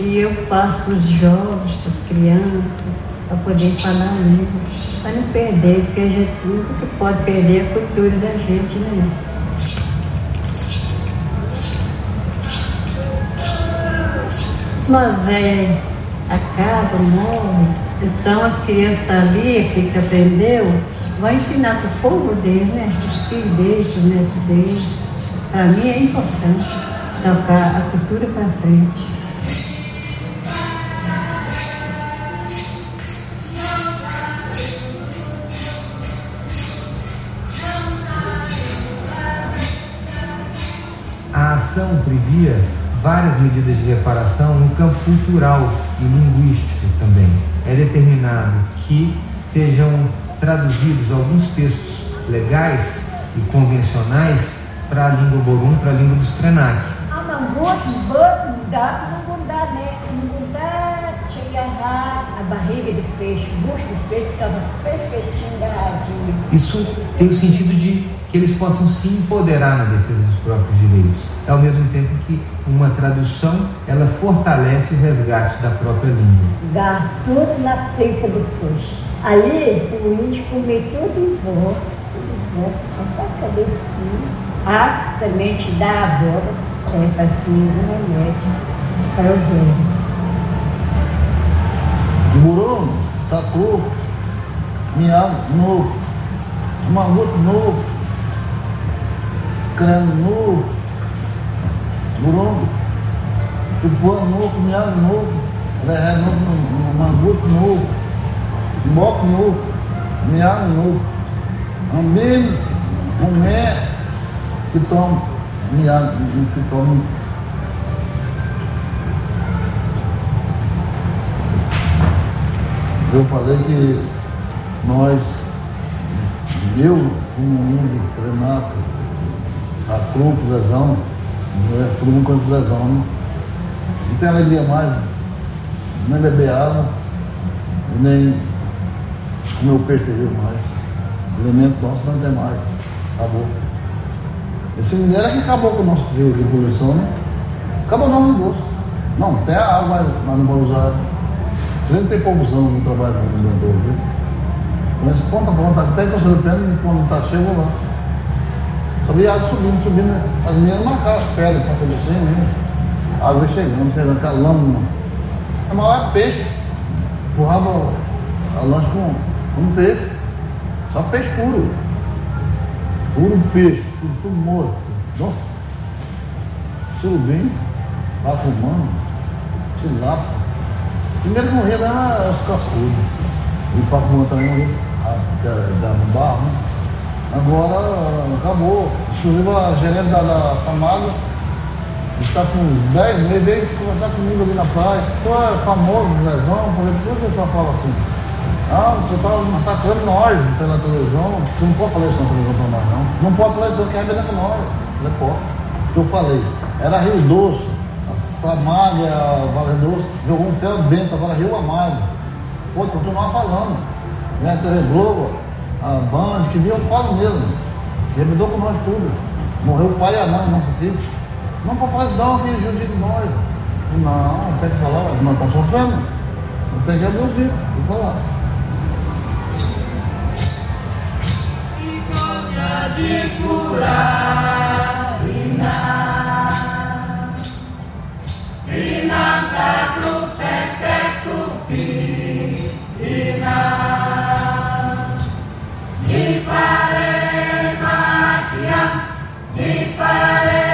E eu passo para os jovens, para as crianças, para poder falar a língua, para não perder, porque a gente nunca pode perder a cultura da gente, né? Os mais velhos acabam, morrem. Então as crianças estão ali, aqui que aprendeu, vai ensinar para o povo deles, né? Os filhos deles, os netos deles. Para mim é importante tocar a cultura para frente. A ação previa várias medidas de reparação no campo cultural e linguístico também. É determinado que sejam traduzidos alguns textos legais e convencionais para a língua borum, para a língua dos Krenak. A barriga de peixe, o do peixe estava perfeitinho, agarradinho. Isso tem o sentido de que eles possam se empoderar na defesa dos próprios direitos. Ao mesmo tempo que uma tradução, ela fortalece o resgate da própria língua. Dá tudo na pipa do peixe. Ali, o índio comia tudo em volta, tudo em volta, só só a cabecinha. A semente da abóbora serve assim um remédio para o velho. Burão, tatu, miado novo, mamuto novo, crânio novo, burão, tupuã novo, miado novo, ré novo, mamuto novo, miado novo, ambino, rumé, que toma, miado, que toma eu falei que nós, eu, como índio, Renato, a Cru, o Zezão, é todo mundo conhece o Zezão, né? Não tem alegria mais, nem beber água, nem comer o peixe de rio mais. O elemento nosso não tem mais. Acabou. Esse minério é que acabou com o nosso rio de poluição, né? Acabou o nosso negócio. Não, tem a água, mas, não vamos usar. 30 e poucos anos no trabalho com o vendedor, viu? Mas ponta a ponta, até que eu pé, quando está cheio, vou lá. Sabia água subindo, subindo. As meninas marcaram as pedras para fazer assim mesmo. A água chegando, chegando, aquela lâmina. A maior é peixe. Empurrava a lanche com, com peixe. Só peixe puro. Puro peixe, tudo morto. Nossa. Surubim, pacumano, tilápia. Primeiro que era os cascudos. E o Pacumã também morria no barro. Né? Agora acabou. Inclusive a gerente da, da Samada está com 10 meses, veio conversar comigo ali na praia. Tu é famoso, Zezão, por que o pessoal fala assim? Ah, você está massacrando nós pela televisão. Você não pode falar isso na televisão para nós, não. Não pode falar isso, não quer arrebentar com nós. Não pode. Eu falei, era Rio Doce, a Samália, Vale Doce, jogou um ferro dentro, agora Rio Amargo. Pode continuar falando. Né? A TV Globo, a Band, que viu, eu falo mesmo. Que arrebentou com nós tudo. Morreu o pai e a mãe, nosso tio. Não pode falar isso não, que judica nós. Não, tem que falar, nós estamos sofrendo. Não tem jeito de ouvir, que falar. Di pare matiam Di pare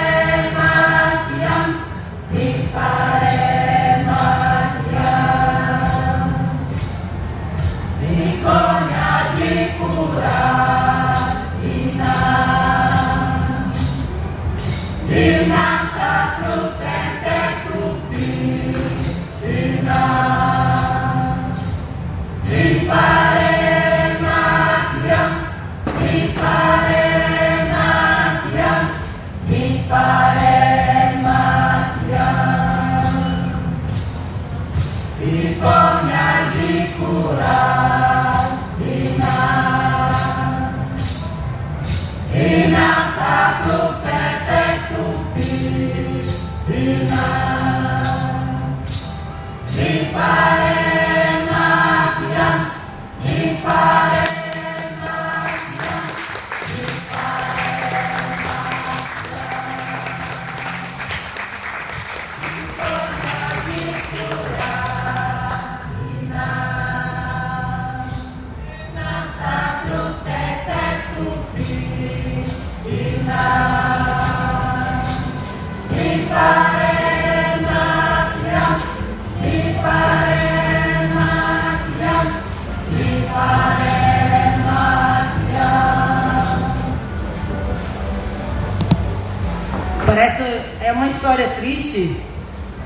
história triste,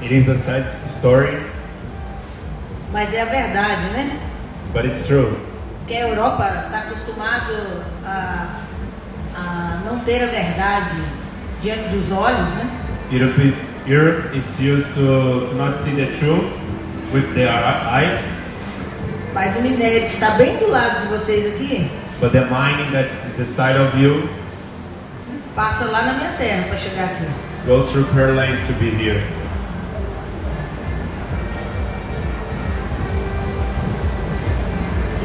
It is a sad story, mas é a verdade, né? but it's true. Porque a Europa está acostumado a, a não ter a verdade diante dos olhos, né? Europe, Europe it's used to, to not see the truth with their eyes, Mas o minério que está bem do lado de vocês aqui, but the mining that's the side of you passa lá na minha terra para chegar aqui. Goes through per lane to be here.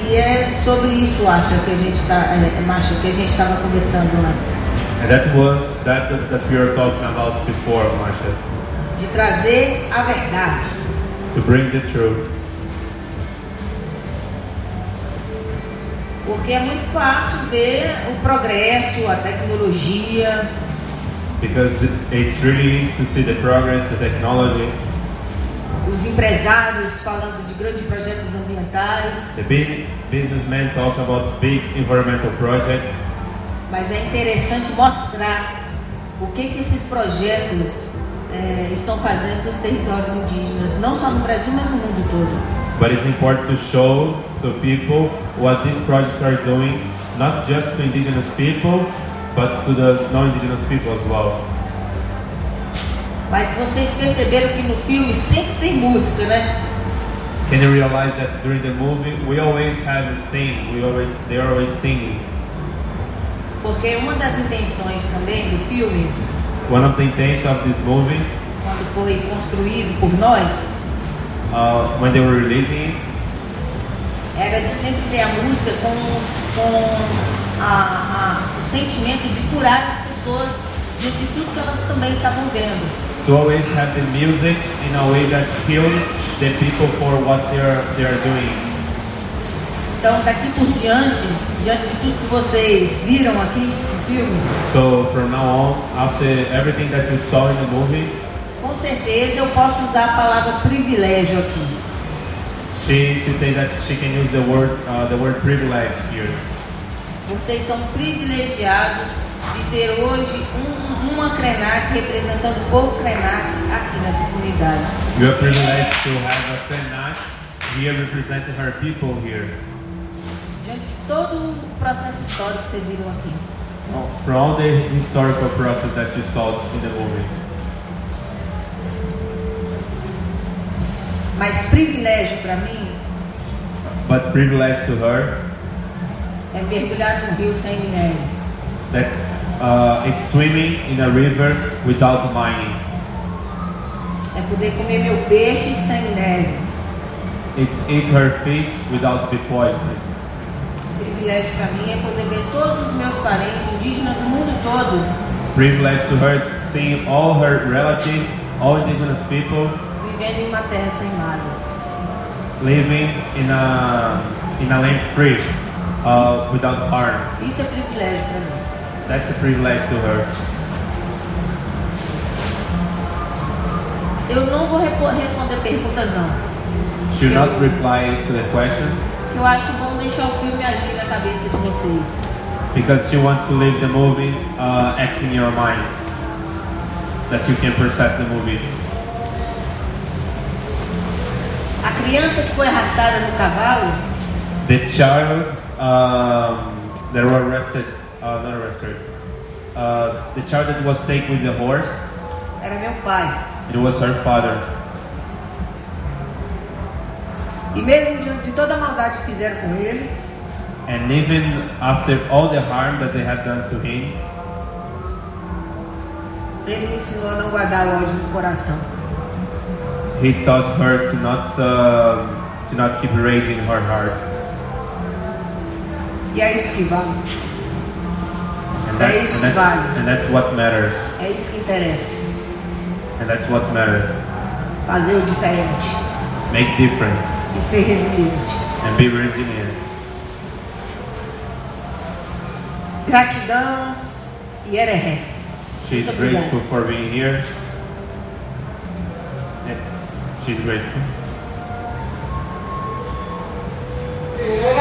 E é sobre isso, acha que a gente está, é, é, que a gente estava conversando antes, And that was that that we were talking about before, Marsha, de trazer a verdade. to bring the truth. Porque é muito fácil ver o progresso, a tecnologia, Because it's really easy to see the progress, the technology, os empresários falando de grandes projetos ambientais, the big businessmen talk about big environmental projects, mas é interessante mostrar o que, que esses projetos eh, estão fazendo nos territórios indígenas, não só no Brasil, mas no mundo todo. but it's important to show to people what these projects are doing, not just to indigenous people, but to the non-indigenous people as well. Mas vocês perceberam que no filme sempre tem música, né? Can you realize that during the movie we always have a sing, we always they're always singing. Porque uma das intenções também do filme, One of the intentions of this movie, quando foi construído por nós, uh, when they were releasing it, era de sempre ter a música com, os- com a- a- o sentimento de curar as pessoas diante de tudo que elas também estavam vendo. to always have the music in a way that heals the people for what they are they are doing. Então, daqui por diante, diante de tudo que vocês viram aqui no filme, So from now on, after everything that you saw in the movie, com certeza eu posso usar a palavra privilégio aqui. she she said that she can use the word uh, the word privilege here. Vocês são privilegiados de ter hoje um, uma Krenak representando o povo Krenak aqui nessa comunidade. You are privileged to have a Krenak here representing her people here. Diante de todo o processo histórico que vocês viram aqui. For all the historical process that you saw in the movie. Mas privilégio para mim But privilege to her, é mergulhar no rio sem minério. that's uh, it's swimming in a river without mining. É poder comer meu peixe sem minério. It's eat her fish without be poisoned. Privilégio para mim é poder ver todos os meus parentes indígenas do mundo todo Privilege to her seeing all her relatives, all indigenous people vivendo em uma terra sem mares. living in a in a land free, uh, without harm. Isso é privilégio para mim. That's a privilege to her. Eu não vou responder perguntas não. Should not reply to the questions Que eu acho bom deixar o filme agir na cabeça de vocês. because she wants to leave the movie uh, acting in your mind, that you can process the movie. A criança que foi arrastada no cavalo The child um, that were arrested, uh, not arrested, uh, the child that was taken with the horse, era meu pai. it was her father. E mesmo diante de toda a maldade que fizeram com ele, And even after all the harm that they had done to him, ele me ensinou a não guardar ódio no coração. he taught her to not uh, to not keep rage in her heart. E é isso que vale. And, that, É isso and, que vale. that's, and that's what matters. É isso que interessa. And that's what matters. Fazer o diferente Make different e ser resiliente. and be resilient. Gratidão e ereré. She's Muito obrigada. grateful for being here. Yeah, she's grateful. Yange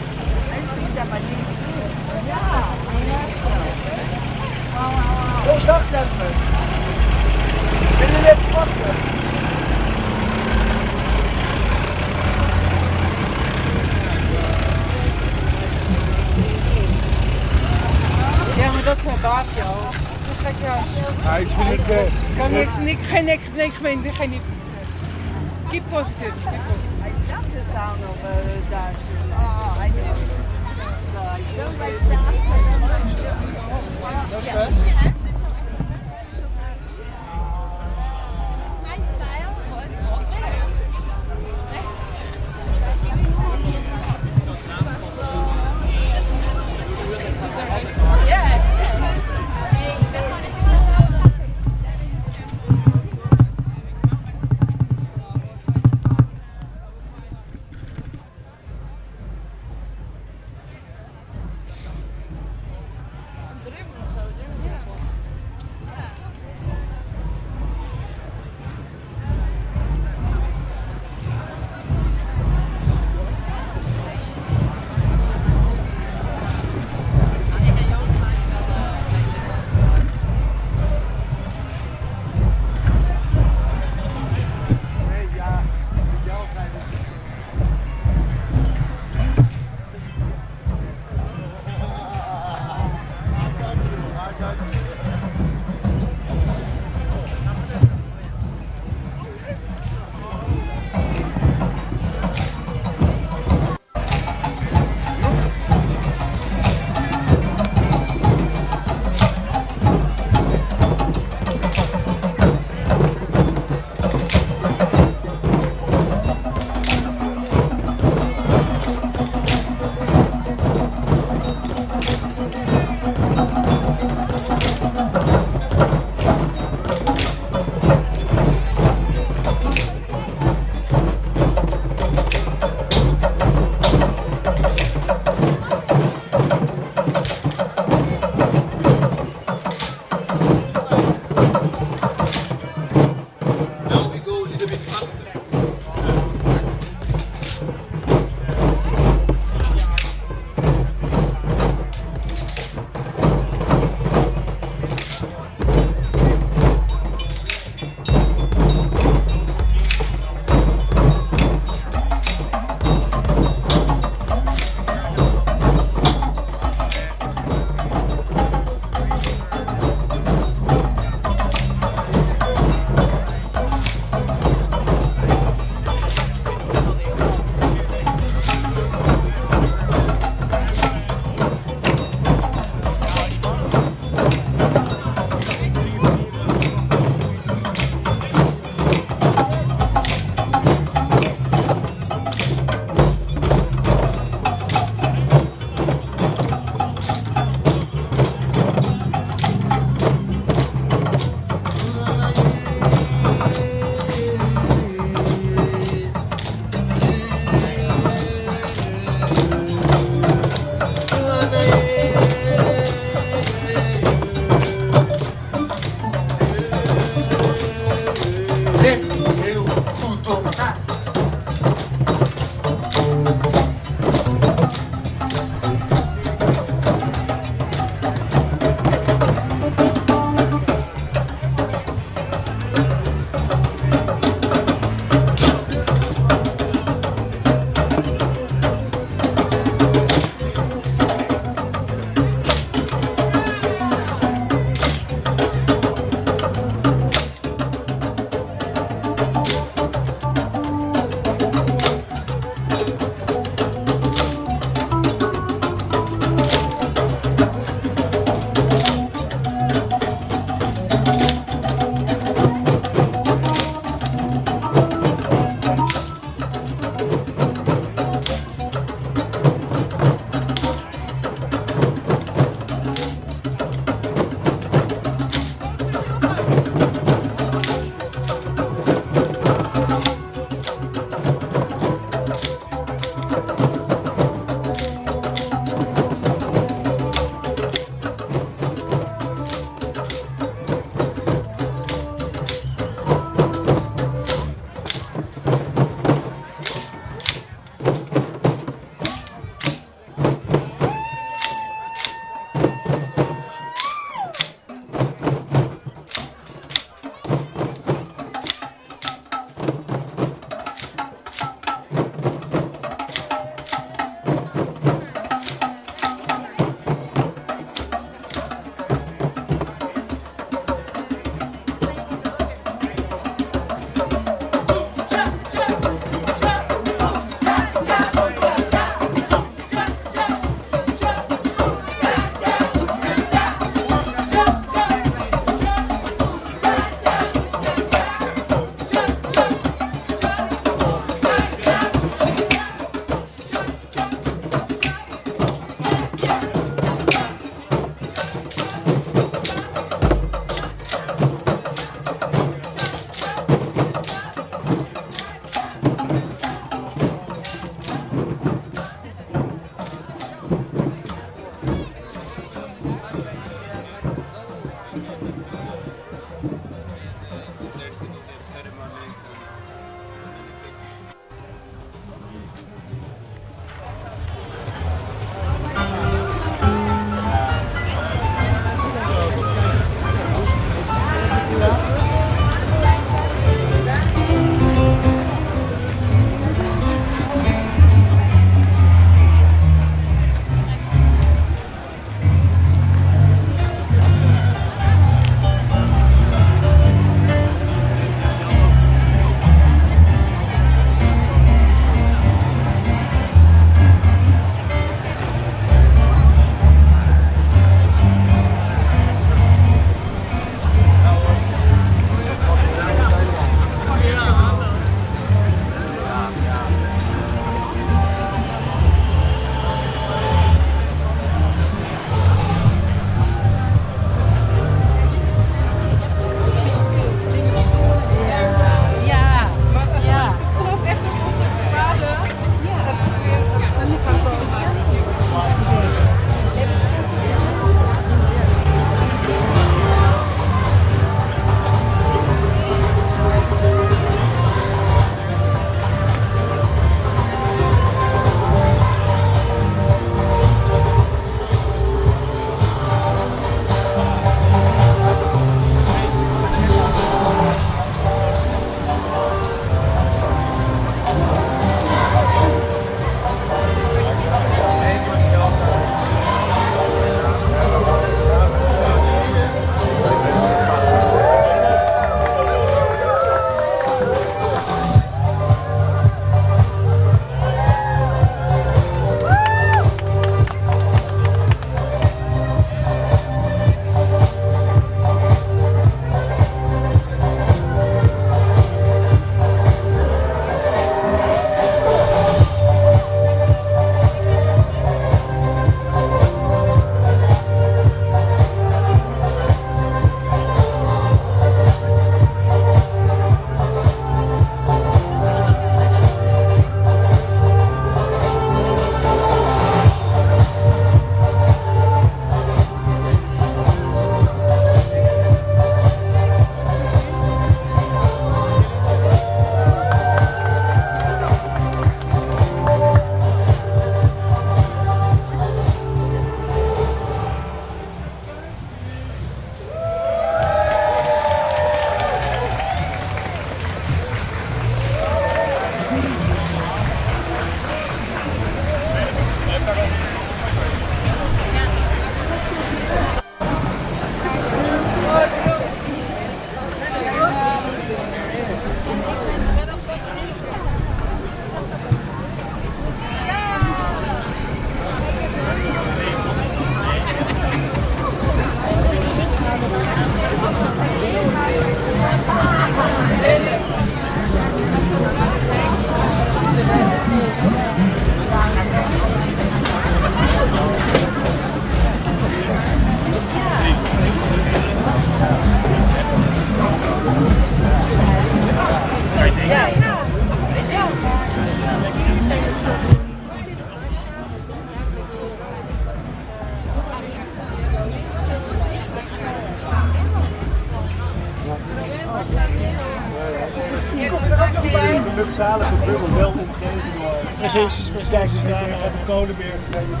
precies. de Ja, Kolenberg.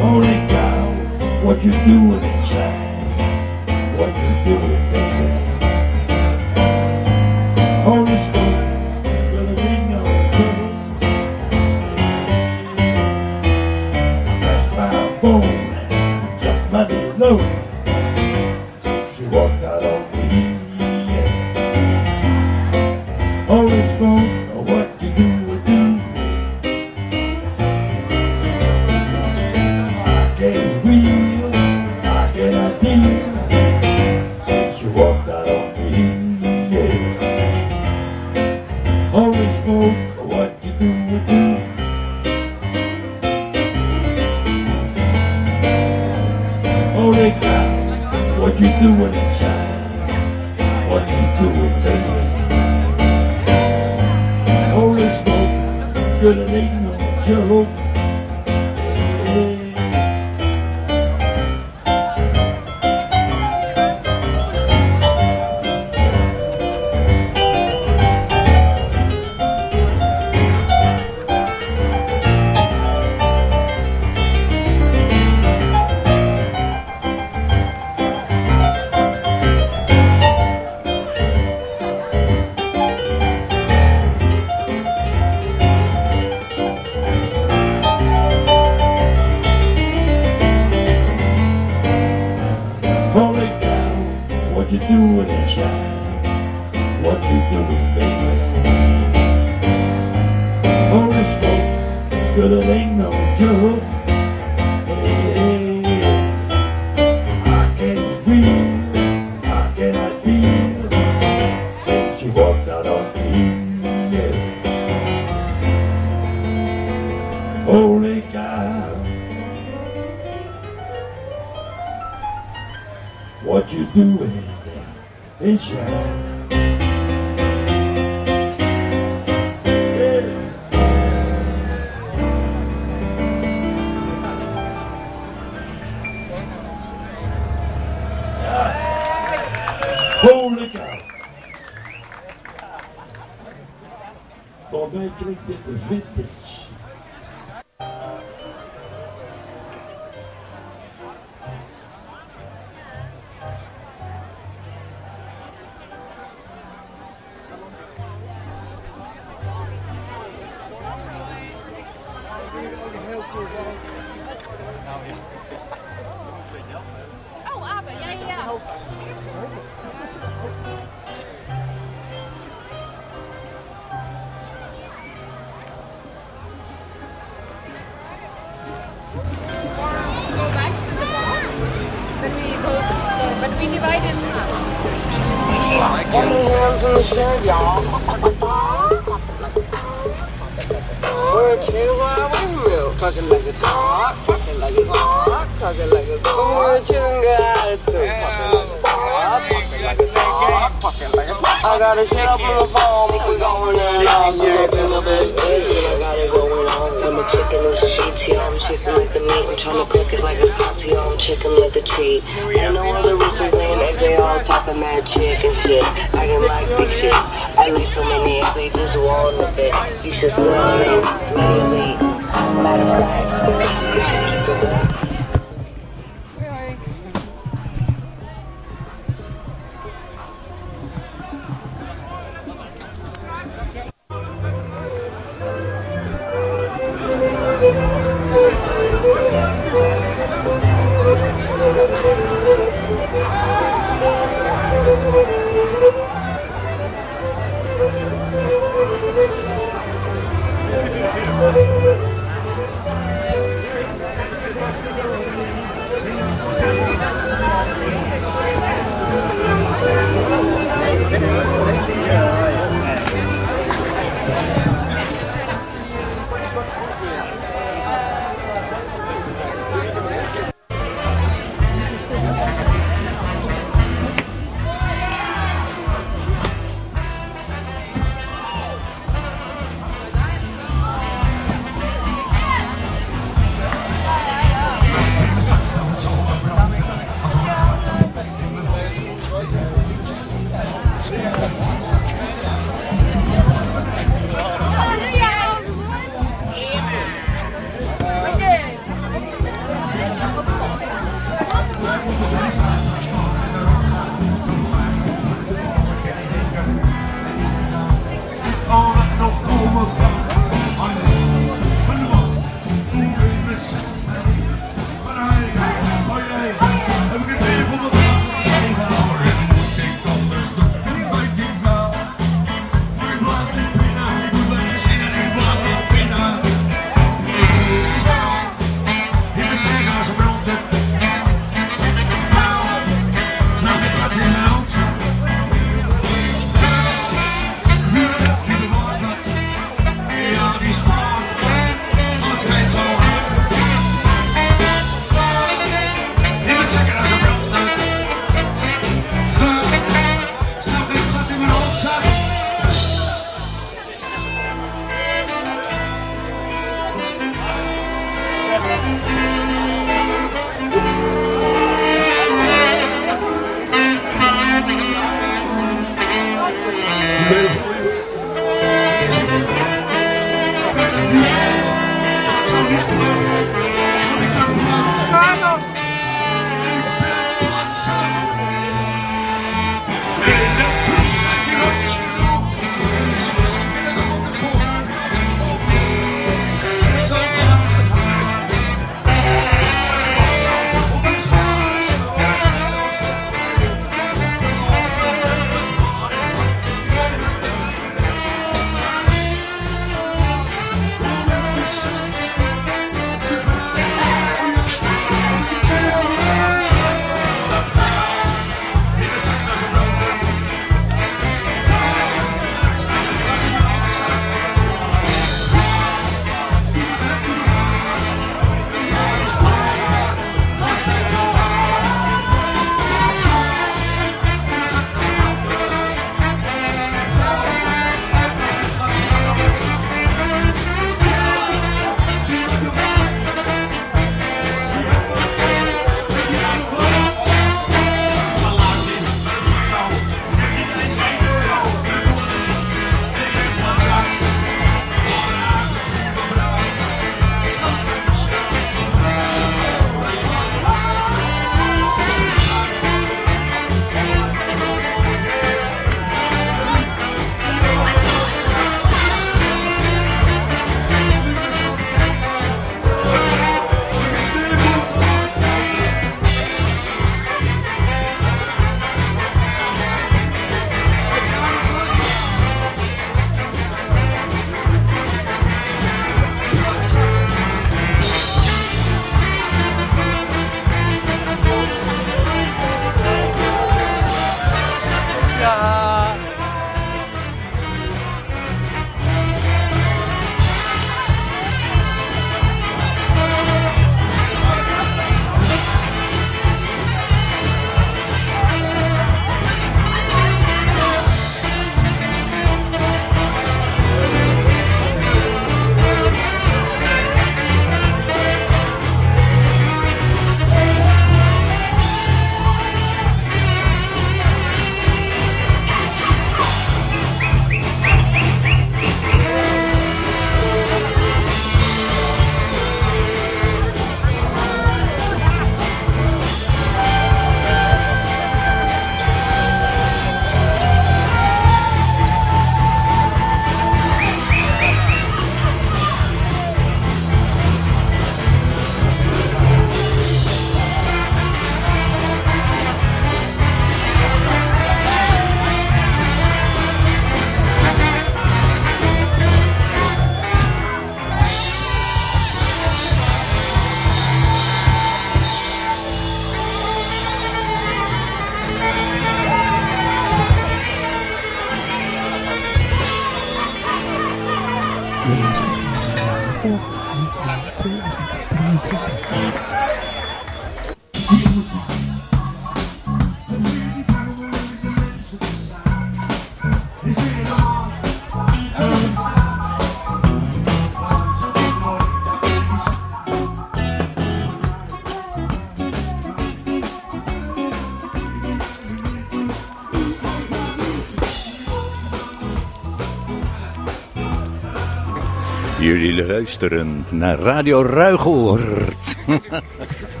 Jullie luisteren naar Radio Ruigoort.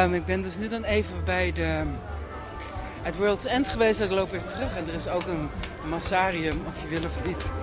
Ehm, ik ben dus nu dan even bij de, het World's End geweest. Ik loop weer terug. En er is ook een massarium, of je wil of niet.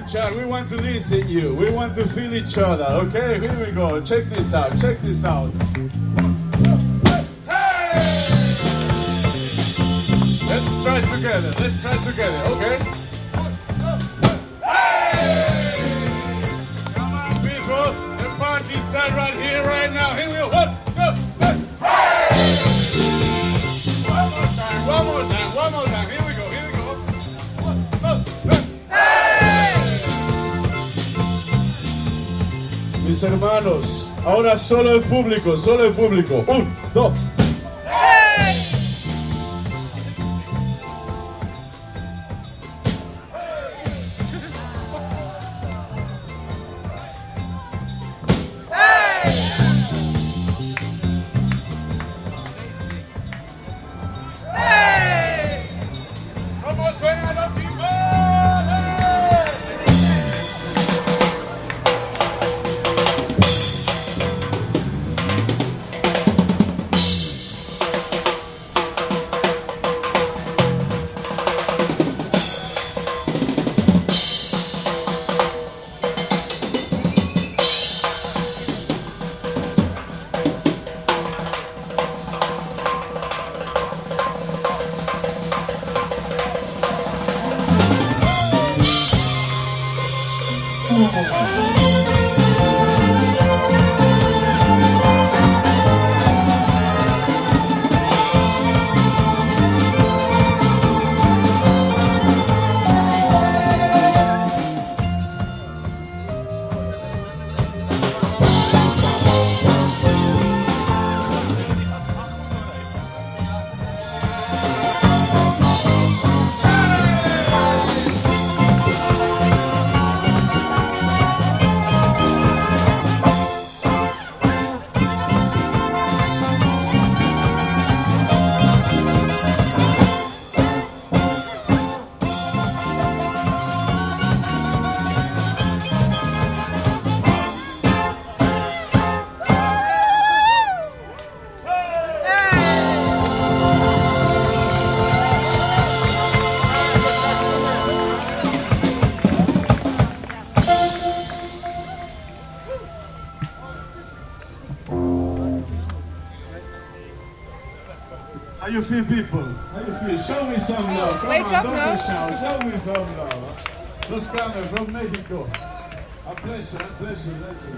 Escuchar. We want to listen you. We want to feel each other. Okay, here we go. Check this out. Check this out. Ahora solo el público, solo el público. Un, dos. How you feel, people? How you feel? Show me some love. Come Wake on, up don't now. be shy. Show me some love. Los coming from Mexico. A pleasure, a pleasure, pleasure.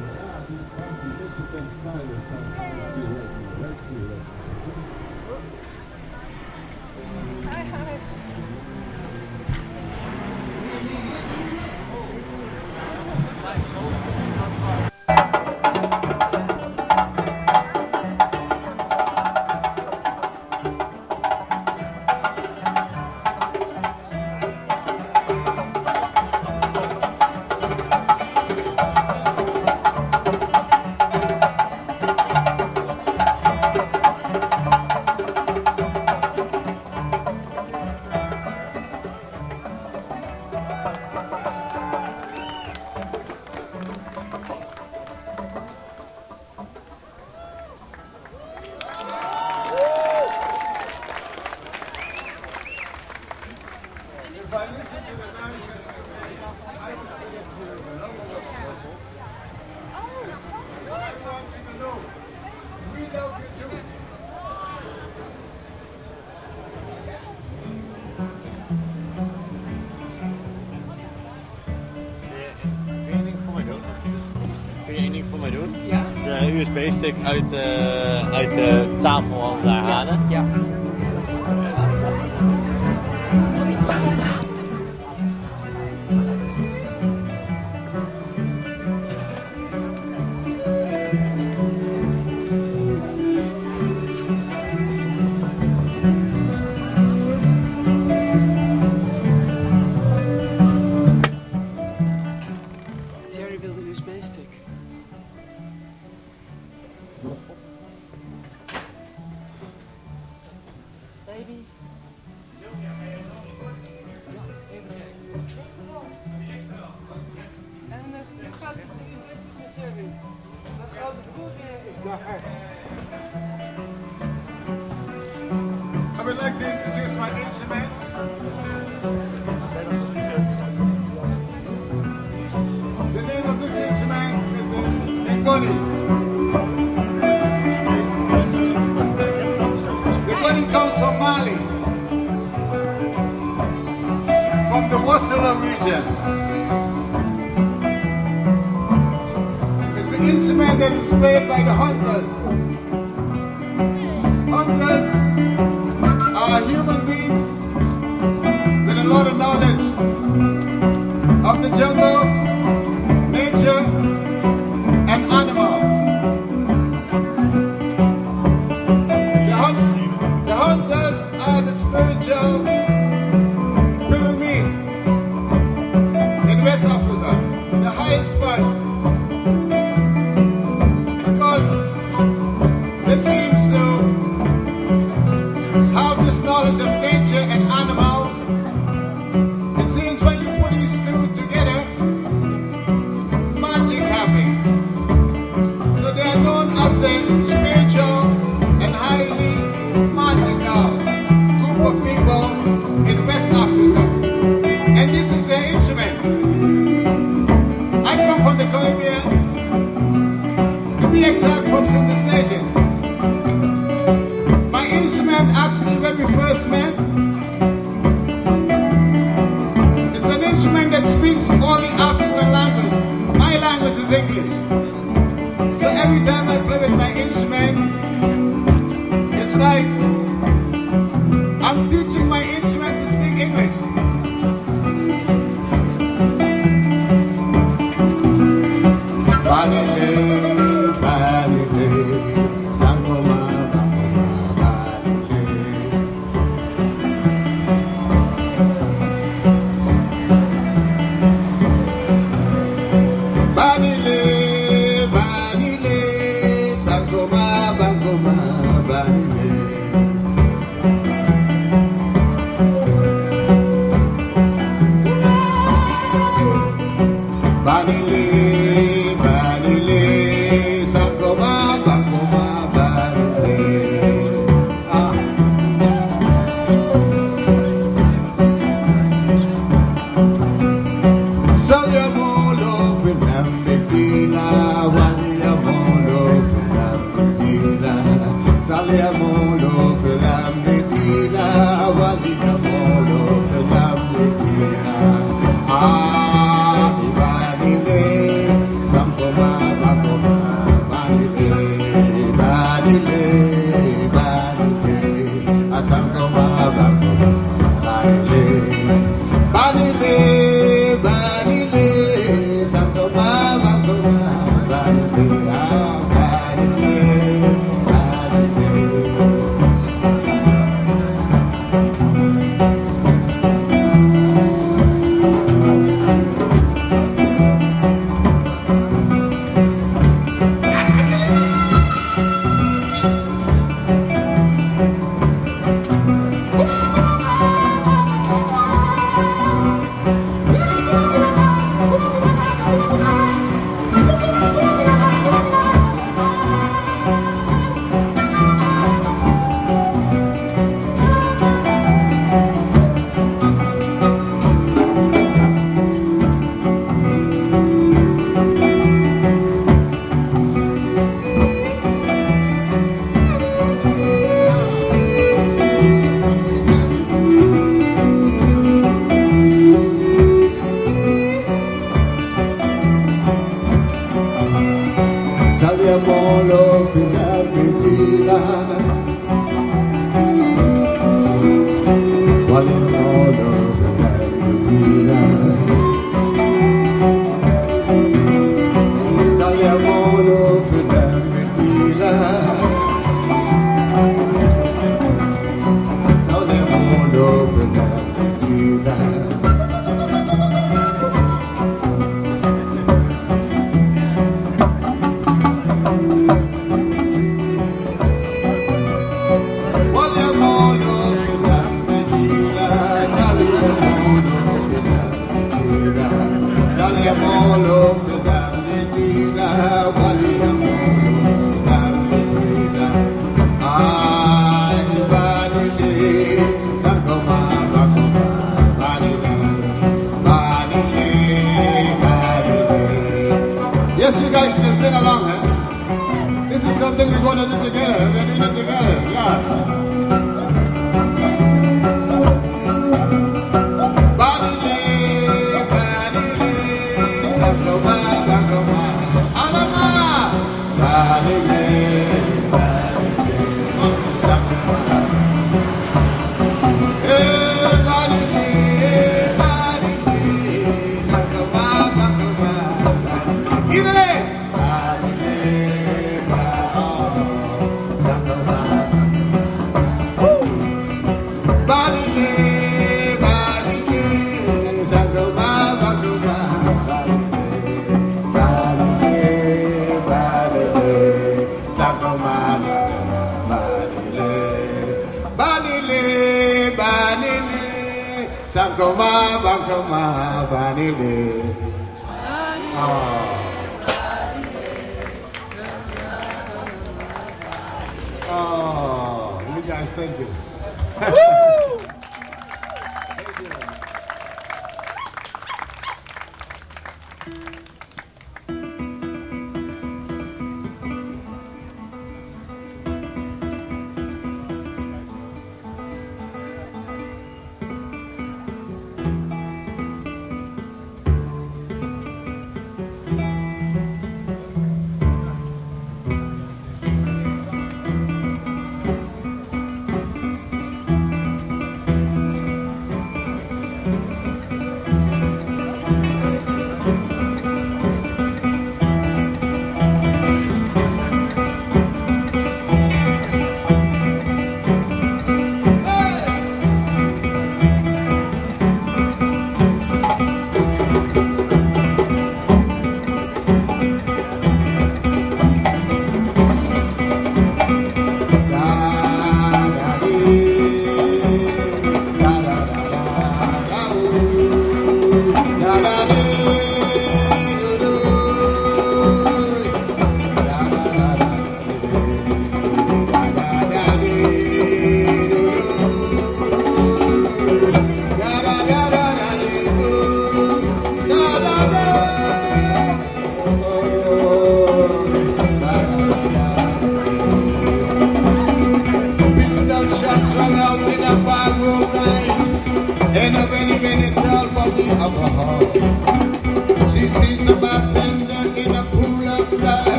De USB-stick uit, eh uit de tafel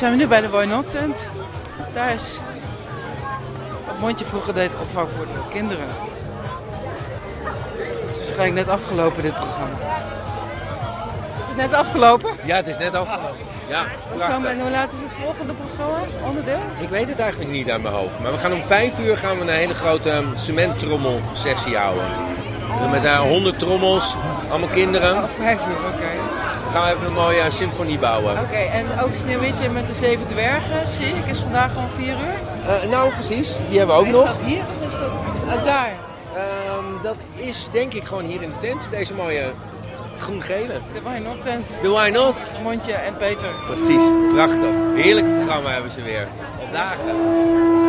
zijn we nu bij de Why Not tent. Daar is wat Mondje vroeger deed opvang voor de kinderen. Het is waarschijnlijk net afgelopen dit programma. Is het net afgelopen? Ja, het is net afgelopen. Ja, men, hoe laat is het volgende programma? Onderdeel? Ik weet het eigenlijk niet aan mijn hoofd. Maar we gaan om vijf uur gaan we een hele grote um, cementtrommel-sessie houden. Dus met daar honderd trommels, allemaal kinderen. Oh, vijf uur, oké. Gaan we even een mooie uh, symfonie bouwen. Oké, en ook Sneeuwwitje met de zeven dwergen, zie ik, is vandaag om vier uur. Uh, nou, precies. Die hebben we ook is nog. dat hier of is dat ah, daar? Um, dat is denk ik gewoon hier in de tent. Deze mooie groen-gele. De Why Not tent. De Why Not. Mondje en Peter. Precies, prachtig. Heerlijk programma hebben ze weer. Al dagen.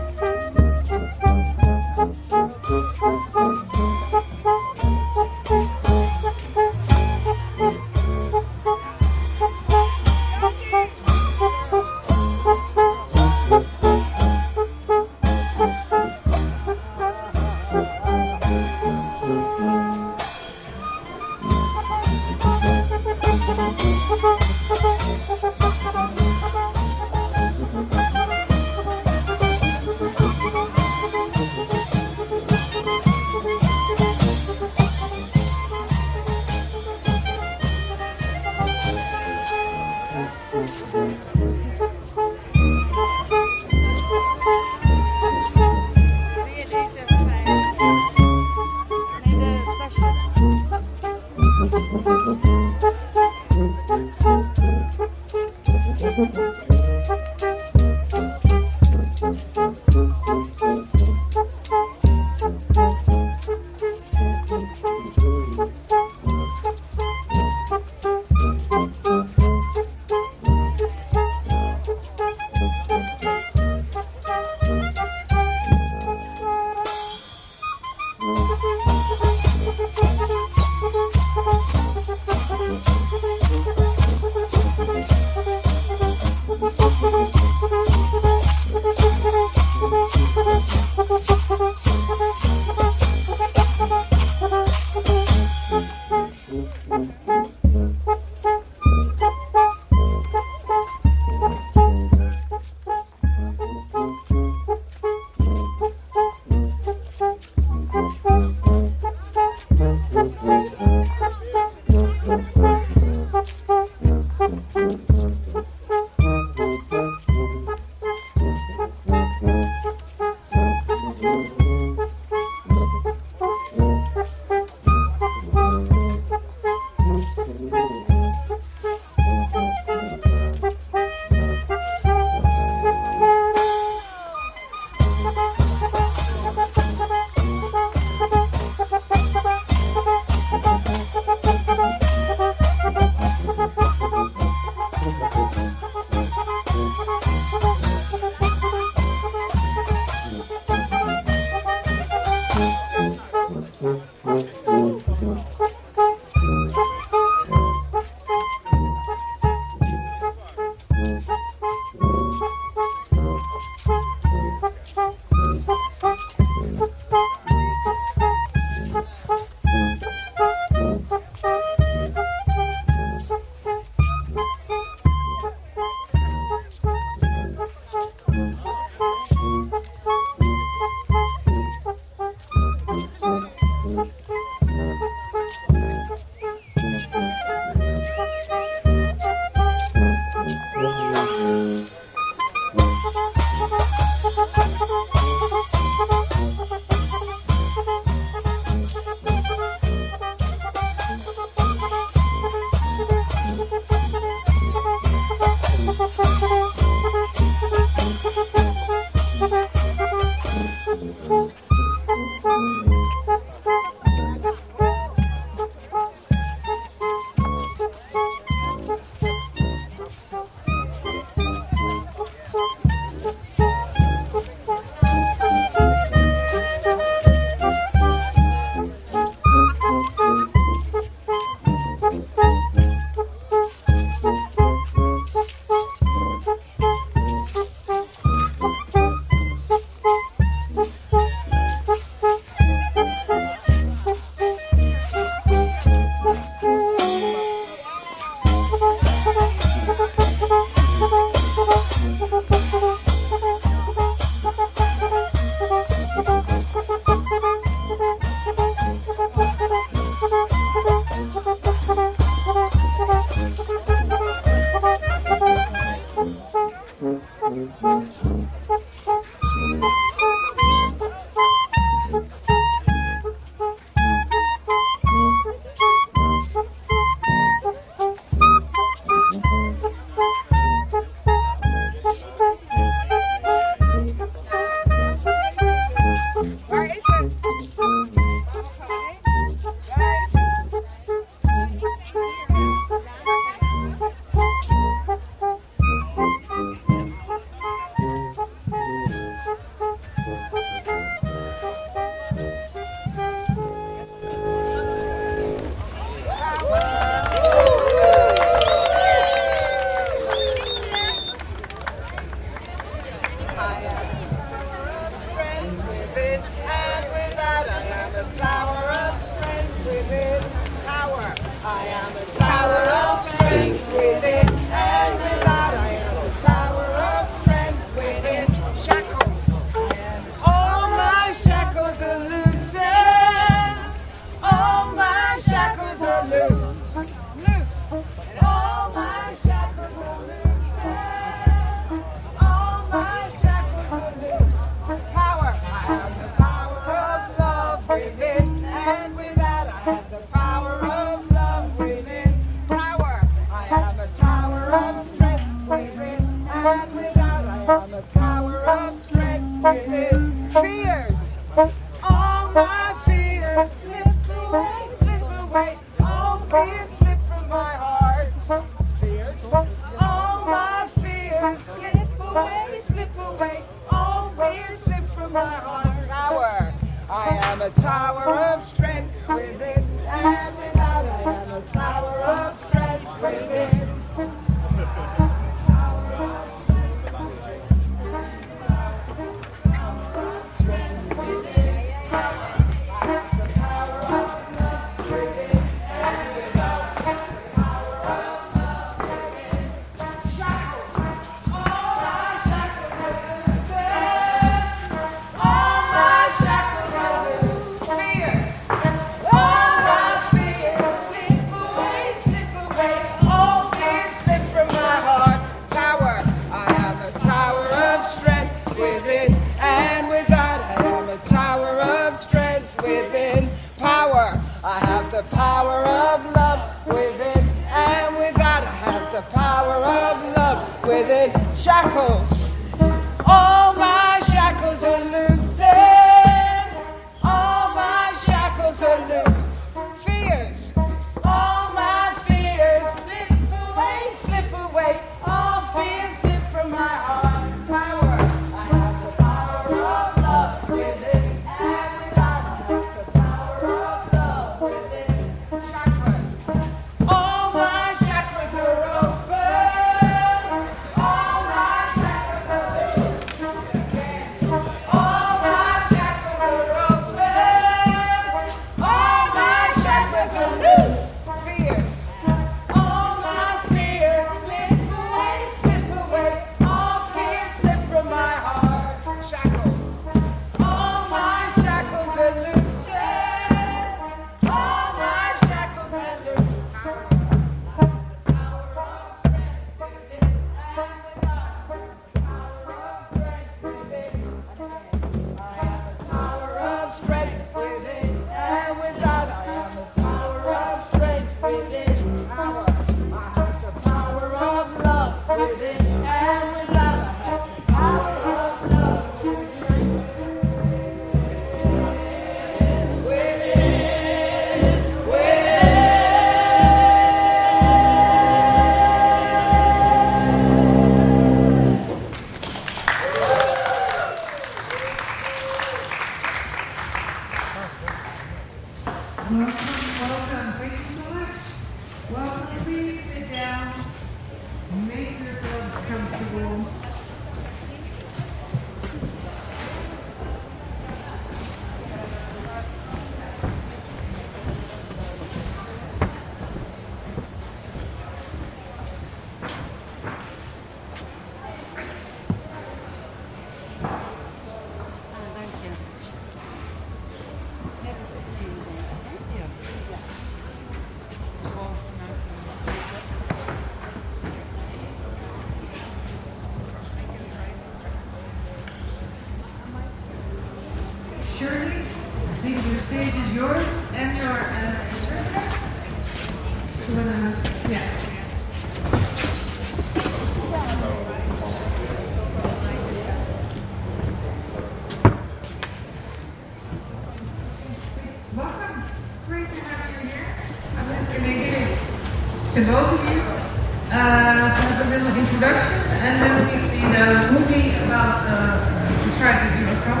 To both of you uh, to have a little introduction, and then we see the movie about uh, the tribe that you are from.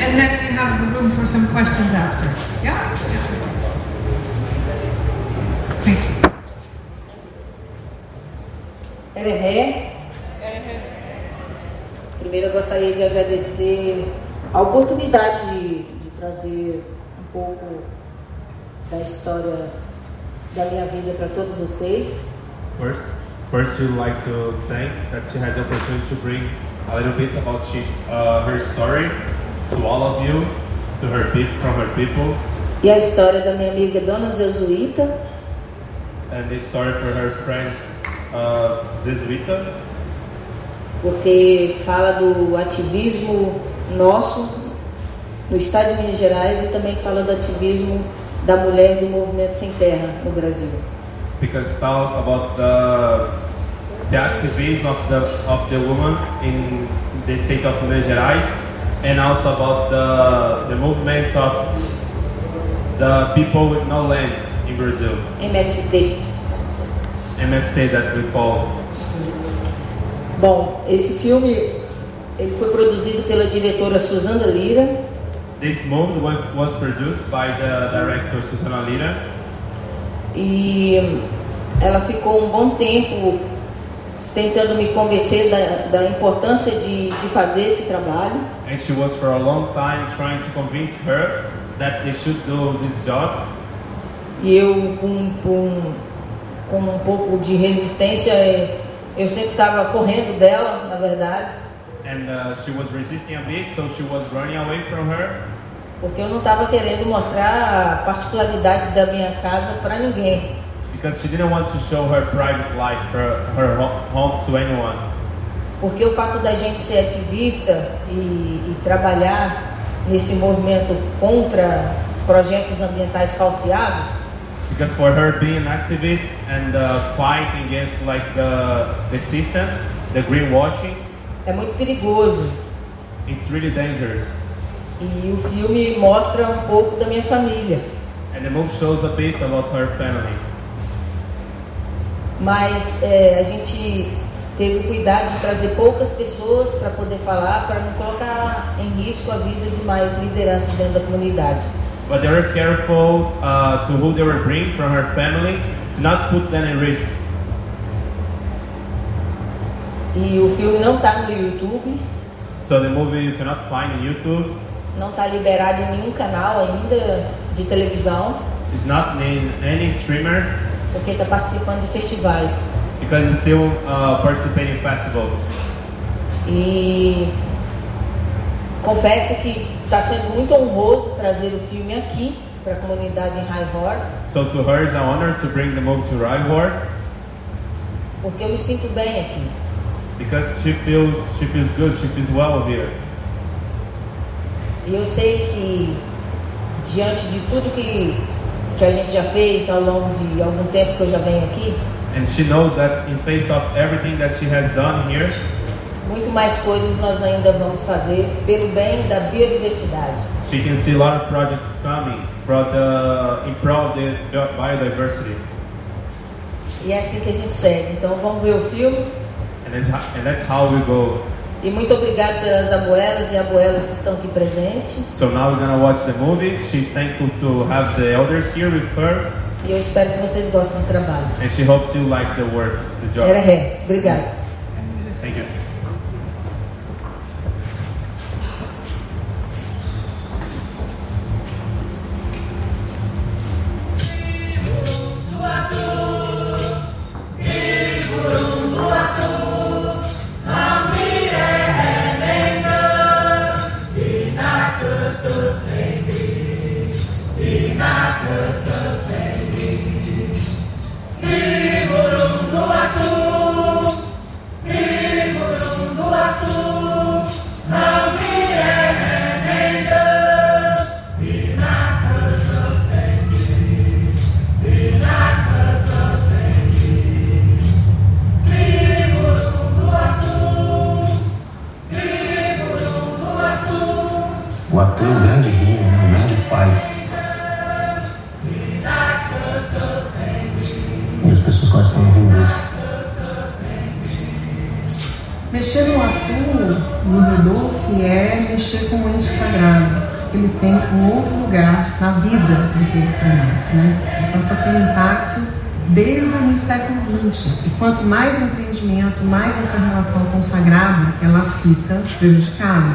And then we have room for some questions after. Yeah? Ereré. Primeiro eu gostaria de agradecer a oportunidade de, de trazer um pouco da história da minha vida para todos vocês. First, first we'd like to thank that she has the opportunity to bring a little bit about she, uh, her story to all of you, to her people, from her people, E a história da minha amiga Dona Zezuíta, and the story for her friend uh, Zezuita, porque fala do ativismo nosso no estado de Minas Gerais e também fala do ativismo da mulher do movimento sem terra no Brasil. because talk about the the activism of the of the woman in the state of Minas Gerais, and also about the the movement of the people with no land in Brazil, MST. MST that we call. Bom, esse filme ele foi produzido pela diretora Suzana Lira This wa- was produced by the director Susana Lira, e ela ficou um bom tempo tentando me convencer da, da importância de, de fazer esse trabalho. and she was for a long time trying to convince her that they should do this job. E eu, com, com, com um pouco de resistência, eh, eu sempre estava correndo dela, na verdade, And uh, she was resisting a bit, so she was running away from her porque eu não estava querendo mostrar a particularidade da minha casa para ninguém. because she didn't want to show her private life, her, her ho- home to anyone. Porque o fato da gente ser ativista e, e trabalhar nesse movimento contra projetos ambientais falseados, Because for her being an activist and uh, fighting against like the, the system, the greenwashing, é muito perigoso. it's really dangerous. E o filme mostra um pouco da minha família. And the movie shows a bit about her family. Mas é, a gente teve cuidado de trazer poucas pessoas para poder falar, para não colocar em risco a vida de mais lideranças dentro da comunidade. But they were careful uh, to who they were bringing from her family to not put them in risk. E o filme não está no YouTube, So the movie you cannot find on YouTube. não está liberado em nenhum canal ainda de televisão, It's not in any streamer porque está participando de festivais. because it's still uh, participating in festivals. E confesso que está sendo muito honroso trazer o filme aqui para a comunidade em High Horn, So to her it's an honor to bring the movie to Reinhardt porque eu me sinto bem aqui. Because she feels she feels good, she feels well here. E eu sei que diante de tudo que, que a gente já fez ao longo de algum tempo que eu já venho aqui, And she knows that in face of everything that she has done here, muito mais coisas nós ainda vamos fazer pelo bem da biodiversidade. she can see a lot of projects coming from the in pro of the biodiversity. E é assim que a gente segue. Então vamos ver o filme. And that's how, we go. E muito obrigado pelas abuelas e abuelas que estão aqui presentes. So now we're gonna watch the movie. She's thankful to have the elders here with her, E eu espero que vocês gostem do trabalho. and she hopes you like the work, the job. Era ré. Obrigado. Mais empreendimento, mais essa relação sagrado, ela fica prejudicada.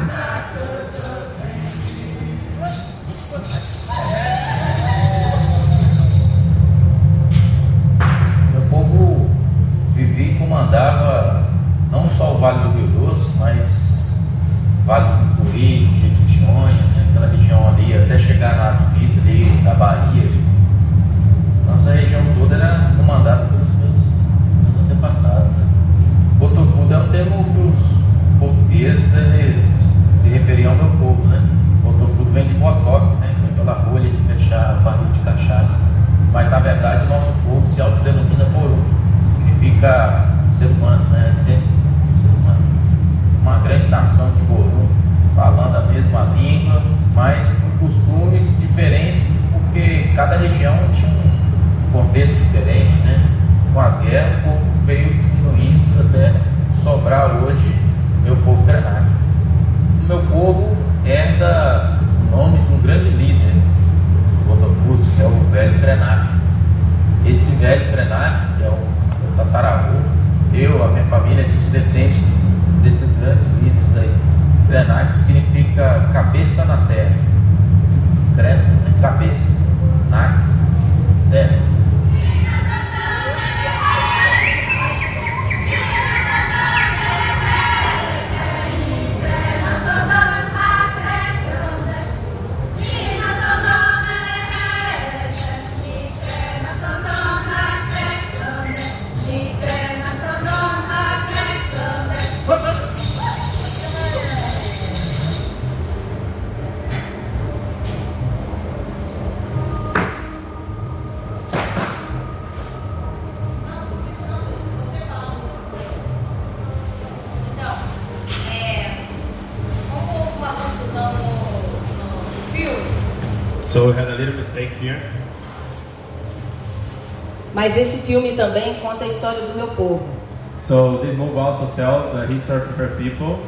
Tell the history of her people,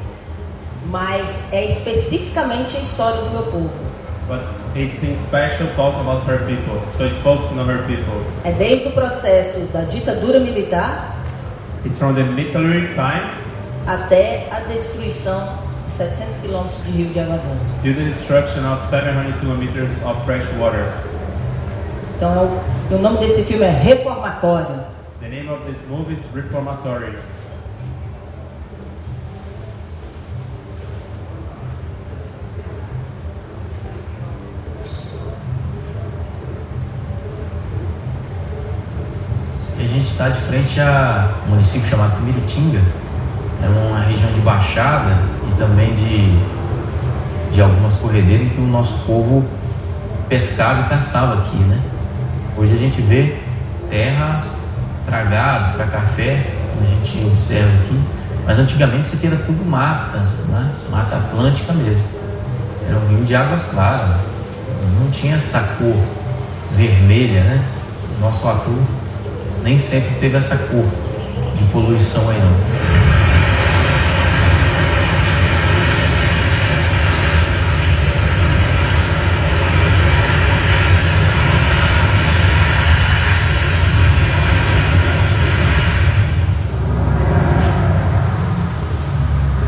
Mas é especificamente a história do meu povo. but it's in special talk about her people. So it's focusing on her people. É desde o processo da ditadura militar It's from the military time até a destruição de 700 quilômetros de rio de água doce. to the destruction of 700 kilometers of fresh water. Então, é o, o nome desse filme é Reformatório. The name of this movie is Reformatory. Está de frente a um município chamado Tumiritinga. É uma região de baixada e também de, de algumas corredeiras em que o nosso povo pescava e caçava aqui, né? Hoje a gente vê terra para gado, para café, como a gente observa aqui. Mas antigamente isso aqui era tudo mata, né? Mata atlântica mesmo. Era um rio de águas claras. Não tinha essa cor vermelha, né? Nosso atum nem sempre teve essa cor de poluição aí não.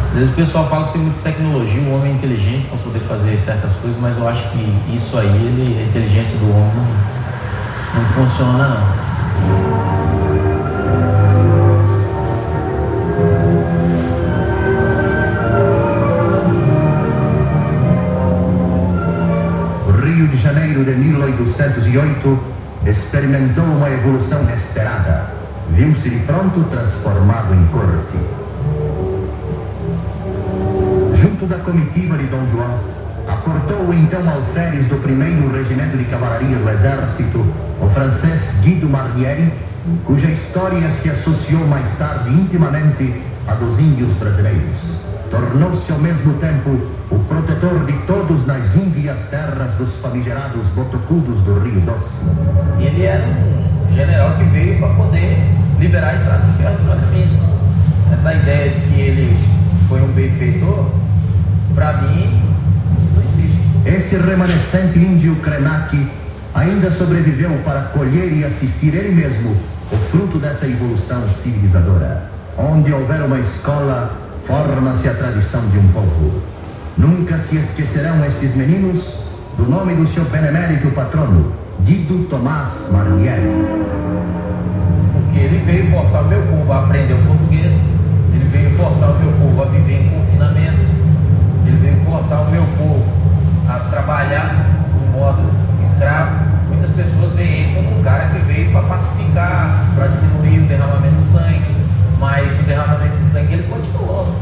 Às vezes o pessoal fala que tem muita tecnologia, o homem é inteligente para poder fazer certas coisas, mas eu acho que isso aí, ele, a inteligência do homem não, não funciona não. Rio de Janeiro de 1808 experimentou uma evolução inesperada. Viu-se de pronto transformado em corte. Junto da comitiva de Dom João, aportou então alferes do primeiro regimento de cavalaria do exército, o francês Guido Marnieri, cuja história se associou mais tarde intimamente à dos índios brasileiros. Tornou-se ao mesmo tempo o protetor de todos nas ínvias terras dos famigerados botocudos do Rio Doce. Ele era um general que veio para poder liberar a estrada de ferro para Minas. Essa ideia de que ele foi um benfeitor, para mim, isso não existe. Esse remanescente índio Krenak ainda sobreviveu para colher e assistir ele mesmo o fruto dessa evolução civilizadora. Onde houver uma escola, forma-se a tradição de um povo. Nunca se esquecerão esses meninos do nome do seu benemérito patrono, Dido Tomás Marnieri. Porque ele veio forçar o meu povo a aprender o português, ele veio forçar o meu povo a viver em confinamento, ele veio forçar o meu povo a trabalhar de modo escravo. Muitas pessoas veem ele como um cara que veio para pacificar, para diminuir o derramamento de sangue, mas o derramamento de sangue ele continuou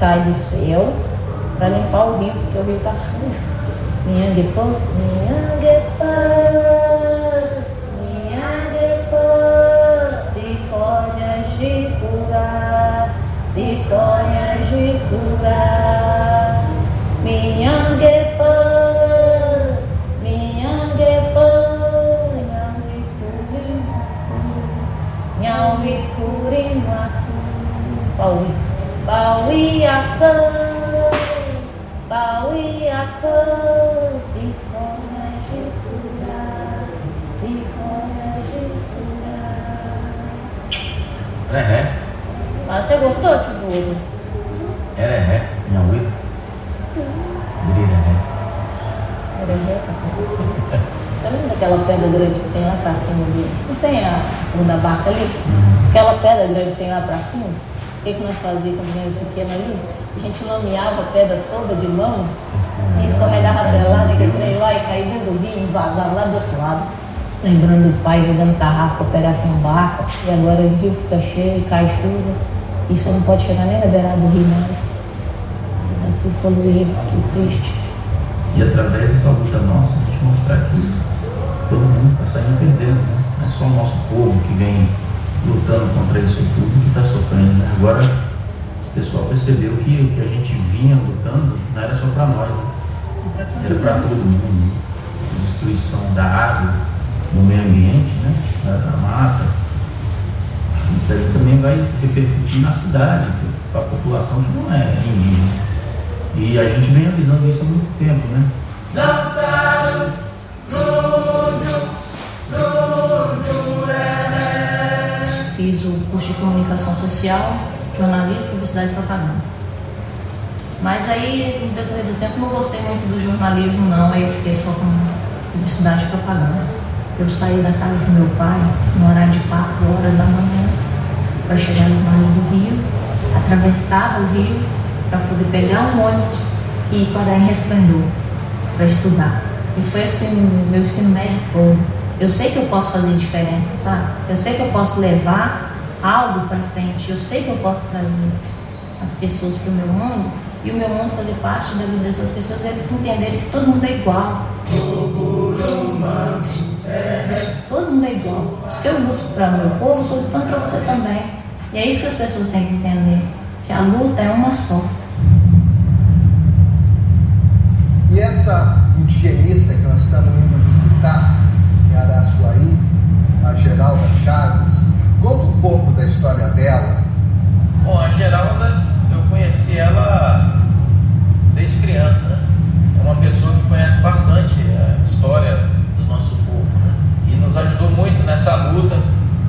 cai do céu para limpar o rio, porque o rio tá sujo. Minhanguepã, minhanguepã, O que, que fazíamos quando era pequeno ali? A gente lameava a pedra toda de mão e escorregava até lá, daquele trem lá e caía dentro do rio e vazava lá do outro lado. Lembrando do pai jogando tarrafa para pegar com barca e agora o rio fica cheio cai chuva. E você não pode chegar nem na beirada do rio mais. Tá tudo poluído, tudo triste. E através dessa luta nossa, a gente mostrar que todo mundo está saindo perdendo, né? Não é só o nosso povo que vem lutando contra isso tudo que está sofrendo, né? Agora, o pessoal percebeu que o que a gente vinha lutando não era só para nós, né? era para todo mundo. né? Essa destruição da água, do meio ambiente, né? da, da mata. Isso aí também vai se repercutir na cidade, para a população que não é indígena. E a gente vem avisando isso há muito tempo, né? Fiz o curso de comunicação social, jornalismo, publicidade e propaganda. Mas aí, no decorrer do tempo, não gostei muito do jornalismo, não. Aí eu fiquei só com publicidade e propaganda. Eu saí da casa do meu pai no horário de 4 horas da manhã para chegar nas margens do rio, atravessava o rio para poder pegar um ônibus e ir para Resplendor para estudar. E foi assim meu ensino médio todo. Eu sei que eu posso fazer diferença, sabe? Eu sei que eu posso levar algo para frente. Eu sei que eu posso trazer as pessoas para o meu mundo e o meu mundo fazer parte da vida dessas pessoas e eles entenderem que todo mundo é igual. Todo mundo é igual. Se eu luto para o meu povo, estou lutando para você também. E é isso que as pessoas têm que entender. Que a luta é uma só. E essa indigenista que nós estamos indo visitar, em Araçuaí, a Geralda Chaves, Conta um pouco da história dela. Bom, a Geralda, eu conheci ela desde criança, né? É uma pessoa que conhece bastante a história do nosso povo, né? E nos ajudou muito nessa luta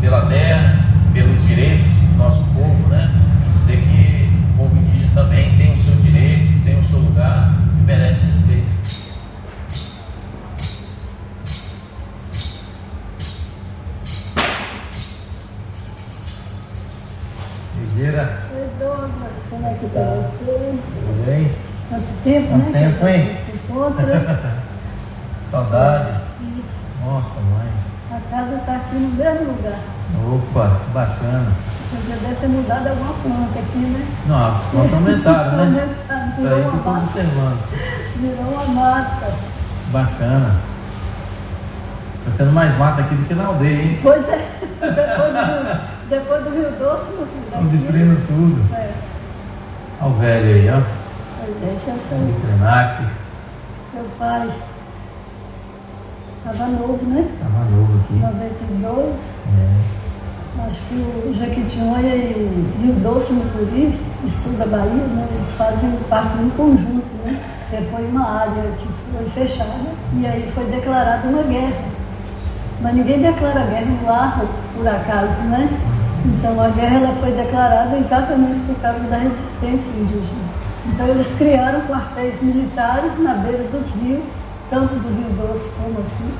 pela terra, pelos direitos do nosso povo, né? E dizer que o povo indígena também tem o seu direito, tem o seu lugar e merece respeito. Oi, Douglas, como é que tá você? tudo bem? Quanto tempo, Quanto né? tempo, hein? Se encontra. Saudade. Isso. Nossa, mãe. A casa tá aqui no mesmo lugar. Opa, que bacana. Você já deve ter mudado alguma planta aqui, né? Nossa, quanto aumentaram, né? Aumentaram, Isso aí que eu tô mata. observando. Virou uma mata. Bacana. Tá tendo mais mata aqui do que na aldeia, hein? Pois é, depois do, depois do Rio Doce, meu filho. Destruindo tudo. É, Olha o velho aí, ó. pois é, esse é o seu, Krenak. seu pai. Estava novo, né? Tava novo aqui. 92. É. Acho que o Jequitinhonha e Rio Doce, Mucuri, e sul da Bahia, né, eles fazem parte de um conjunto, né? Porque foi uma área que foi fechada e aí foi declarada uma guerra. Mas ninguém declara guerra no ar, por acaso, né? Então a guerra ela foi declarada exatamente por causa da resistência indígena. Então eles criaram quartéis militares na beira dos rios, tanto do Rio Doce como aqui.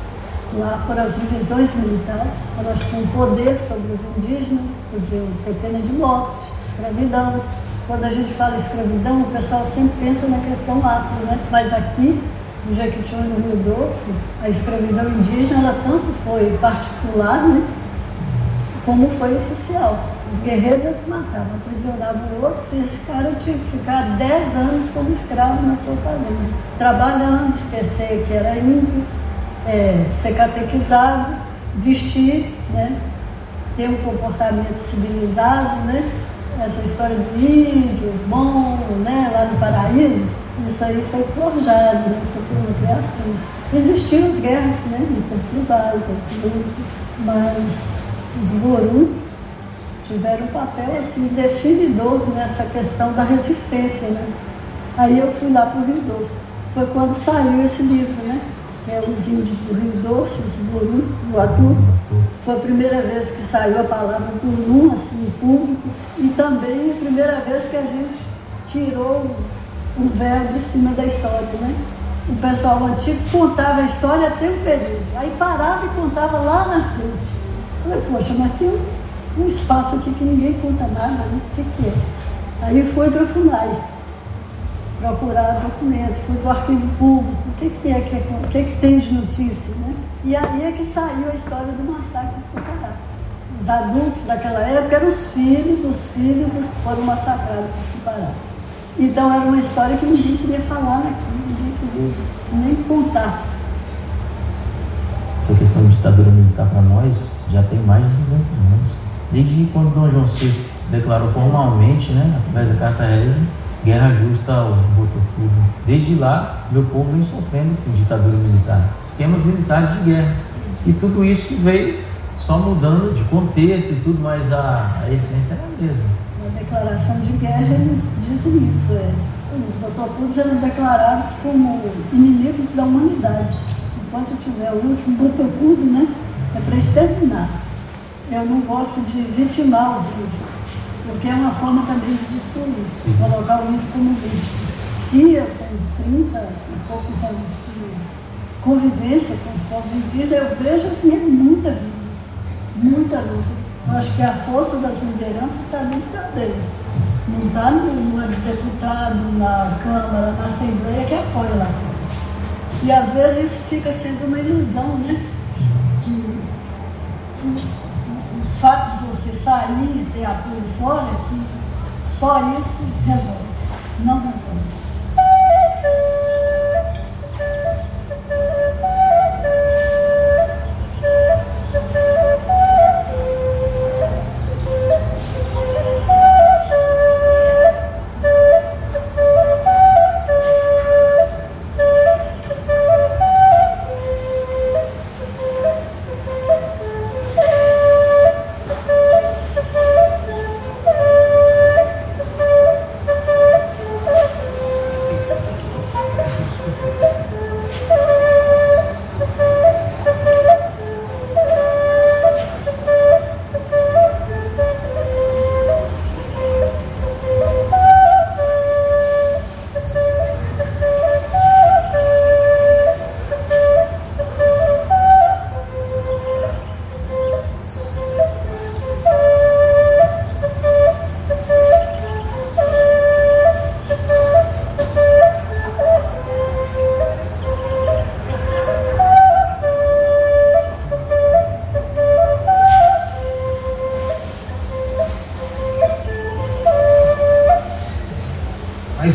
Lá foram as divisões militares, elas tinham poder sobre os indígenas, podiam ter pena de morte, escravidão. Quando a gente fala escravidão, o pessoal sempre pensa na questão afro, né? Mas aqui, no Jequitinhonha no Rio Doce, a escravidão indígena, ela tanto foi particular, né? Como foi oficial. Os guerreiros eles matavam, aprisionavam outros e esse cara tinha que ficar 10 anos como escravo na sua fazenda, trabalhando, esquecer que era índio, é, ser catequizado, vestir, né? ter um comportamento civilizado, né? essa história do índio, bom, né? lá no paraíso, isso aí foi forjado, né? foi por uma criação. Existiam as guerras né? intertribais, as lutas, mas os Goru tiveram um papel assim, definidor nessa questão da resistência. Né? Aí eu fui lá para o Rio Doce. Foi quando saiu esse livro, né? que é Os Índios do Rio Doce, os Guru, do Atu. Foi a primeira vez que saiu a palavra Guru, assim, em público, e também a primeira vez que a gente tirou o véu de cima da história, né? O pessoal antigo contava a história até um período, aí parava e contava lá na frente. Falei, poxa, mas tem um, um espaço aqui que ninguém conta nada, né? O que, que é? Aí fui para a FUNAI procurar documentos, fui para o arquivo público, o que, que é que, é- o que, que tem de notícia, né? E aí é que saiu a história do massacre de Pucará. Os adultos daquela época eram os filhos dos filhos dos que foram massacrados em Pucará. Então era uma história que ninguém queria falar naquilo, ninguém queria nem contar. Essa questão de ditadura militar para nós já tem mais de 200 anos. Desde quando Dom João VI declarou formalmente, né, através da Carta Régia, guerra justa aos Botocudo. Desde lá, meu povo vem sofrendo com ditadura militar, esquemas militares de guerra. E tudo isso veio só mudando de contexto e tudo, mas a, a essência era a mesma. Na declaração de guerra eles dizem isso, é. Os botocudos eram declarados como inimigos da humanidade. Enquanto tiver o último botocudo, né, é para exterminar. Eu não gosto de vitimar os índios, porque é uma forma também de destruir, colocar o índio como vítima. Se eu tenho 30 e poucos anos de convivência com os povos indígenas, eu vejo assim, é muita vida, muita luta. Eu acho que a força das lideranças está dentro deles. Não está no, no deputado, na Câmara, na Assembleia que apoia lá fora. E às vezes isso fica sendo uma ilusão, né? Que o, fato de você sair e ter apoio fora, que só isso resolve. Não resolve.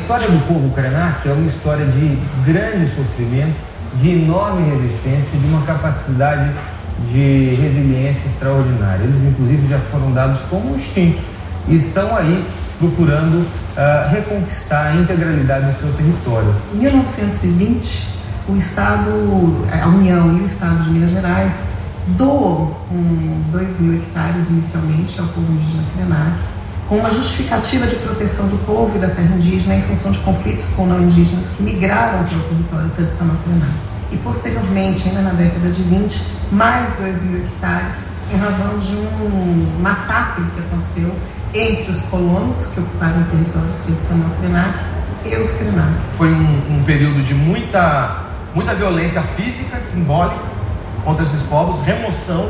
História do povo Krenak é uma história de grande sofrimento, de enorme resistência, de uma capacidade de resiliência extraordinária. Eles, inclusive, já foram dados como extintos e estão aí procurando ah, reconquistar a integralidade do seu território. Em 1920, o Estado, a União e o Estado de Minas Gerais doam um, 2 mil hectares inicialmente ao povo indígena Krenak, com uma justificativa de proteção do povo e da terra indígena em função de conflitos com não indígenas que migraram para o território tradicional Krenak. E posteriormente, ainda na década de 20, mais 2 mil hectares em razão de um massacre que aconteceu entre os colonos que ocuparam o território tradicional Krenak e os Krenak. Foi um, um período de muita, muita violência física, simbólica, contra esses povos, remoção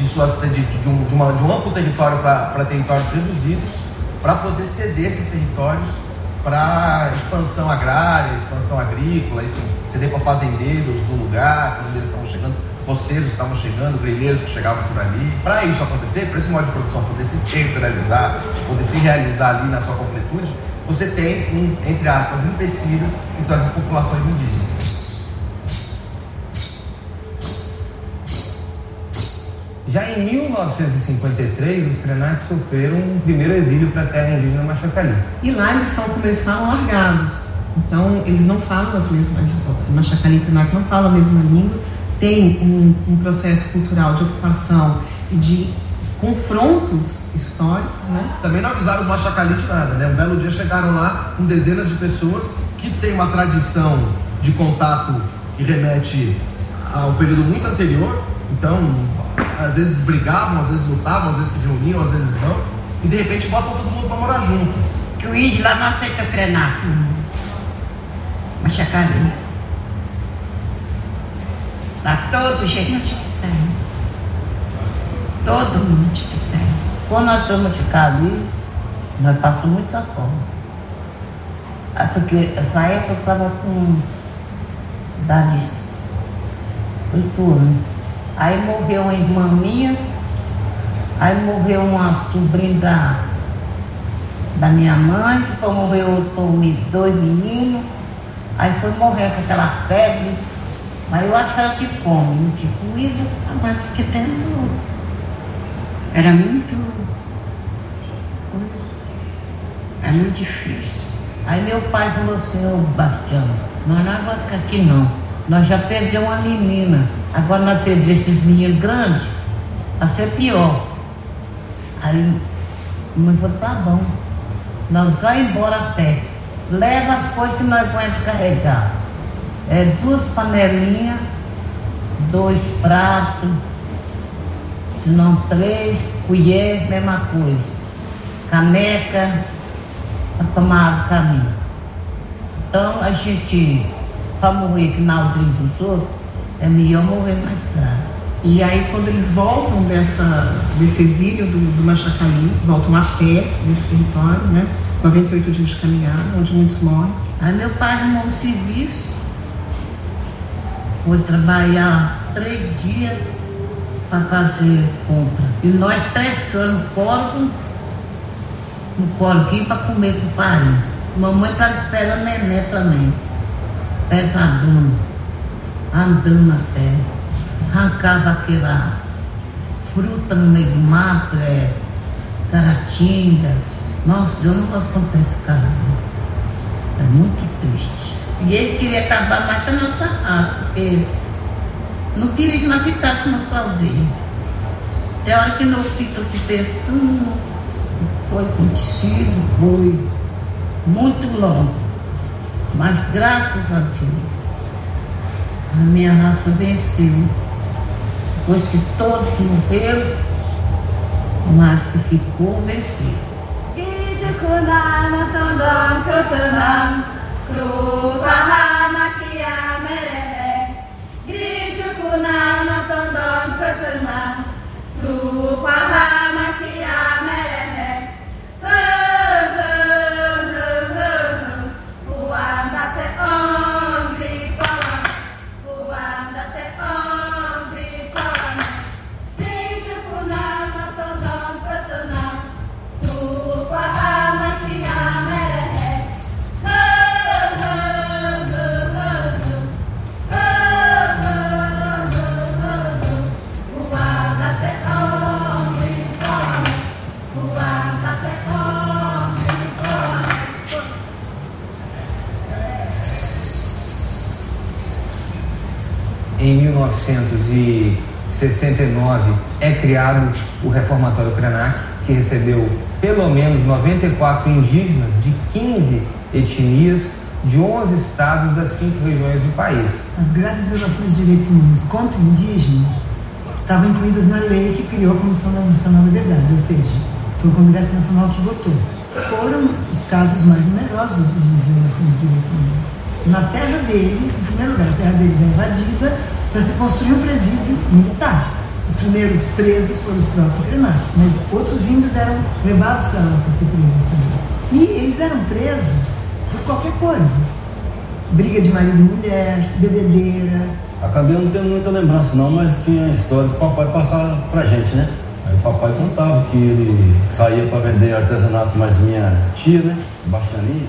de, suas, de, de, um, de, uma, de um amplo território para territórios reduzidos, para poder ceder esses territórios para expansão agrária, expansão agrícola, enfim, ceder para fazendeiros do lugar, fazendeiros estavam chegando, roceiros que estavam chegando, grileiros que chegavam por ali. Para isso acontecer, para esse modo de produção poder se territorializar, poder se realizar ali na sua completude, você tem um, entre aspas, empecilho, que são essas populações indígenas. Já em 1953, os Krenak sofreram um primeiro exílio para a terra indígena Machacali. E lá eles são, como eles falam, largados. Então, eles não falam as mesmas. Machacali e Krenak não falam a mesma língua. Tem um, um processo cultural de ocupação e de confrontos históricos, né? Também não avisaram os Machacali de nada, né? Um belo dia chegaram lá com dezenas de pessoas que têm uma tradição de contato que remete a um período muito anterior. Então, às vezes brigavam, às vezes lutavam, às vezes se reuniam, às vezes não. E de repente botam todo mundo para morar junto. Que o índio lá não aceita treinar. Machacali. Lá todo jeito nós te persegue. Todo mundo te persegue. Quando nós fomos ficar ali, nós passamos muita fome. Ah, Porque essa época eu estava com Darice, oito anos. Aí morreu uma irmã minha, aí morreu uma sobrinha da, da minha mãe, depois morreu outro, dois meninos, aí foi morrer com aquela febre, mas eu acho que ela tinha fome, não tinha comida, mas que tempo Era muito. Era muito difícil. Aí meu pai falou assim, ô Bastião, nós não vamos ficar aqui não. Nós já perdemos uma menina. Agora nós perdemos esses meninos grandes, vai ser pior. Aí mãe falou, tá bom, nós vamos embora a pé. Leva as coisas que nós vamos carregar. É duas panelinhas, dois pratos, se não três, colher, mesma coisa. Caneca, para tomar caminho. Então a gente, para morrer que na aldrinha dos outros, é melhor morrer na estrada. E aí, quando eles voltam dessa, desse exílio do, do Machacali, voltam a pé desse território, né? 98 dias de caminhada, onde muitos morrem. Aí meu pai arrumou um serviço, foi trabalhar três dias para fazer compra. E nós pescando corvo no corguinho para comer com farinha. Mamãe estava esperando neném também. Pesadona, andando na terra, arrancava aquela fruta no meio do mato, é, caratinga. Nossa, eu não gosto quando tem esse caso. É muito triste. E eles queriam acabar mais com a nossa raça, porque não queria que nós ficássemos na nossa aldeia. Tem hora que não fica se pensando, foi acontecido, foi muito longo. Mas graças a Deus, a minha raça venceu. Depois que todos morreram, mas que ficou venceu. Kunana tondon kutunan Krupahana kia merehe em 1969, é criado o Reformatório Krenak, que recebeu pelo menos 94 indígenas de 15 etnias de 11 estados das cinco regiões do país. As graves violações de direitos humanos contra indígenas estavam incluídas na lei que criou a Comissão Nacional da Verdade, ou seja, foi o Congresso Nacional que votou. Foram os casos mais numerosos de violações de direitos humanos. Na terra deles, em primeiro lugar, a terra deles é invadida para se construir um presídio militar. Os primeiros presos foram os próprios Krenak, mas outros índios eram levados para lá para ser presos também. E eles eram presos por qualquer coisa. Briga de marido e mulher, bebedeira. Acabei não tendo muita lembrança não, mas tinha a história que o papai passava pra gente, né? Aí o papai contava que ele saía para vender artesanato mais minha tia, né? Bastianinha.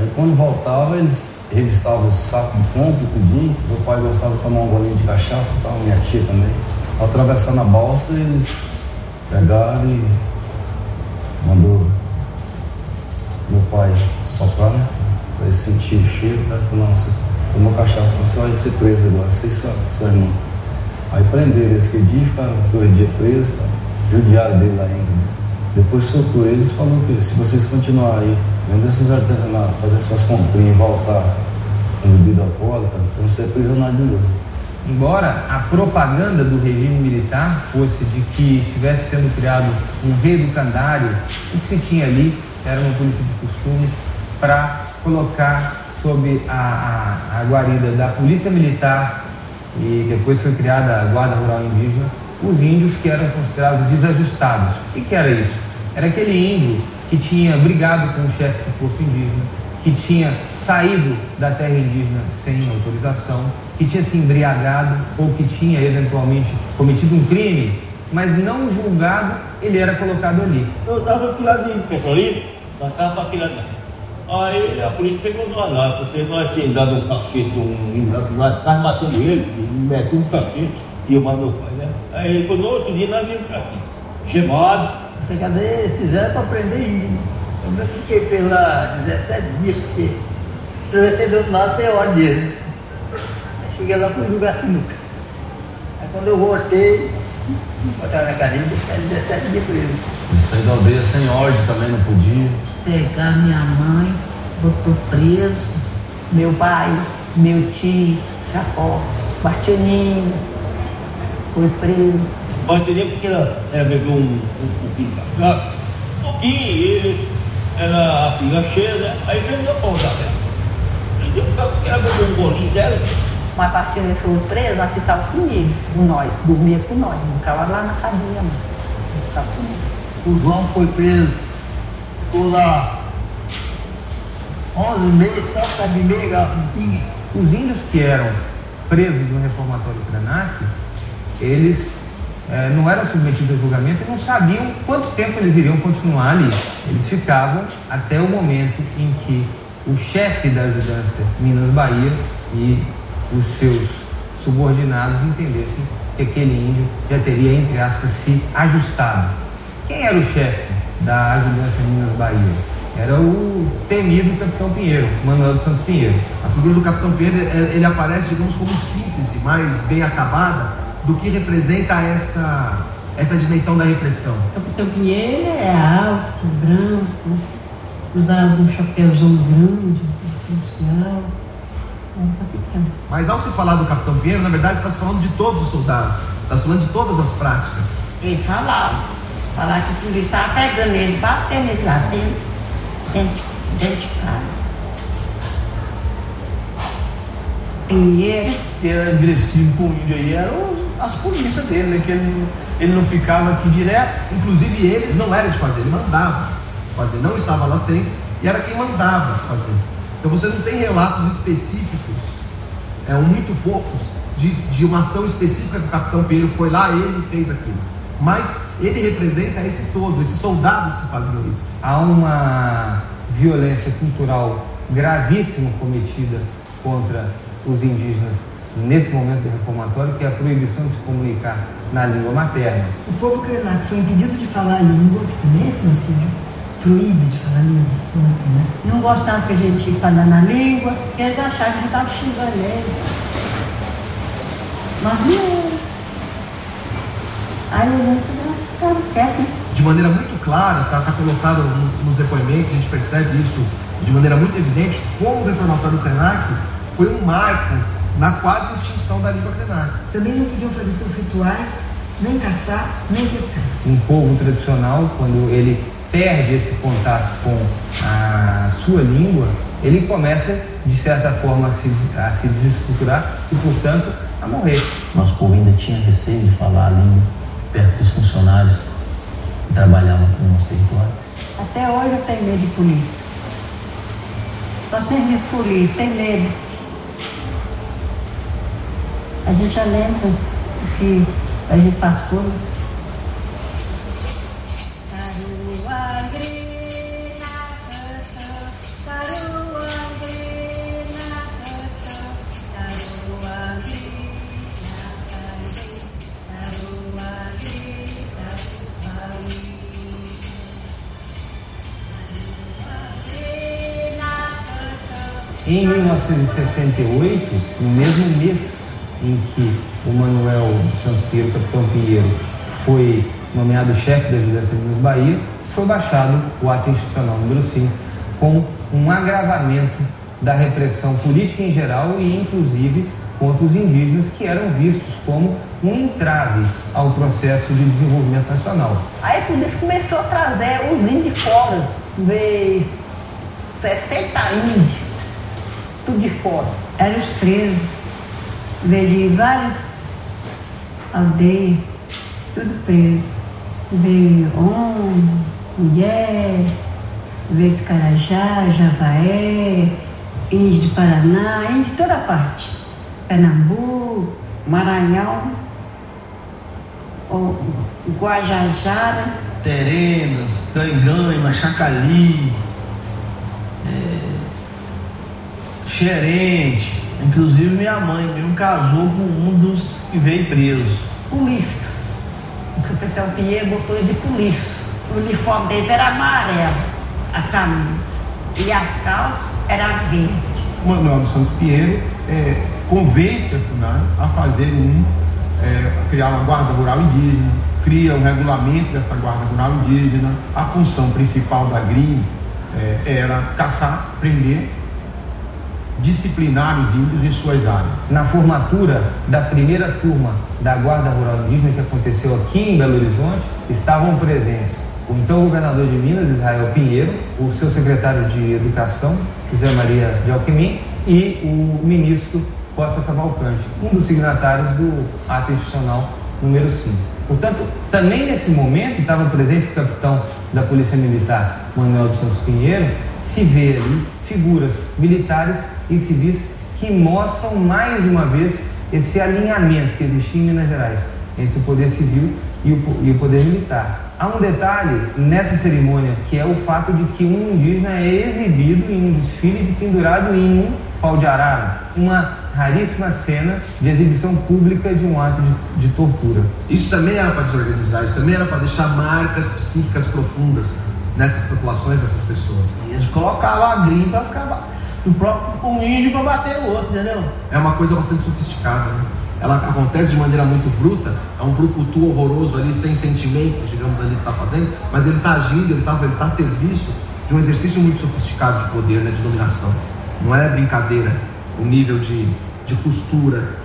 Aí quando voltava, eles revistavam o saco de compra e tudinho. Meu pai gostava de tomar um golinho de cachaça e tal, minha tia também. Ao atravessar na balsa, eles pegaram e mandou meu pai soprar, né? Pra ele sentir o cheiro, tá? Falou, não, você tomou cachaça, então você vai ser preso agora, você e sua, sua irmã. Aí prenderam eles aquele dia, ficaram dois dias presos, tá? judiaram dele lá ainda. Né? Depois soltou eles e falou que se vocês continuarem aí, vender seus artesanatos, fazer suas comprinhas e voltar com bebida alcoólica, vocês vão ser prisionários de novo. Embora a propaganda do regime militar fosse de que estivesse sendo criado um reeducandário, o que se tinha ali era uma polícia de costumes para colocar sob a, a, a guarida da polícia militar e depois foi criada a Guarda Rural Indígena, os índios que eram considerados desajustados. O que, que era isso? Era aquele índio que tinha brigado com o chefe do posto indígena, que tinha saído da terra indígena sem autorização, que tinha se embriagado ou que tinha eventualmente cometido um crime, mas não julgado, ele era colocado ali. Eu estava piladinho, pessoal, ali, nós estávamos piladinho. Aí a polícia pegou nós lá, porque nós tínhamos dado um cacete, um, nós matando ele, meteu um cacete, e mandou o pai, né? Aí ele falou, no outro dia nós viemos para aqui, chamado. Cadê esses anos para prender índio? Eu fiquei pela 17 dias, porque atravessei do outro lado sem ordem dele. Aí cheguei lá com o julgar sinuca. Aí quando eu voltei, botaram na cadeia e deixaram 17 dias preso. E sair da aldeia sem ordem também não podia. Pegar minha mãe, botou preso. Meu pai, meu tio, Chapó, Bastianinho, foi preso. Bastianinha porque ela, ela bebeu um, um, um pouquinho de cachaça, um pouquinho, e ela a pinga cheia, né? Aí vendeu a pão da dela. Vendeu porque ela bebeu um golinho dela. Mas Bastianinho foi preso, ela ficava comigo, com nós, dormia com nós, não ficava lá na não. Ficava comigo. O João foi preso, ficou lá 11 meses, só causa de meia. Os índios que eram presos no reformatório Krenak, eles não eram submetidos a julgamento e não sabiam quanto tempo eles iriam continuar ali. Eles ficavam até o momento em que o chefe da ajudância Minas Bahia e os seus subordinados entendessem que aquele índio já teria, entre aspas, se ajustado. Quem era o chefe da ajudância Minas Bahia? Era o temido Capitão Pinheiro, Manuel de Santos Pinheiro. A figura do Capitão Pinheiro, ele ele aparece, digamos, como síntese mais bem acabada do que representa essa, essa dimensão da repressão. Capitão Pinheiro é alto, branco, usava um chapéuzão grande, policial. É um capitão. Mas ao se falar do Capitão Pinheiro, na verdade, você está se falando de todos os soldados. Você está se falando de todas as práticas. Eles falavam, falaram que o polícia estava pegando eles, batendo eles lá dentro, dentro, dentro de casa. Pinheiro, que era agressivo com o índio aí, eram as polícias dele, né? Que ele, ele não ficava aqui direto. Inclusive ele não era de fazer, ele mandava fazer. Não estava lá sempre e era quem mandava fazer. Então você não tem relatos específicos, é muito poucos, de, de uma ação específica que o capitão Pinheiro foi lá, ele fez aquilo. Mas ele representa esse todo, esses soldados que faziam isso. Há uma violência cultural gravíssima cometida contra os indígenas nesse momento do reformatório, que é a proibição de se comunicar na língua materna. O povo Krenak foi impedido de falar a língua, que também é conhecido, proíbe de falar a língua, como assim, né? Não gostavam que a gente ia falar na língua, porque eles achavam que estava xingando eles. Mas não. Aí a gente ficava quieto, né? De maneira muito clara, está tá colocado no- nos depoimentos, a gente percebe isso de maneira muito evidente, como o reformatório Krenak foi um marco na quase extinção da língua Krenak. Também não podiam fazer seus rituais, nem caçar, nem pescar. um povo tradicional, quando ele perde esse contato com a sua língua, ele começa, de certa forma, a se, a se desestruturar e, portanto, a morrer. Nosso povo ainda tinha receio de falar a língua perto dos funcionários que trabalhavam aqui no nosso território. Até hoje eu tenho medo de polícia. Nós temos medo de polícia, tem medo. A gente lembra o que a gente passou. Em 1968, no mesmo mês em que o Manuel Santos Pinheiro, capitão Pinheiro, foi nomeado chefe da Vigilância Minas Bahia, foi baixado o ato institucional número 5, com um agravamento da repressão política em geral e, inclusive, contra os indígenas, que eram vistos como um entrave ao processo de desenvolvimento nacional. Aí por isso começou a trazer os índios de fora. Veio 60 índios, tudo de fora. Eram os presos. Veio de várias aldeias, tudo preso. Veio homem, mulher, veio de Carajá, Javaé, índio de Paraná, índio de toda parte. Pernambuco, Maranhão, Guajajara. Terenas, Ganganha, Chacali, é, Xerente. Inclusive minha mãe mesmo casou com um dos que veio preso. Polícia. O capitão Pinheiro botou eles de polícia. O uniforme deles era amarelo, a camisa. E as calças eram verde. Manuel dos Santos Pinheiro é, convence a FUNAI a fazer um, é, criar uma guarda rural indígena, cria um regulamento dessa guarda rural indígena. A função principal da GRIM é, era caçar, prender, disciplinar os índios em suas áreas. Na formatura da primeira turma da Guarda Rural Indígena que aconteceu aqui em Belo Horizonte, estavam presentes o então governador de Minas, Israel Pinheiro, o seu secretário de Educação, José Maria de Alckmin, e o ministro Costa Cavalcante, um dos signatários do ato institucional número 5. Portanto, também nesse momento estava presente o capitão da Polícia Militar, Manuel dos Santos Pinheiro, se vê ali figuras militares e civis que mostram mais uma vez esse alinhamento que existia em Minas Gerais entre o poder civil e o, e o poder militar. Há um detalhe nessa cerimônia que é o fato de que um indígena é exibido em um desfile de pendurado em um pau de arara, uma raríssima cena de exibição pública de um ato de, de tortura. Isso também era para desorganizar, isso também era para deixar marcas psíquicas profundas nessas populações, nessas pessoas. E eles colocavam a GRIM para ficar o próprio um índio para bater no outro, entendeu? É uma coisa bastante sofisticada, né? Ela acontece de maneira muito bruta, é um brucutu horroroso ali, sem sentimentos, digamos, ali que está fazendo, mas ele está agindo, ele está ele tá a serviço de um exercício muito sofisticado de poder, né, de dominação. Não é brincadeira o nível de, de costura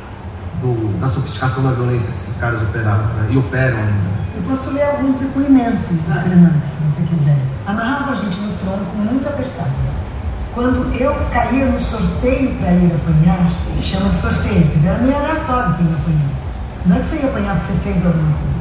do- da sofisticação da violência que esses caras operavam, né, e operam ainda. Eu posso ler alguns depoimentos dos Krenak, se você quiser. Amarrava a gente no tronco muito apertado. Quando eu caía no sorteio para ir apanhar, ele chama de sorteio, dizer, era meio aleatório quem ia apanhar. Não é que você ia apanhar porque você fez alguma coisa.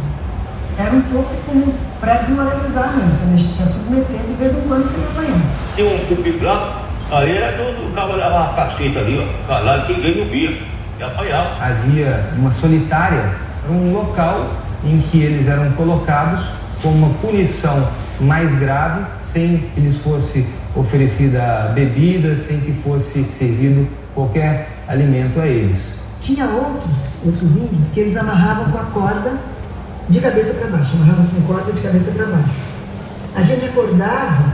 Era um pouco como para desmoralizar mesmo, para submeter, de vez em quando você ia apanhar. Tinha um cupi branco, aí era do, do cabo uma caceta ali, ó, calado, que ninguém não via. E havia uma solitária, era um local em que eles eram colocados com uma punição mais grave, sem que lhes fosse oferecida bebida, sem que fosse servido qualquer alimento a eles. Tinha outros, outros índios que eles amarravam com a corda de cabeça para baixo, amarravam com corda de cabeça para baixo. A gente acordava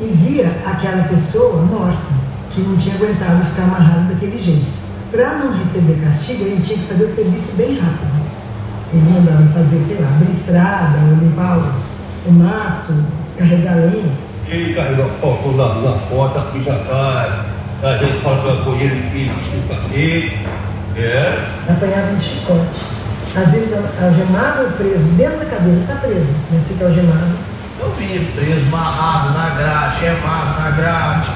e via aquela pessoa morta, que não tinha aguentado ficar amarrado daquele jeito. Para não receber castigo, a gente tinha que fazer o serviço bem rápido. Eles mandavam fazer, sei lá, abrir estrada, ou limpar o, o mato, carregar lenha. Ele carregou foto lá na porta, aqui já tá. A gente faz uma colheita de filho, de É. Apanhava um chicote. Às vezes algemava o preso dentro da cadeia, já está preso, mas fica algemado. Eu vi preso, amarrado na grade, chamado na grade.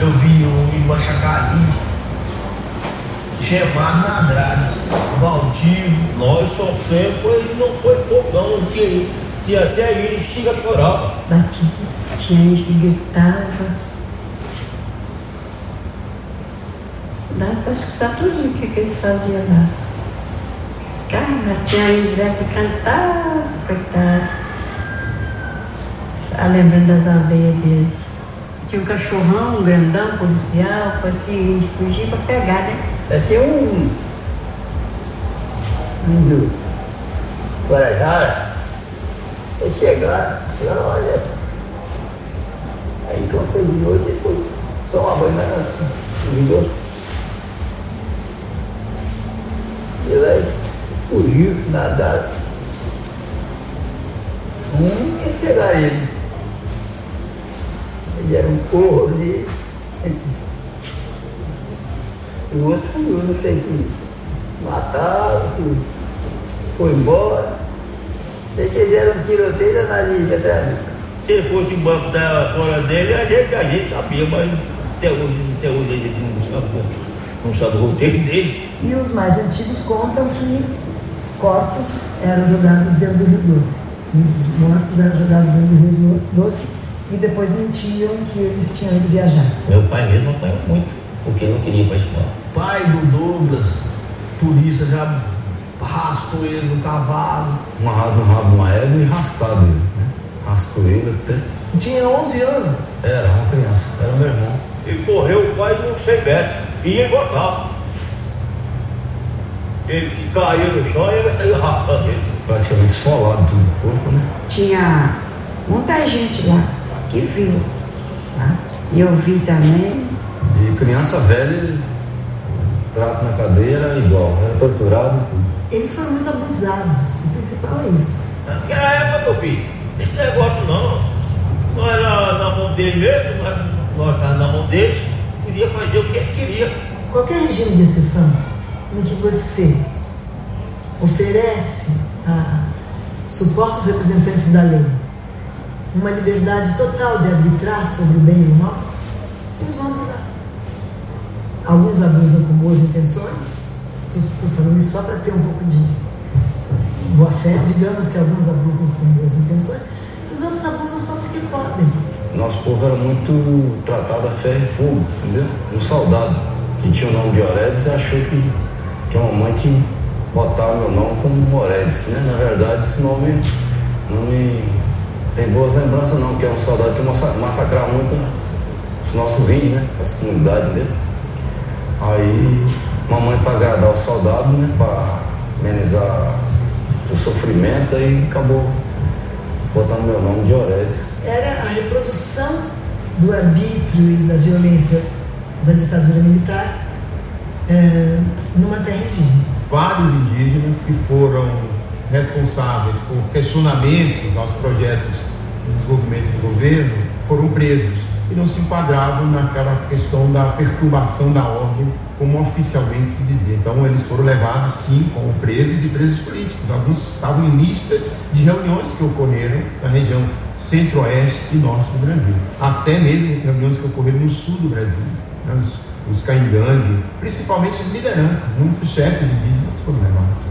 Eu vi o Igor Chacali, chamado na grade, Valdivo. Nós sofremos, foi, não foi fogão, que, que até ele chega a chorar. Batia, tinha gente que gritava. Dá para escutar tudo o que, que eles faziam lá. Os caras, tinha gente lá que cantava, coitado. Ah, lembrando das aldeias deles. Tinha um cachorrão, um grandão, policial, parecia a gente fugir para pegar, né? Já tinha um. Do Guarajara. Eles chegaram, chegaram, olha. Aí quando foi de noite, eles foram só uma banho na canção. Ligou. E lá fugiu, nadaram. Um ia pegar ele. Ele era um porro ali. E o outro fugiu, não sei se mataram, se foi embora. Que deram um tiroteio na linha atrás. Se ele fosse embora da fora dele, a gente, a gente sabia, mas até hoje, até hoje a gente não sabe, não sabe o roteiro dele. E os mais antigos contam que corpos eram jogados dentro do Rio Doce. Os mortos eram jogados dentro do Rio Doce e depois mentiam que eles tinham ido viajar. Meu pai mesmo apanhou muito, porque não queria ir para a escola. Pai do Douglas, polícia já arrastou ele no cavalo. Amarrado no rabo de uma égua e arrastado ele, né? Arrastou ele até. Tinha 11 anos. Era uma criança, era meu irmão. Ele correu quase uns 100 metros e ele voltava. Ele que caía no chão e ele saiu arrastando ele. Praticamente esfolado tudo o corpo, né? Tinha muita gente lá que viu. Tá? E eu vi também. E criança velha, trato na cadeia era igual, era torturado e tudo. Eles foram muito abusados, o principal é isso. Naquela época, meu filho, esse negócio não. Nós era na mão dele mesmo, nós, nós estávamos na mão deles, podia fazer o que eles queriam. Qualquer regime de exceção em que você oferece a supostos representantes da lei uma liberdade total de arbitrar sobre o bem e o mal, eles vão abusar. Alguns abusam com boas intenções, estou falando isso só para ter um pouco de boa fé, digamos que alguns abusam com boas intenções, os outros abusam só porque podem. Nosso povo era muito tratado a ferro e fogo, entendeu? Um soldado que tinha o nome de Oredes achou que, que a mamãe tinha botar meu nome como Moredes, né? Na verdade, esse nome não me tem boas lembranças não, que é um soldado que massacrava muito os nossos índios, né? Essa comunidade dele. Aí, mamãe para agradar o soldado, né? Para amenizar o sofrimento, aí acabou botando meu nome de Oredes. Era a reprodução do arbítrio e da violência da ditadura militar é, numa terra indígena vários indígenas que foram responsáveis por questionamentos aos projetos de desenvolvimento do governo foram presos e não se enquadravam naquela questão da perturbação da ordem, como oficialmente se dizia. Então, eles foram levados, sim, como presos e presos políticos. Alguns estavam em listas de reuniões que ocorreram na região centro-oeste e norte do Brasil. Até mesmo reuniões que ocorreram no sul do Brasil. Né? Os, os caingangue, principalmente as lideranças, muitos chefes indígenas foram levados.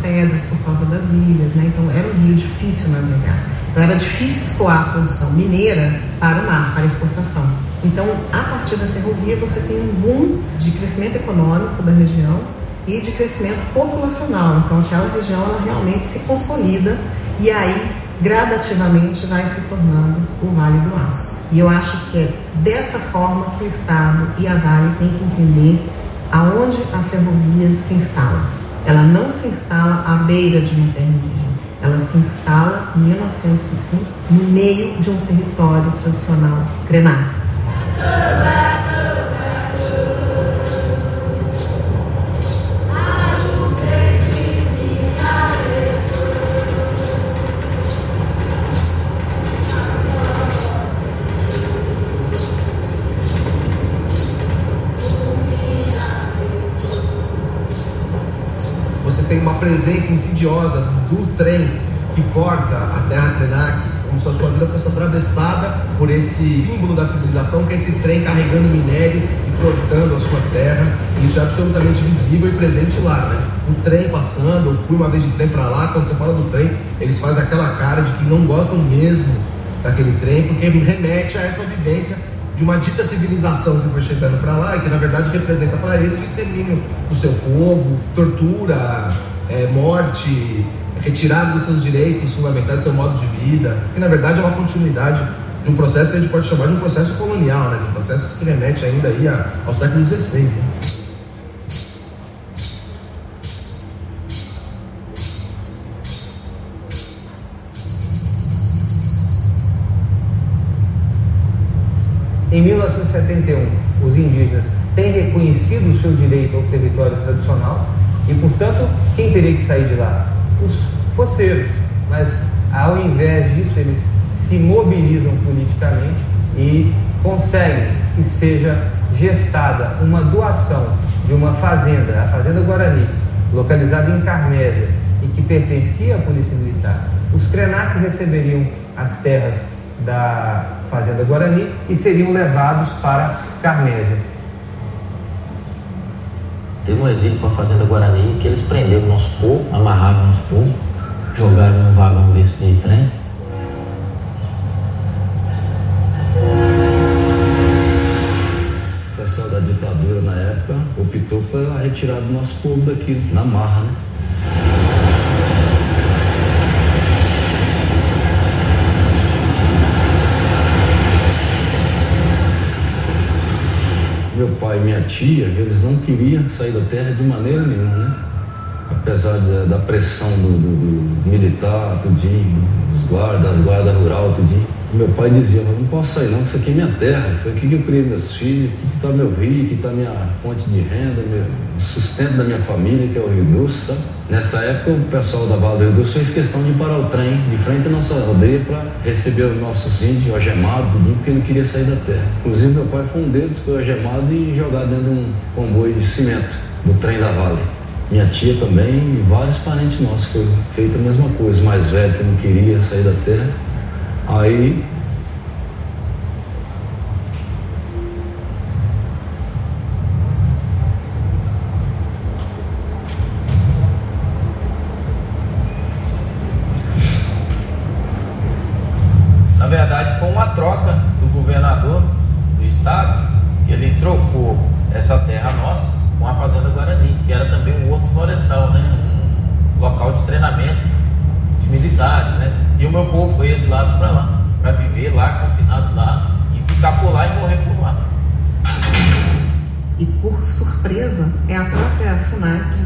Pedras, por causa das ilhas, né? Então era um rio difícil navegar. Então era difícil escoar a produção mineira para o mar, para a exportação. Então, a partir da ferrovia, você tem um boom de crescimento econômico da região e de crescimento populacional. Então, aquela região ela realmente se consolida e aí gradativamente vai se tornando o Vale do Aço. E eu acho que é dessa forma que o Estado e a Vale têm que entender aonde a ferrovia se instala. Ela não se instala à beira de terra indígena. Ela se instala em 1905 no meio de um território tradicional Krenak. Presença insidiosa do trem que corta a terra Krenak, como se a sua vida fosse atravessada por esse símbolo da civilização, que é esse trem carregando minério e cortando a sua terra. E isso é absolutamente visível e presente lá, né? O trem passando, eu fui uma vez de trem para lá, quando você fala do trem, eles fazem aquela cara de que não gostam mesmo daquele trem, porque remete a essa vivência de uma dita civilização que foi chegando para lá e que na verdade representa para eles o extermínio do seu povo, tortura, é, morte, retirada dos seus direitos fundamentais, do seu modo de vida, que na verdade é uma continuidade de um processo que a gente pode chamar de um processo colonial, né? de um processo que se remete ainda aí ao século XVI. Né? Em 1971, os indígenas têm reconhecido o seu direito ao território tradicional e, portanto, quem teria que sair de lá? Os poceiros. Mas, ao invés disso, eles se mobilizam politicamente e conseguem que seja gestada uma doação de uma fazenda, a Fazenda Guarani, localizada em Carmésia e que pertencia à Polícia Militar. Os Krenak receberiam as terras da Fazenda Guarani e seriam levados para Carmésia. Teve um exílio para a Fazenda Guarani que eles prenderam o nosso povo, amarraram o nosso povo, jogaram num vagão desse de trem. O pessoal da ditadura na época optou por retirar do nosso povo daqui, na marra, né? Meu pai e minha tia, eles não queriam sair da terra de maneira nenhuma, né? Apesar da, da pressão do, do- dos militares, tudinho, dos guardas, das guardas rural, tudinho. Meu pai dizia, "Eu não posso sair não, que isso aqui é minha terra. Foi aqui que eu criei meus filhos, aqui está meu rio, aqui está minha fonte de renda, meu o sustento da minha família, que é o Rio Doce, sabe? Nessa época, o pessoal da Vala do Rio Doce fez questão de parar o trem de frente à nossa aldeia para receber os nossos índios algemados, tudinho, porque não queria sair da terra. Inclusive, meu pai foi um deles, foi algemado e jogado dentro de um comboio de cimento do trem da Vale. Minha tia também e vários parentes nossos foi feita a mesma coisa. O mais velho que não queria sair da terra. Aí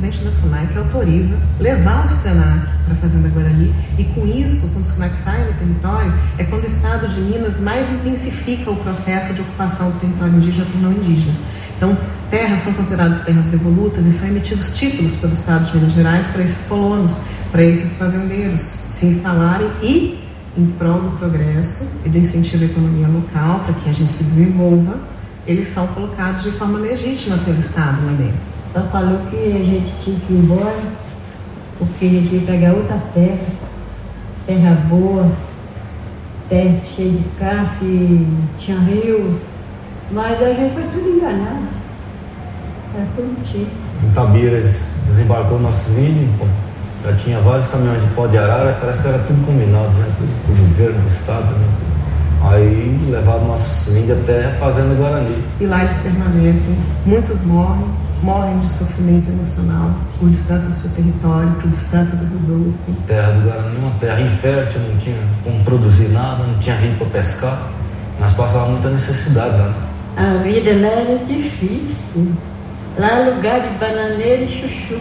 presidente da FUNAI, que autoriza levar os Krenak para a Fazenda Guarani. E com isso, quando os Krenak saem do território, é quando o Estado de Minas mais intensifica o processo de ocupação do território indígena por não indígenas. Então, terras são consideradas terras devolutas e são emitidos títulos pelo Estado de Minas Gerais para esses colonos, para esses fazendeiros se instalarem e, em prol do progresso e do incentivo à economia local, para que a gente se desenvolva, eles são colocados de forma legítima pelo Estado lá dentro. Só falou que a gente tinha que ir embora, porque a gente ia pegar outra terra, terra boa, terra cheia de caça e tinha rio. Mas a gente foi tudo enganado. Era tudo mentira. em Tabeiras desembarcou nossos índios, pô. já tinha vários caminhões de pó de arara, parece que era tudo combinado, né? Tudo com o governo do estado, né? Aí levaram nossos índios até a Fazenda Guarani. E lá eles permanecem. Muitos morrem, morrem de sofrimento emocional por distância do seu território, por distância do Rio Doce. Terra do Guarani, uma terra infértil, não tinha como produzir nada, não tinha rio para pescar. Nós passávamos muita necessidade lá. né? A vida lá era difícil. Lá é lugar de bananeira e chuchu.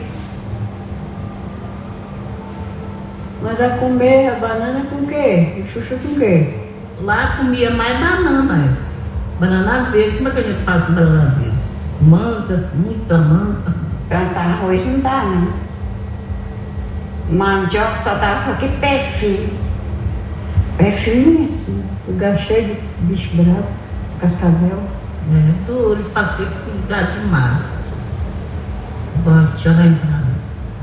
Mas a comer a banana com o quê? E o chuchu com o quê? Lá comia mais banana. é. Banana verde. Como é que a gente faz com banana verde? Manga, muita manga. Plantar arroz não dá, não. Mandioca só dava aqui pé fino. Pé fino mesmo. Lugar cheio de bicho bravo, cascavel. É, duro, passei por lugar demais. Agora, deixa eu lembrar.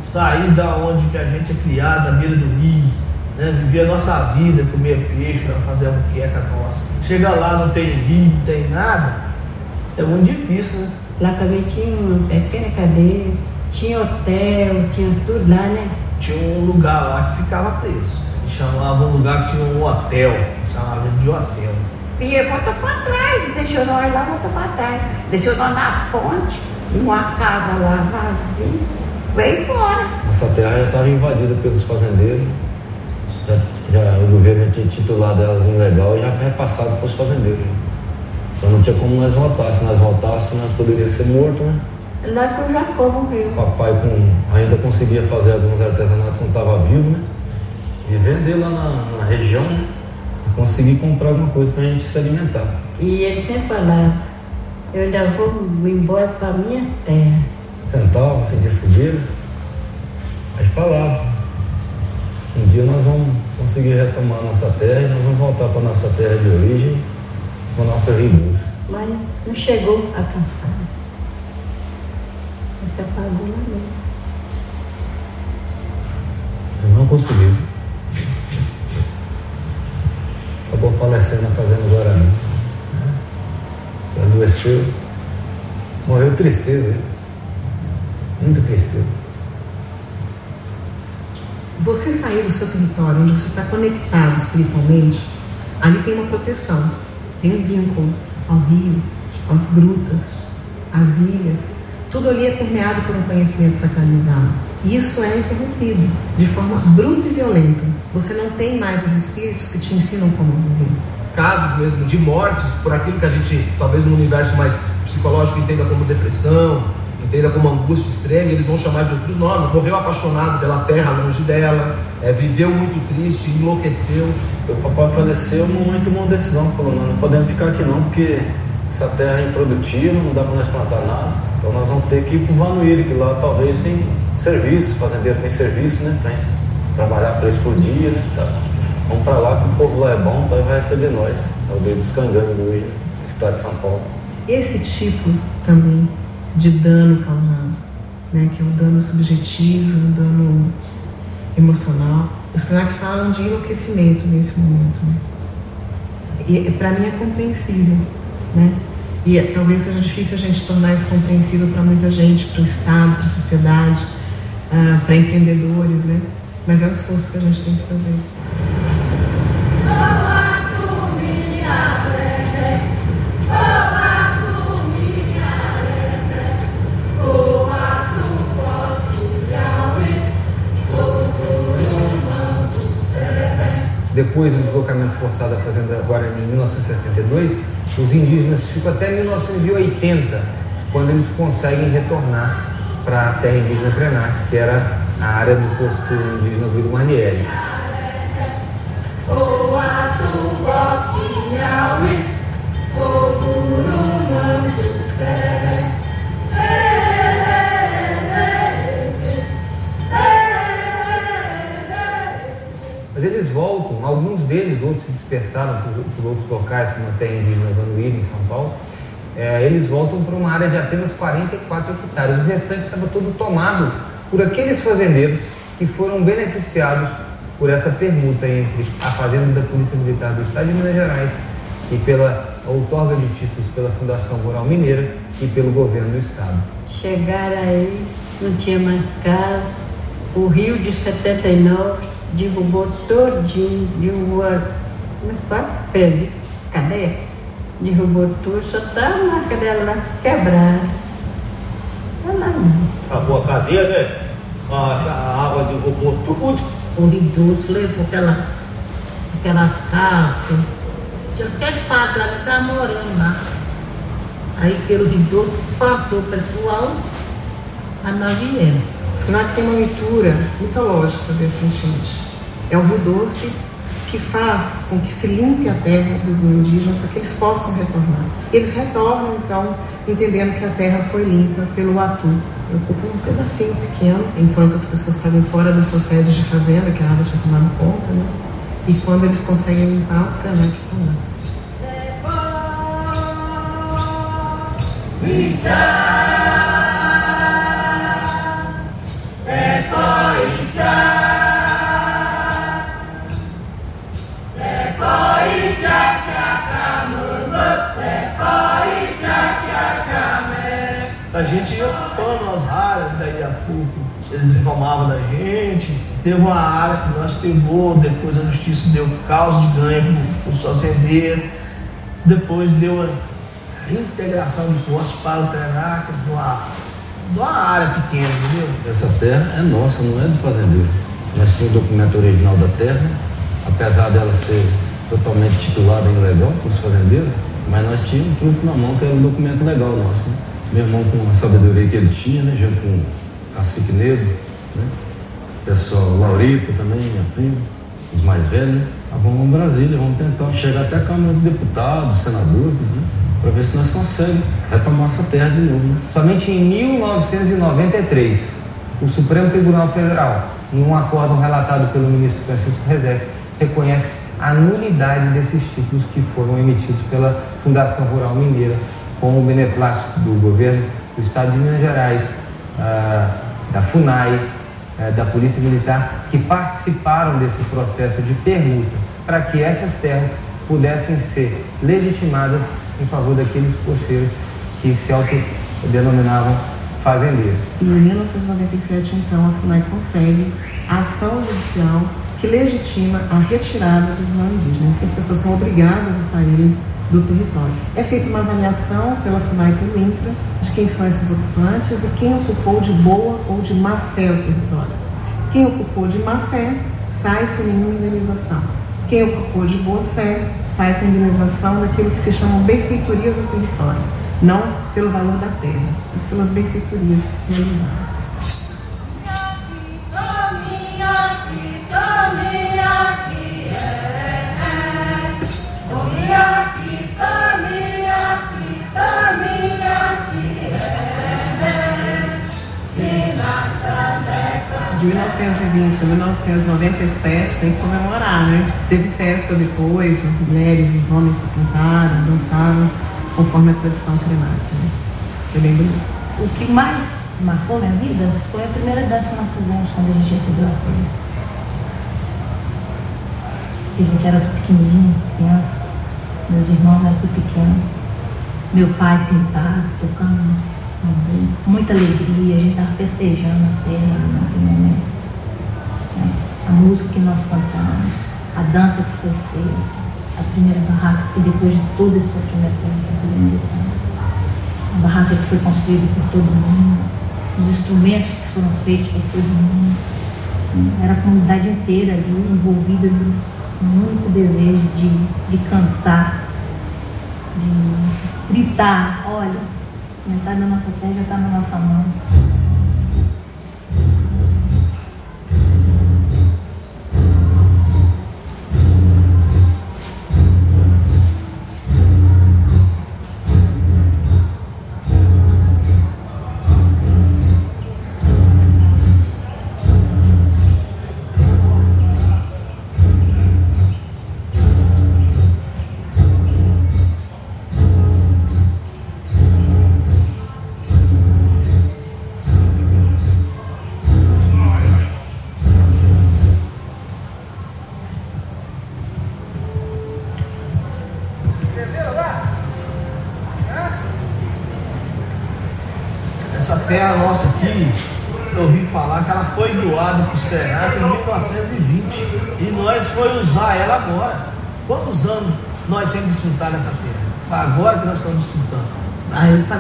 Sair da onde que a gente é criado, à beira do rio, né? viver a nossa vida, comer peixe, né? fazer a muqueca nossa. Chega lá, não tem rio, não tem nada, é muito difícil, né? Lá também tinha uma pequena cadeia, tinha hotel, tinha tudo lá, né? Tinha um lugar lá que ficava preso. Eles chamavam um lugar que tinha um hotel, eles chamavam de hotel. E ele voltou para trás, deixou nós lá, voltou para trás. Deixou nós na ponte, numa casa lá vazia, veio embora. Nossa terra já estava invadida pelos fazendeiros. Já, já- o governo já tinha titulado elas ilegal e já repassado para os fazendeiros. Então não tinha como nós voltar. Se nós voltássemos, nós poderíamos ser mortos, né? Lá que o Jacó morreu. Papai com, ainda conseguia fazer alguns artesanatos quando estava vivo, né? E vender lá na, na região, né? E conseguir comprar alguma coisa para a gente se alimentar. E ele sempre falava, eu ainda vou embora para minha terra. Sentava, acendia fogueira. Aí falava. Um dia nós vamos conseguir retomar a nossa terra e nós vamos voltar para nossa terra de origem, com a nossa ribus. Mas não chegou a cansar. Esse apagou lá mesmo. Eu não consegui. Acabou falecendo na Fazenda Guarani. né? Se adoeceu. Morreu de tristeza, hein? Muita tristeza. Você sair do seu território, onde você está conectado espiritualmente, ali tem uma proteção, tem um vínculo ao rio, às grutas, às ilhas. Tudo ali é permeado por um conhecimento sacralizado. E Isso é interrompido de forma bruta e violenta. Você não tem mais os espíritos que te ensinam como viver. casos mesmo de mortes por aquilo que a gente, talvez no universo mais psicológico, entenda como depressão, entenda como angústia extrema, eles vão chamar de outros nomes. Morreu apaixonado pela terra longe dela, é, viveu muito triste, enlouqueceu. O papai faleceu num momento de uma decisão, falou, não, não podemos ficar aqui não, porque essa terra é improdutiva, não dá para nós plantar nada. Então nós vamos ter que ir para o Vanuíri, que lá talvez tem serviço, fazendeiro tem serviço, né? Pra trabalhar para eles por dia, né? Tá. Vamos para lá que o povo lá é bom, então vai receber nós. É o Deus dos Canganhos hoje, né? estado de São Paulo. Esse tipo também de dano causado, né, que é o dano subjetivo, o dano emocional. Os Krenak falam de enlouquecimento nesse momento. Né? E para mim é compreensível, né? E é- talvez seja difícil a gente tornar isso compreensível para muita gente, para o Estado, para a sociedade, para empreendedores, né? Mas é um esforço que a gente tem que fazer. Depois do deslocamento forçado da Fazenda Guarani em 1972, os indígenas ficam até 1980, quando eles conseguem retornar para a terra indígena Krenak, que era a área do posto indígena Vila Manieri. Mas eles voltam, alguns deles, outros se dispersaram por, por outros locais, como a terra indígena Vanuíra, em São Paulo. É, eles voltam para uma área de apenas 44 hectares. O restante estava todo tomado por aqueles fazendeiros que foram beneficiados por essa permuta entre a Fazenda da Polícia Militar do Estado de Minas Gerais e pela outorga de títulos pela Fundação Rural Mineira e pelo governo do Estado. Chegaram aí, não tinha mais casa. O rio de 79 derrubou todinho, derrubou quatro pés. Cadê? Derrubou tudo, só tá a marca dela lá quebrada. Tá lá não. Acabou a cadeia, né? A, a água derrubou tudo. O idoso levou aquela, aquelas cascas. Tinha até lá que estava morando lá. Aí pelo idoso espantou o pessoal, a nós viemos. O SCNAC tem uma leitura mitológica dessa enchente. É o rio doce que faz com que se limpe a terra dos indígenas para que eles possam retornar. Eles retornam, então, entendendo que a terra foi limpa pelo atu. Ocupa um pedacinho pequeno, enquanto as pessoas estavam fora das suas sedes de fazenda, que a água tinha tomado conta, né? E quando eles conseguem limpar, os canais estão lá. A gente ia ocupando as áreas, daí a pouco eles informavam da gente. Teve uma área que nós pegou, depois a justiça deu causa de ganho para os fazendeiros, depois deu a integração de postos para o Trenac, de uma, de uma área pequena, entendeu? Essa terra é nossa, não é do fazendeiro. Nós tínhamos o documento original da terra, apesar dela ser totalmente titulada em legal para os fazendeiros, mas nós tínhamos um trunfo na mão que era um documento legal nosso. Né? Meu irmão com a sabedoria que ele tinha, né? junto com o cacique negro, né? pessoal Laurito também, minha prima, os mais velhos, né? Ah, vamos a Brasília, vamos tentar chegar até a Câmara de Deputados, senadores, né? para ver se nós conseguimos retomar essa terra de novo. Né? Somente em 1993, o Supremo Tribunal Federal, em um acórdão relatado pelo ministro Francisco Rezec, reconhece a nulidade desses títulos que foram emitidos pela Fundação Rural Mineira com o beneplácito do governo do Estado de Minas Gerais, ah, da FUNAI, eh, da Polícia Militar, que participaram desse processo de permuta para que essas terras pudessem ser legitimadas em favor daqueles poceiros que se autodenominavam fazendeiros. E em 1997, então, a FUNAI consegue a ação judicial que legitima a retirada dos não indígenas. As pessoas são obrigadas a saírem do território. É feita uma avaliação pela FUNAI e pelo INCRA de quem são esses ocupantes e quem ocupou de boa ou de má fé o território. Quem ocupou de má fé sai sem nenhuma indenização. Quem ocupou de boa fé sai com indenização daquilo que se chamam benfeitorias do território, não pelo valor da terra, mas pelas benfeitorias realizadas. 1920 a 1997 tem que comemorar, né? Teve festa depois, as mulheres, os homens se pintaram, dançaram conforme a tradição krenak, né? Foi bem bonito. O que mais marcou minha vida foi a primeira dança nós fizemos quando a gente recebeu a terra. Que a gente era tudo pequenininho, criança. Meus irmãos eram tudo pequenos. Meu pai pintado, tocando. Muita alegria, a gente estava festejando a terra naquele momento. A música que nós cantamos, a dança que foi feita, a primeira barraca que depois de todo esse sofrimento que a gente está vivendo, a barraca que foi construída por todo mundo, os instrumentos que foram feitos por todo mundo. né? Era a comunidade inteira ali envolvida num num único desejo de, de cantar, de gritar, olha, metade da nossa terra já está na nossa mão.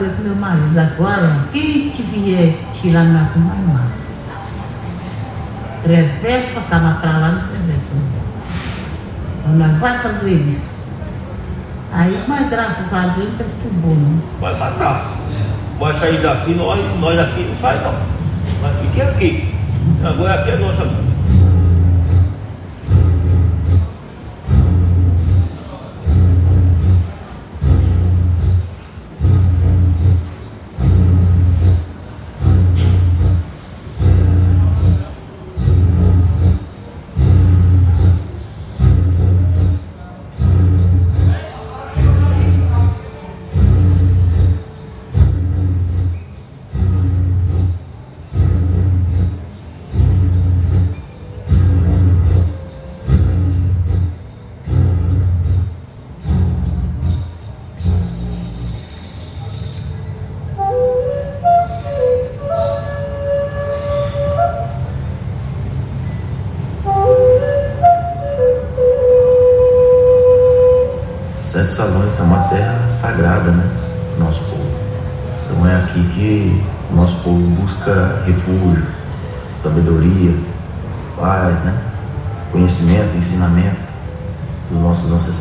Falei pro meu marido, agora, quem te vier tirar na lá. Reverso pra cá, mas pra lá não reverso. não. Nós vai fazer isso. Aí, mas graças a Deus, perturbou, não. Vai matar. Vai sair daqui, nós, nós aqui não sai não. Mas fique aqui. Agora aqui é nossa.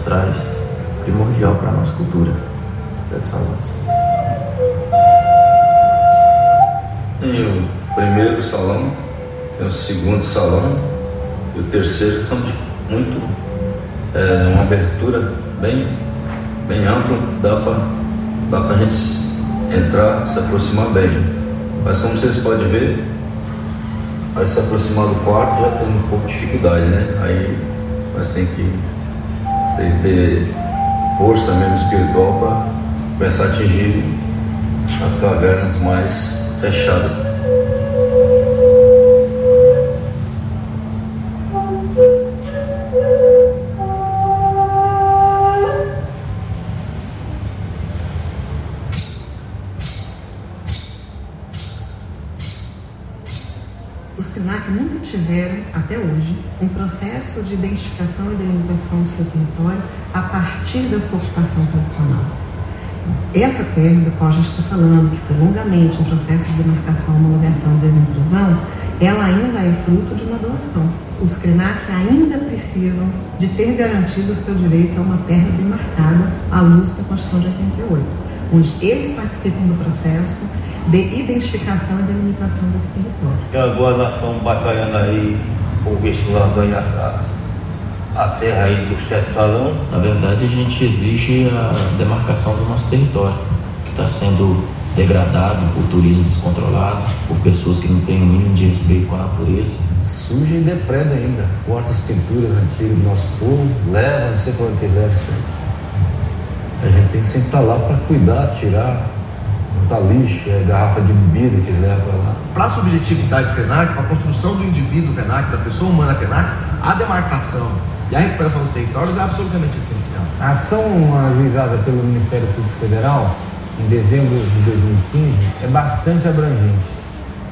Ancestrais, primordial para a nossa cultura. Sete Salões. Tem o primeiro salão, tem o segundo salão e o terceiro são muito é, uma abertura bem, bem ampla, dá para dá gente entrar, se aproximar bem. Mas como vocês podem ver, aí se aproximar do quarto já tem um pouco de dificuldade, né? Aí nós tem que tem que ter força mesmo espiritual para começar a atingir as cavernas mais fechadas. Processo de identificação e delimitação do seu território a partir da sua ocupação tradicional. Então, essa terra da qual a gente está falando, que foi longamente um processo de demarcação, homologação e desintrusão, ela ainda é fruto de uma doação. Os CRENAC ainda precisam de ter garantido o seu direito a uma terra demarcada à luz da Constituição de 88, onde eles participam do processo de identificação e delimitação desse território. E agora nós estamos batalhando aí se nós ganhamos a, a terra aí do sete salão. Na verdade, a gente exige a demarcação do nosso território, que está sendo degradado por turismo descontrolado, por pessoas que não têm o mínimo de respeito com a natureza. Suja e depreda ainda. Corta as pinturas antigas do nosso povo, leva, não sei para onde que eles levam isso daí. A gente tem que sempre estar lá para cuidar, tirar, botar lixo, é, garrafa de bebida que eles levam para lá. Para a subjetividade PENAC, para a construção do indivíduo PENAC, da pessoa humana PENAC, a demarcação e a recuperação dos territórios é absolutamente essencial. A ação ajuizada pelo Ministério Público Federal em dezembro de 2015 é bastante abrangente.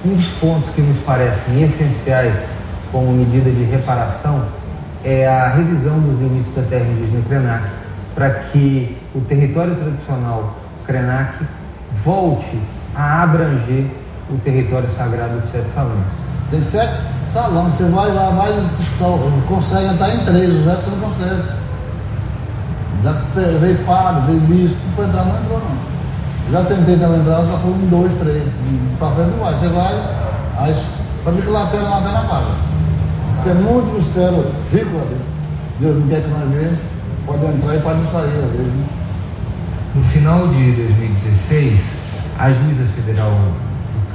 Um dos pontos que nos parecem essenciais como medida de reparação é a revisão dos limites da terra indígena Krenak, para que o território tradicional Krenak volte a abranger o território sagrado de Sete Salões. Tem sete salões, você vai, vai, vai, só consegue entrar em três, o resto você não consegue. Já veio padre, veio bispo, para entrar não entrou não. Já tentei também entrar, só foi um, dois, três. Para frente não vai. Você vai, aí pode ver que lanterna, lanterna apaga. Isso tem muito mistério rico ali. Deus não quer que nós vejamos, pode entrar e pode não sair às vezes. né? No final de 2016, a juíza federal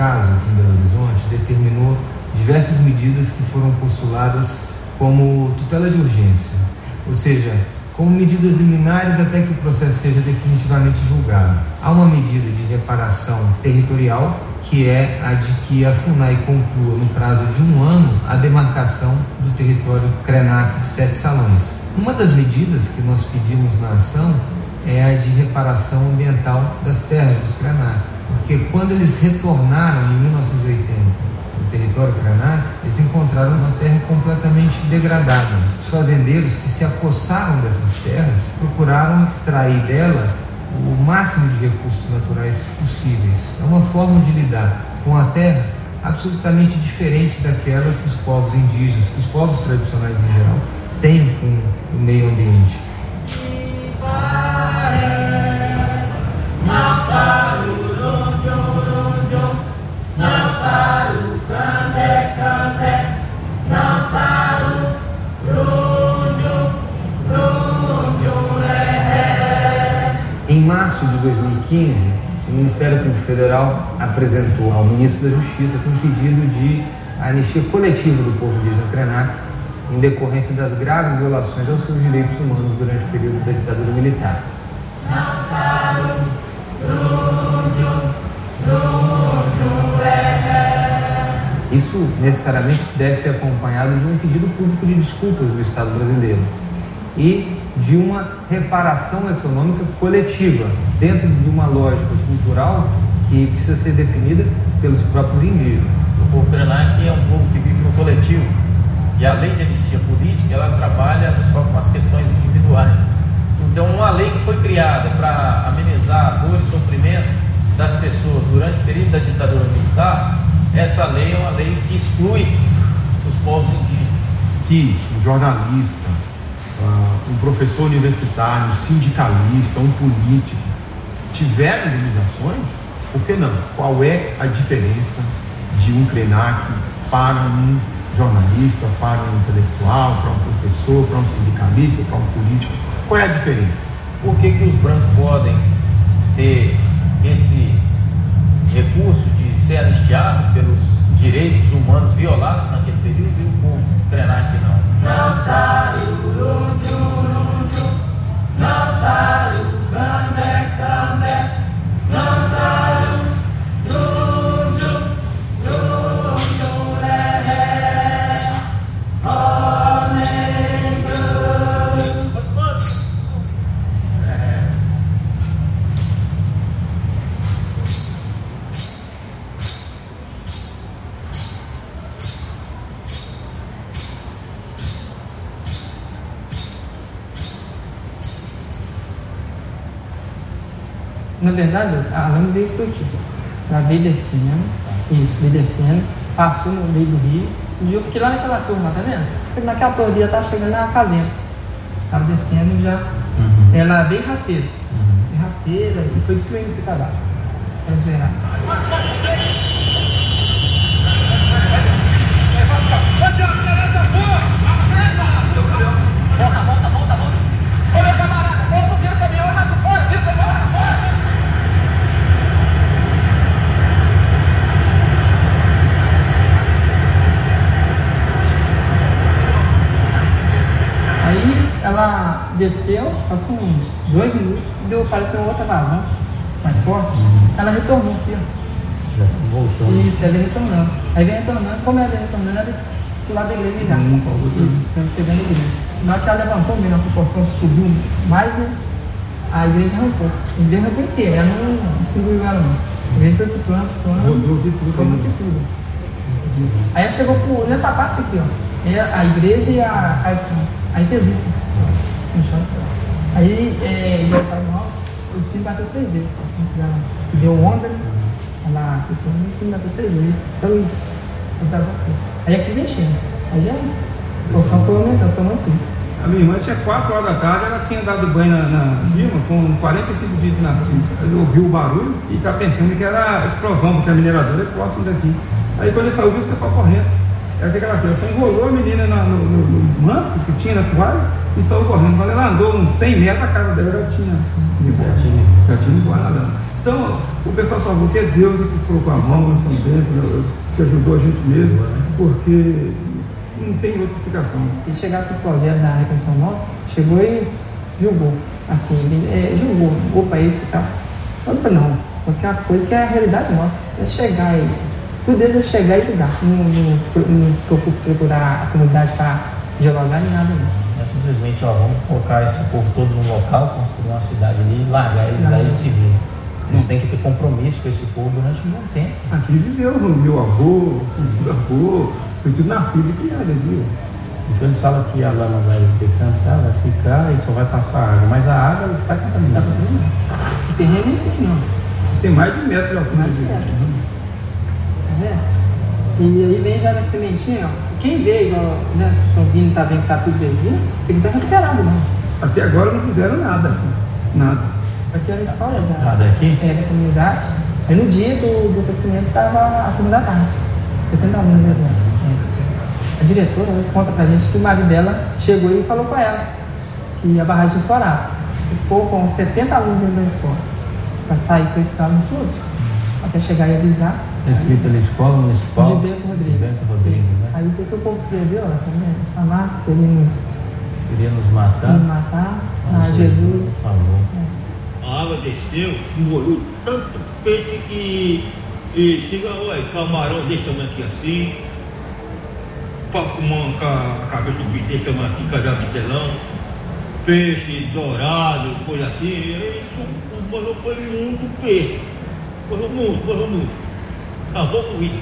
caso aqui em Belo Horizonte determinou diversas medidas que foram postuladas como tutela de urgência, ou seja, como medidas liminares até que o processo seja definitivamente julgado. Há uma medida de reparação territorial, que é a de que a FUNAI conclua no prazo de um ano a demarcação do território CRENAC de sete salões. Uma das medidas que nós pedimos na ação é a de reparação ambiental das terras dos Krenak, porque quando eles retornaram em 1980 no território Krenak, eles encontraram uma terra completamente degradada. Os fazendeiros que se apossaram dessas terras procuraram procuraram extrair dela o máximo de recursos naturais possíveis. É uma forma de lidar com a terra absolutamente diferente daquela que os povos indígenas, que os povos tradicionais em geral, têm com o meio ambiente. Março de 2015, o Ministério Público Federal apresentou ao ministro da Justiça um pedido de anistia coletiva do povo indígena Krenak em decorrência das graves violações aos seus direitos humanos durante o período da ditadura militar. Isso necessariamente deve ser acompanhado de um pedido público de desculpas do Estado brasileiro e de uma reparação econômica coletiva, dentro de uma lógica cultural que precisa ser definida pelos próprios indígenas. O povo Krenak é um povo que vive no coletivo e a lei de anistia política ela trabalha só com as questões individuais. Então, uma lei que foi criada para amenizar a dor e sofrimento das pessoas durante o período da ditadura militar, essa lei é uma lei que exclui os povos indígenas. Se um jornalista, um professor universitário, um sindicalista, um político tiver indenizações, por que não? Qual é a diferença de um CRENAC para um jornalista, para um intelectual, para um professor, para um sindicalista, para um político? Qual é a diferença? Por que, que os brancos podem ter esse recurso de ser anistiado pelos direitos humanos violados naquele período e o povo não? Não Na verdade, a lama veio por aqui. Ela veio descendo, isso, veio descendo, passou no meio do rio. E eu fiquei lá naquela lá, tá vendo? Porque naquela torre ali, ela tá chegando na fazenda. Tava descendo já. Ela veio rasteira. Veio rasteira e foi destruindo o baixo. Pra zerar. Volta, volta, volta, volta. Ô, meu camarada, volta, vira o caminhão e mais fora, vira o caminhão e mais fora. Aí ela desceu, passou uns dois minutos, deu, parece que deu outra vazão mais forte. Ela retornou aqui, ó. Voltando. Isso, ela retornando. Aí vem retornando, como ela vem retornando, ela vem pro lado da igreja já. Isso, vem pegando a igreja. Na hora que ela levantou, mesmo, a proporção subiu mais, né? A igreja arrancou. A igreja arrancou inteira, ela não distribuiu ela não. A igreja foi flutuando, flutuando. Rodou de tudo Rodou de tudo. Aí ela chegou por, nessa parte aqui, ó. É a igreja e a. Aí fez isso. No chão. Aí, é, e eu no alto, o sino bateu três vezes. Tá? Que deu onda, né? Ela flutuando, o sino bateu três vezes. Então, eu aqui. Aí aqui mexendo. Aí já, poção foi aumentando, tomando tudo. A minha irmã tinha 4 horas da tarde, ela tinha dado banho na, na firma com 45 dias de nascido. Ele ouviu o barulho e está pensando que era explosão, porque a mineradora é próximo daqui. Aí quando ele saiu, viu o pessoal correndo. Aí o que ela fez? Ela só enrolou a menina na- no, no- no manto que tinha na toalha e saiu correndo. Quando ela andou uns 100 metros, a casa dela já tinha de boa. Já tinha de boa nadando. Então, o pessoal salvou que é Deus que colocou a mão no São Bento, que ajudou a gente mesmo, porque não tem outra explicação. E chegar com o projeto da reconstrução nossa, chegou e julgou. Assim, ele é, julgou, opa, esse e tal. Mas não, mas que é uma coisa que é a realidade nossa. É chegar e. Tudo é chegar e julgar. Não, não, não procurar a comunidade para dialogar nem nada, não. É simplesmente, ó, vamos colocar esse povo todo num local, construir uma cidade ali e largar eles daí e se virem. Eles têm que ter compromisso com esse povo durante um bom tempo. Aqui viveu meu avô, meu avô, foi tudo nascido e criado aqui. ó. Então eles falam que a lama vai decantar, vai ficar e só vai passar água. Mas a água todo mundo. O terreno é esse aqui, não. Tem mais de um metro de altura. Mais de metro. Tá vendo? E aí vem já na sementinha, ó. Quem igual, né, vocês estão vindo, tá vendo que tá tudo verdinho, isso aqui tá recuperado, não. Até agora não fizeram nada, assim. Nada. Aqui era a escola já. Ah, daqui? É, da comunidade. Aí no dia do, do crescimento tava a turma da tarde. 70 alunos né? A diretora né, conta pra gente que o marido dela chegou e falou com ela que a barragem ia estourar. E ficou com 70 alunos dentro da escola. Pra sair com esse aluno tudo. Até chegar e avisar. Tá escrito ali Escola Municipal De Bento Rodrigues. de Bento Rodrigues? Aí isso que o povo escreveu, ó, tá vendo? Essa marca que ele nos, Queria nos matar. nos matar. Ah, Jesus. Por favor. A água desceu, molhou tanto peixe que e chega, olha, camarão desse tamanho aqui assim, pacumã com a cabeça do bicho desse tamanho assim, cada bitelão, peixe dourado, coisa assim, e isso molhou foi muito peixe, molhou muito, molhou muito. Acabou com isso.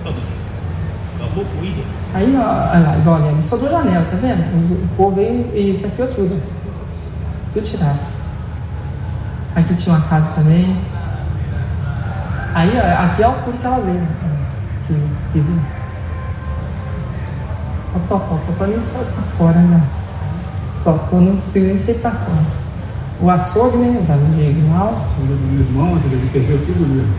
Acabou. Acabou com isso. Aí, ó, olha lá, igual ali, sobrou a janela, tá vendo? O povo veio e saqueou tudo. Tudo tirado. Aqui tinha uma casa também. Aí, ó, aqui é a altura que ela veio. Que, que veio. Ó, topó, topó nem saiu pra fora, né? Topó não conseguiu nem sair pra fora. O açougue, né? Da diagonal. Filho do meu irmão, ele perdeu tudo mesmo.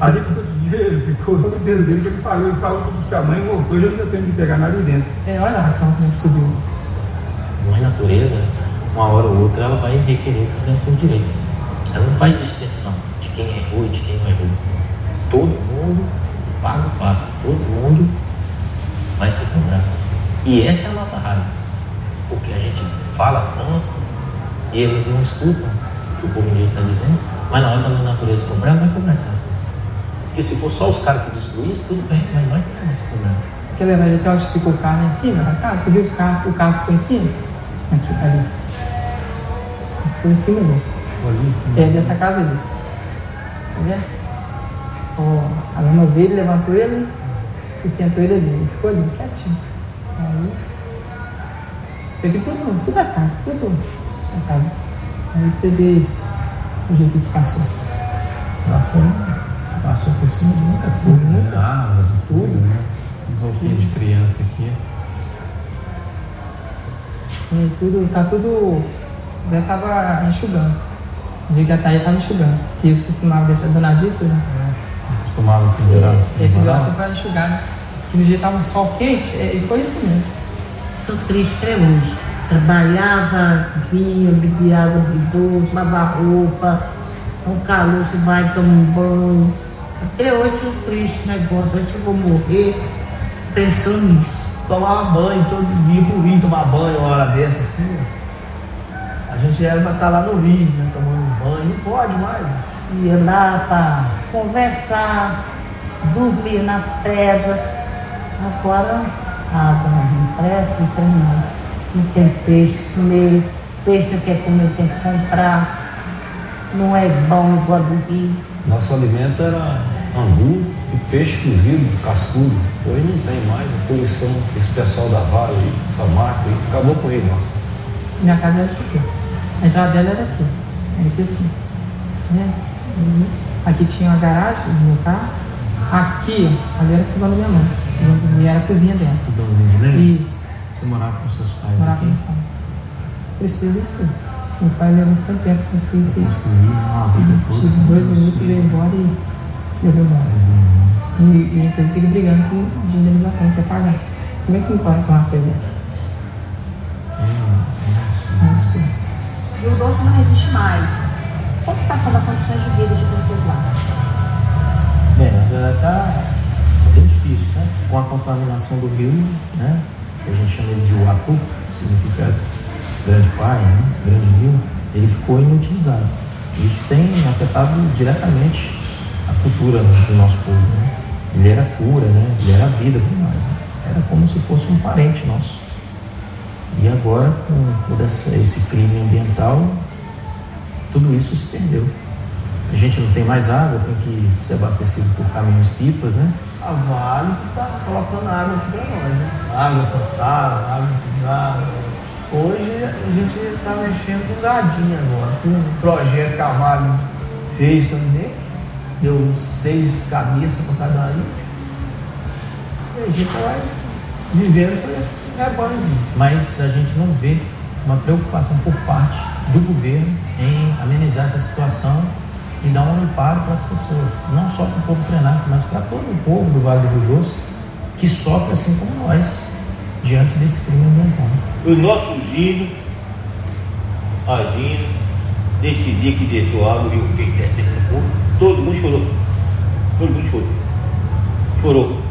Ali ficou dinheiro, ficou todo o dele que ele saiu, ele saiu para buscar a mãe e voltou, e eu ainda tenho que pegar nada ali dentro. É, olha lá como é que subiu. Mãe natureza, uma hora ou outra, ela vai requerer o que tem por direito. Ela não faz distinção de quem errou e de quem não errou. Todo mundo paga o pato, todo mundo vai ser cobrado. E essa é a nossa raiva. Porque a gente fala tanto e eles não escutam o que o povo indígena está dizendo, mas na hora da natureza cobrar, vai cobrar coisas. Porque se for só os caras que destruíssem, tudo bem, mas nós temos esse problema. De aquela que ficou o carro lá em cima da casa? Você viu os carros, o carro ficou em cima? Aqui, ali. Ficou em cima ali. Ali em cima. É dessa casa ali. Tá vendo? Ó, a lama veio, levantou ele e sentou ele ali. Ele ficou ali, quietinho. Aí. Isso aqui tudo, tudo a casa, tudo a casa. Aí você vê o jeito que isso passou. Lá fora passou por cima de muita coisa, muita árvore, tudo, né? Uns roupinhos de criança aqui. E tudo, tá tudo. Já tava enxugando. O dia que a Thaia tava enxugando. Que eles costumavam deixar donadista, né? Costumava pendurar assim. E pendurar assim pra enxugar, né? Que no dia tava um sol quente, é, e foi isso mesmo. Estou triste até hoje. Trabalhava, vinha, bebia água de idoso, lavava roupa, com calor, você vai tomar um banho. Até hoje eu triste com o negócio, acho que eu vou morrer pensando nisso. Tomar banho todo dia pro rio, tomar banho uma hora dessa assim. A gente era pra estar lá no rio, né, tomando banho, não pode mais. Ia lá para conversar, dormir nas pedras. Agora água não presta, não tem nada. Não tem peixe pra comer, peixe que quer comer tem que comprar. Não é bom igual do rio. Nosso alimento era angu e peixe cozido, cascudo. Hoje não tem mais a poluição, esse pessoal da Vale, aí, essa marca, aí, acabou com o rio nosso. Minha casa era essa aqui. A entrada dela era aqui. Era aqui assim. Né? E aqui tinha uma garagem do meu carro. Aqui, ali era o fogão da minha mãe. E era a cozinha dentro. Fogãozinho? Isso. Você morava com seus pais Morava aqui? com meus pais. Precisa isso tudo. Meu pai levou tanto tempo para construir isso. aí. Construir uma vida toda. Tive dois minutos, veio embora e levou embora. E, e inclusive fica brigando de indenização, que quer pagar. Como é que não pode com uma coisa dessa? Isso. E o doce não existe mais. Como está sendo a condições de vida de vocês lá? Bem, na verdade tá bem difícil, né? Com a contaminação do rio, né? A gente chama ele de Uapu, que significa grande pai, né? grande rio, ele ficou inutilizado. Isso tem afetado diretamente a cultura do nosso povo, né? Ele era cura, né? Ele era vida para nós. né? Era como se fosse um parente nosso. E agora, com todo esse crime ambiental, tudo isso se perdeu. a gente não tem mais água, tem que ser abastecido por caminhos pipas, né? A Vale que está colocando água aqui para nós, né? Água potável, água água. Hoje a gente está mexendo com gadinho agora, com um projeto que a Vale fez também, deu seis cabeças para cada índio. E a gente vai vivendo com esse rebanhozinho. Mas a gente não vê uma preocupação por parte do governo em amenizar essa situação e dar um amparo para as pessoas, não só para o povo treinaco, mas para todo o povo do Vale do Rio Doce, que sofre assim como nós, diante desse crime ambiental. Os nossos índios agindo dia que desceu água, o rio fez descer no povo, todo mundo chorou. Todo mundo chorou. Chorou.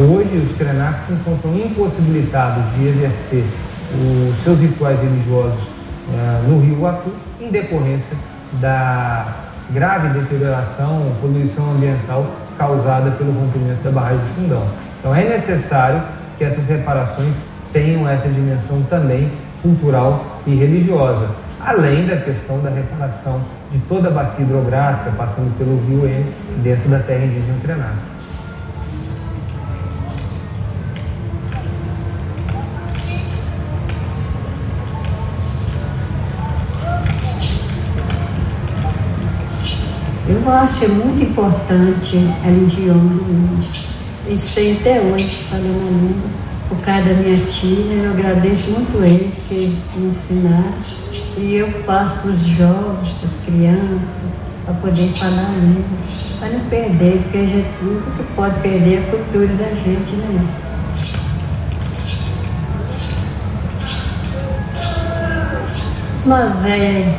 Hoje, os Krenak se encontram impossibilitados de exercer os seus rituais religiosos eh, no rio Atu, em decorrência da grave deterioração, poluição ambiental causada pelo rompimento da barragem de Fundão. Então, é necessário que essas reparações tenham essa dimensão também cultural e religiosa, além da questão da reparação de toda a bacia hidrográfica, passando pelo rio N, dentro da terra indígena Krenak. Eu acho muito importante a religião do índio. Isso sei até hoje, falando língua. Por causa da minha tia, eu agradeço muito eles que me ensinaram. E eu passo para os jovens, para as crianças, para poder falar a língua, para não perder, porque a gente nunca pode perder a cultura da gente, né? Os mais velhos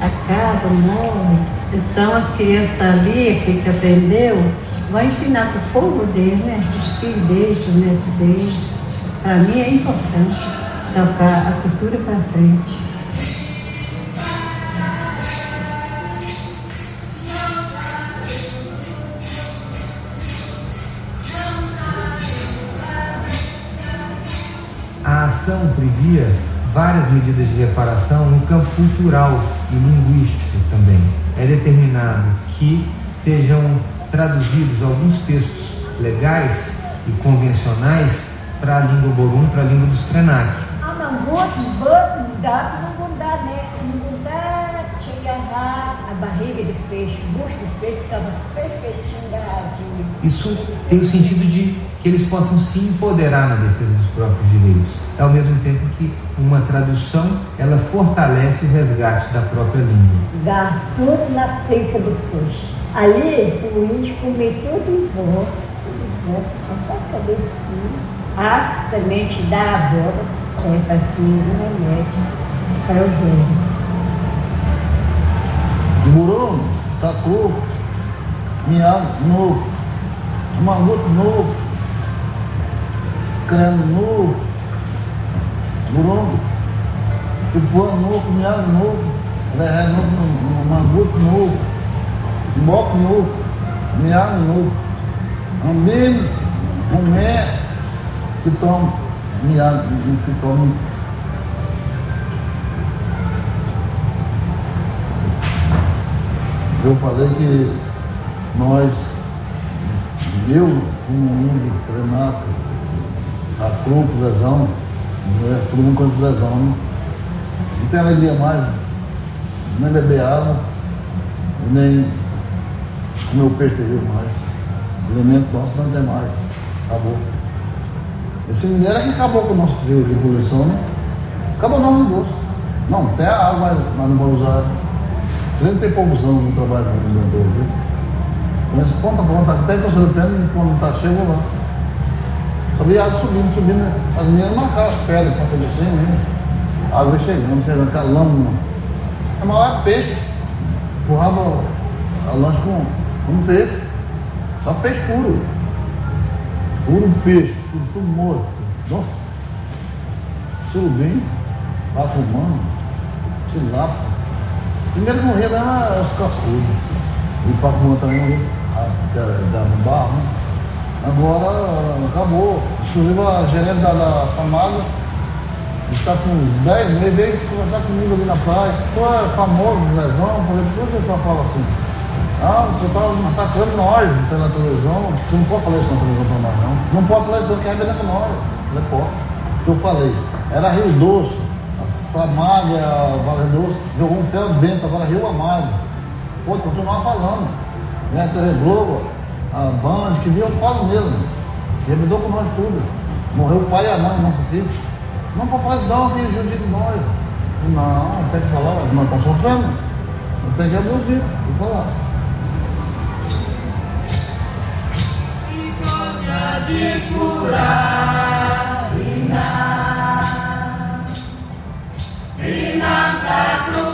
acabam, morrem. Então as crianças estão ali, que aprendeu, vai ensinar para o povo dele, né? Os filhos deles, os netos. Para mim é importante tocar a cultura para frente. A ação previa várias medidas de reparação no campo cultural e linguístico também. É determinado que sejam traduzidos alguns textos legais e convencionais para a língua borum, para a língua dos Krenak. Isso tem o sentido de que eles possam se empoderar na defesa dos próprios direitos, ao mesmo tempo que uma tradução ela fortalece o resgate da própria língua. Dá tudo na pica do peixe. Ali, o índio comia tudo em volta, volta, só só a cabecinha. A semente da abóbora serve assim um remédio para o velho. Burung, tatu, miang, nu, mangut, nu, keren, nu, burung, tipuan, nu, miang, nu, leher, nu, mangut, nu, bok, nu, miang, nu, ambin, umé, kitom, miang, kitom, Eu falei que nós, eu, como índio, Renato, a Cru, o Zezão, é todo mundo conhece o Zezão, né? Não tem alegria mais, nem beber água, nem comer o peixe terrível mais. O elemento nosso não tem mais. Acabou. Esse minério é que acabou com o nosso rio de poluição, né? Acabou o nosso negócio. Não, tem a água, mas, mas não vai usar. 30 e poucos anos no trabalho com o vendedor, viu? Mas ponta a ponta, até que eu pé, quando eu vou lá. Vi água subindo, subindo. As meninas marcaram as pedras para fazer assim mesmo. A água chegando, chegando, aquela lâmina. É maior peixe. Empurrava a lanche com, com peixe. Só peixe puro. Puro peixe, tudo morto. Nossa. Surubim, bacumano, tilápia. Primeiro que morria mesmo era os cascudos. E o Papua também morreu, ah, no barro. né? Agora acabou. Inclusive a gerente da, da Samada está com 10 meses, veio conversar comigo ali na praia. Tu é famoso, Zezão? Falei, por que o pessoal fala assim? Ah, você estava massacrando nós pela televisão. Você não pode falar isso na televisão para nós, não. Não pode falar isso, não, que arrebenta com nós. Eu falei, posso. Eu falei, era Rio Doce, a Samália, a Vale Doce, jogou um ferro dentro, agora Rio Amargo. Pode continuar falando. Vem a TV Globo, a Band, que viu, eu falo mesmo. Arrebentou com nós tudo. Morreu o pai e a mãe nosso aqui. Não pode falar isso não, que judica nós. Não, tem que falar, nós estamos sofrendo. Não tem que abrir o bico, tem que falar. De curar. Inanta protectetuti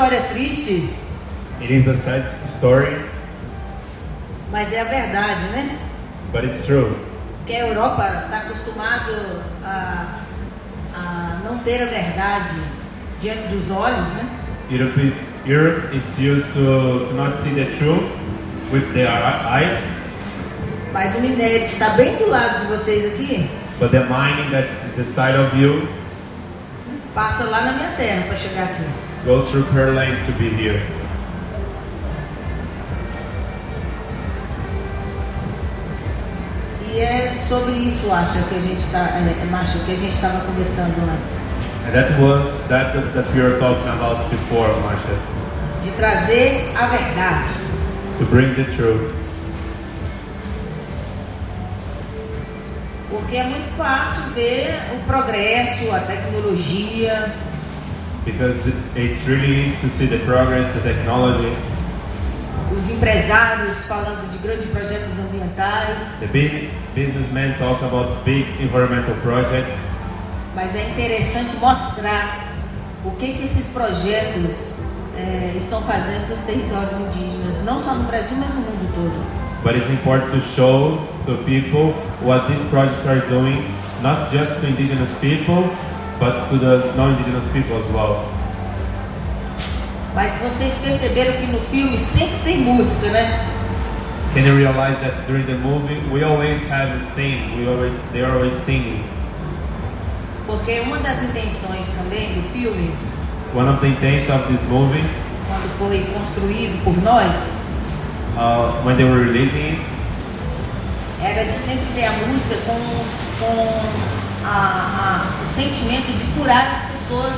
história triste, It is a sad story, mas é a verdade, né? but it's true. Porque a Europa está acostumado a, a não ter a verdade diante dos olhos, né? Europe, Europe it's used to, to not see the truth with their eyes, Mas o minério que está bem do lado de vocês aqui but the mining that's the side of you passa lá na minha terra para chegar aqui. Goes through her lane to be here. E é sobre isso, acha que a gente está, é, é, Macho, que a gente estava conversando antes, And that was that that we were talking about before, Marsha, de trazer a verdade. to bring the truth. Porque é muito fácil ver o progresso, a tecnologia, Because it's really easy to see the progress, the technology, os empresários falando de grandes projetos ambientais, the big businessmen talk about big environmental projects, mas é interessante mostrar o que, que esses projetos eh, estão fazendo nos territórios indígenas, não só no Brasil, mas no mundo todo. but it's important to show to people what these projects are doing, not just to indigenous people, but to the non-indigenous people as well. Mas vocês perceberam que no filme sempre tem música, né? Can you realize that during the movie we always have a sing, we always they are always singing. Porque uma das intenções também do filme, One of the intentions of this movie, quando foi construído por nós, uh, when they were releasing it, era de sempre ter a música com, os- com a- a- o sentimento de curar as pessoas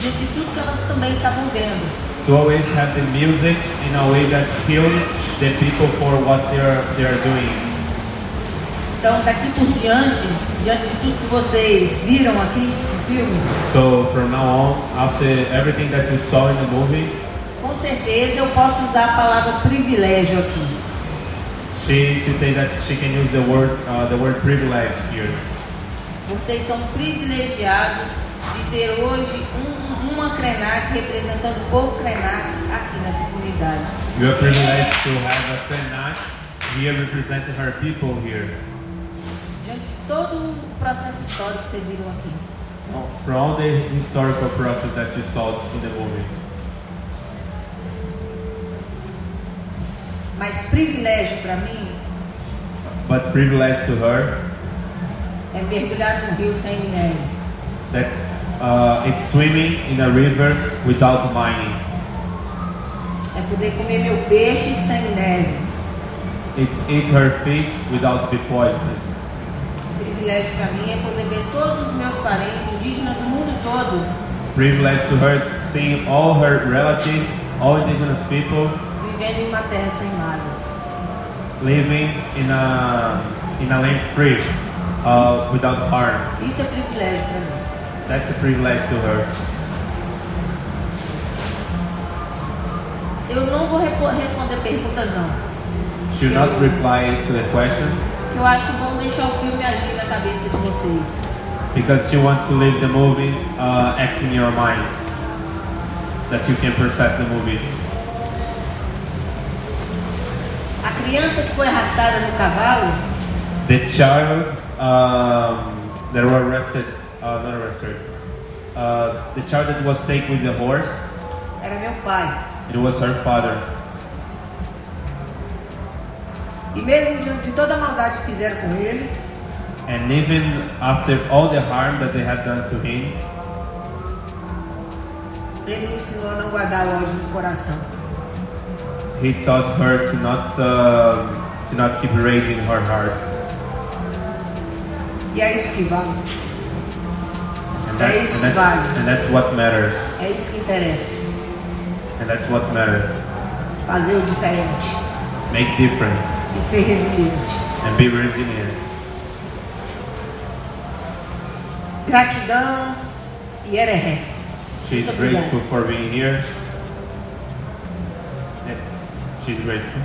diante de tudo que elas também estavam vendo. to always have the music in a way that heals the people for what they are they are doing. Então, daqui por diante, diante de tudo que vocês viram aqui no filme, So from now on, after everything that you saw in the movie, com certeza eu posso usar a palavra privilégio aqui. she she said that she can use the word uh, the word privilege here. Vocês são privilegiados de ter hoje um- uma Krenak representando o povo Krenak aqui nessa comunidade. We are privileged to have a Krenak here representing her people here. Diante de todo o processo histórico que vocês viram aqui. For all the historical process that you saw in the movie. Mas privilégio para mim But privilege to her é mergulhar no rio sem minério. that uh, it's swimming in a river without mining. É poder comer meu peixe sem minério. It's eat her fish without be poisoned. Privilégio para mim é poder ver todos os meus parentes indígenas do mundo todo Privilege to her seeing all her relatives, all indigenous people vivendo em uma terra sem mágoas. living in a in a land free, uh, without harm. Isso é privilégio para mim. That's a privilege to her. Eu não vou responder perguntas não. She'll not reply to the questions Que eu acho bom deixar o filme agir na cabeça de vocês. because she wants to leave the movie uh, acting in your mind, that you can process the movie. A criança que foi arrastada no cavalo The child um, that were arrested, uh, not arrested, uh, the child that was taken with the horse, era meu pai. it was her father. E mesmo diante de toda a maldade que fizeram com ele, And even after all the harm that they had done to him, ele me ensinou a não guardar ódio no coração. he taught her to not um to not keep raging in her heart. E é isso que vale. And, that, É isso que vale. and that's what matters. É isso que interessa. And that's what matters. Fazer o diferente Make different e ser resiliente. and be resilient. Gratidão e ereré. She's Muito grateful for being here. She's grateful.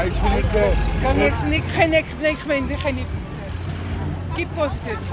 Ik kan niks, niks, geen niks, geen niks, geen niet. Keep positive.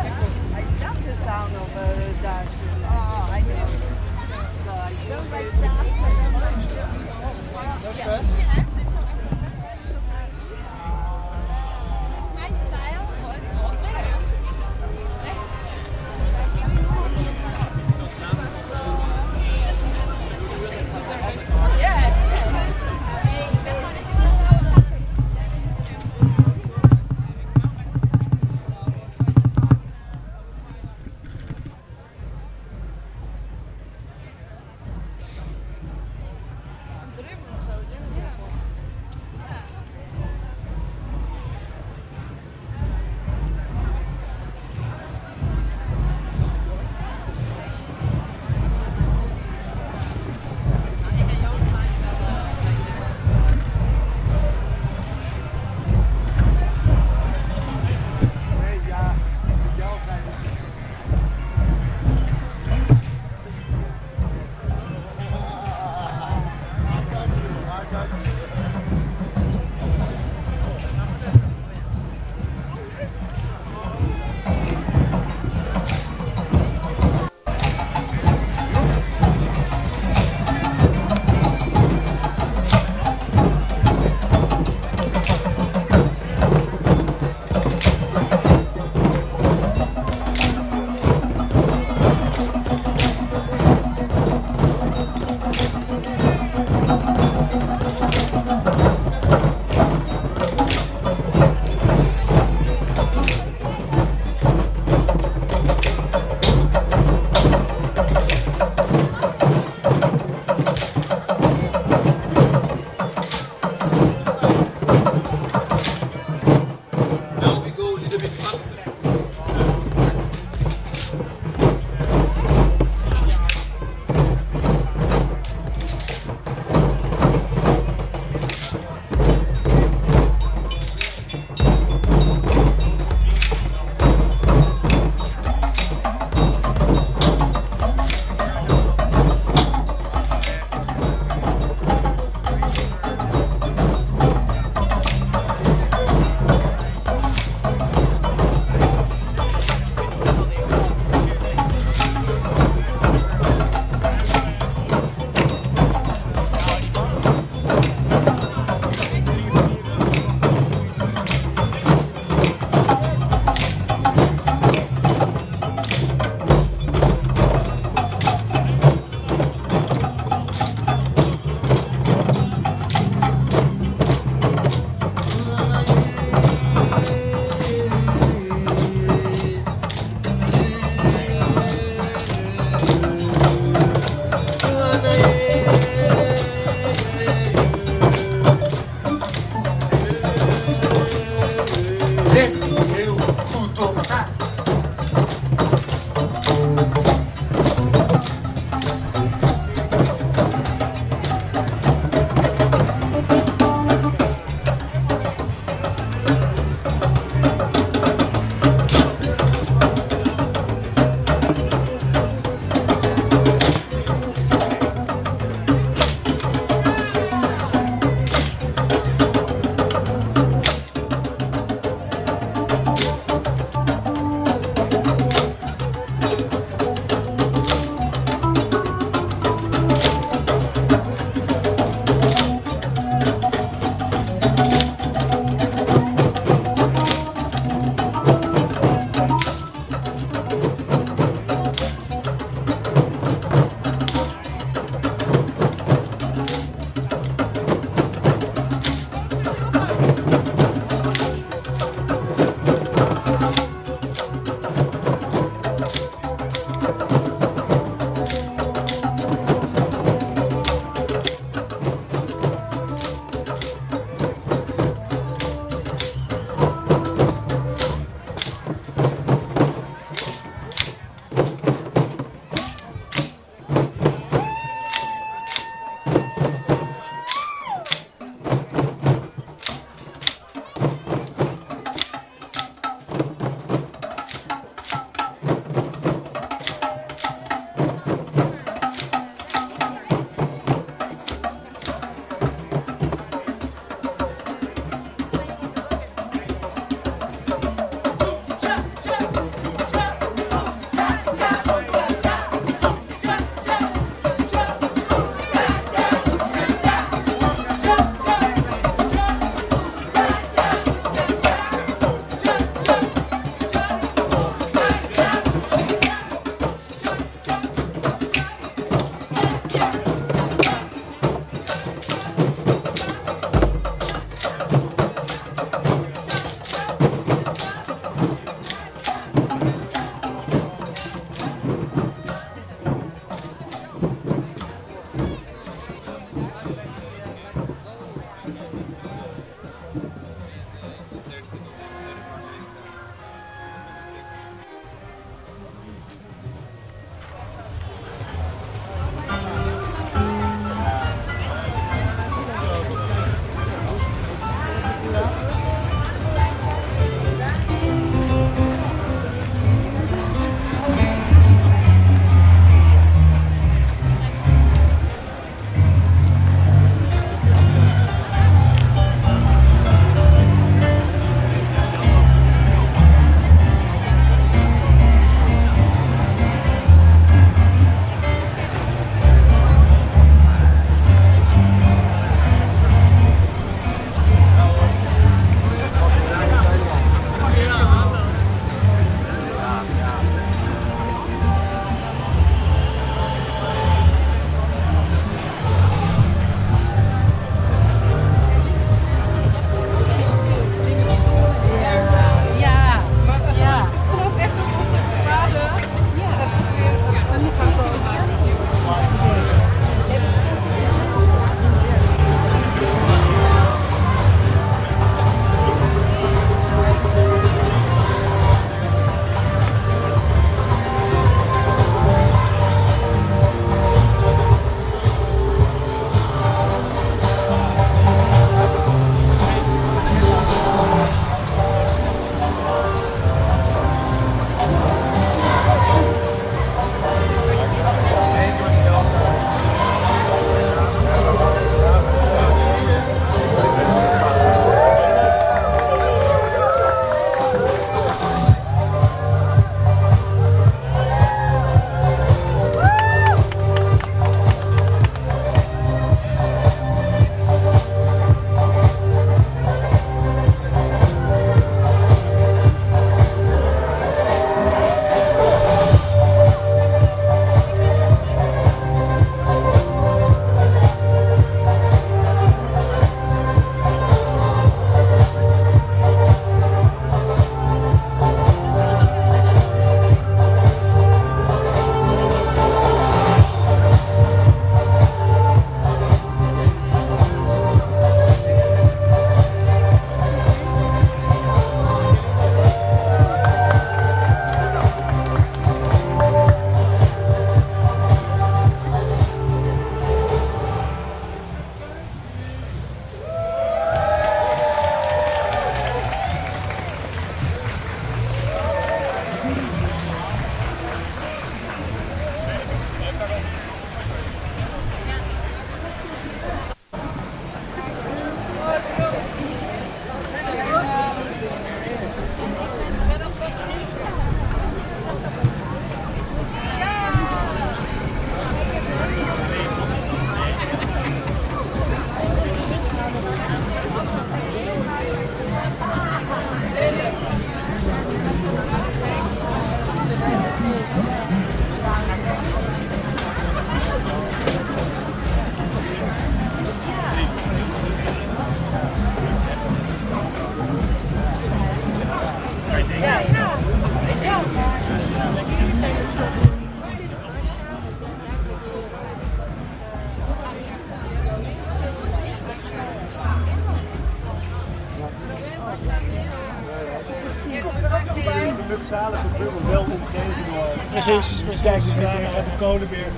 Kijk eens naar de Kolenberg.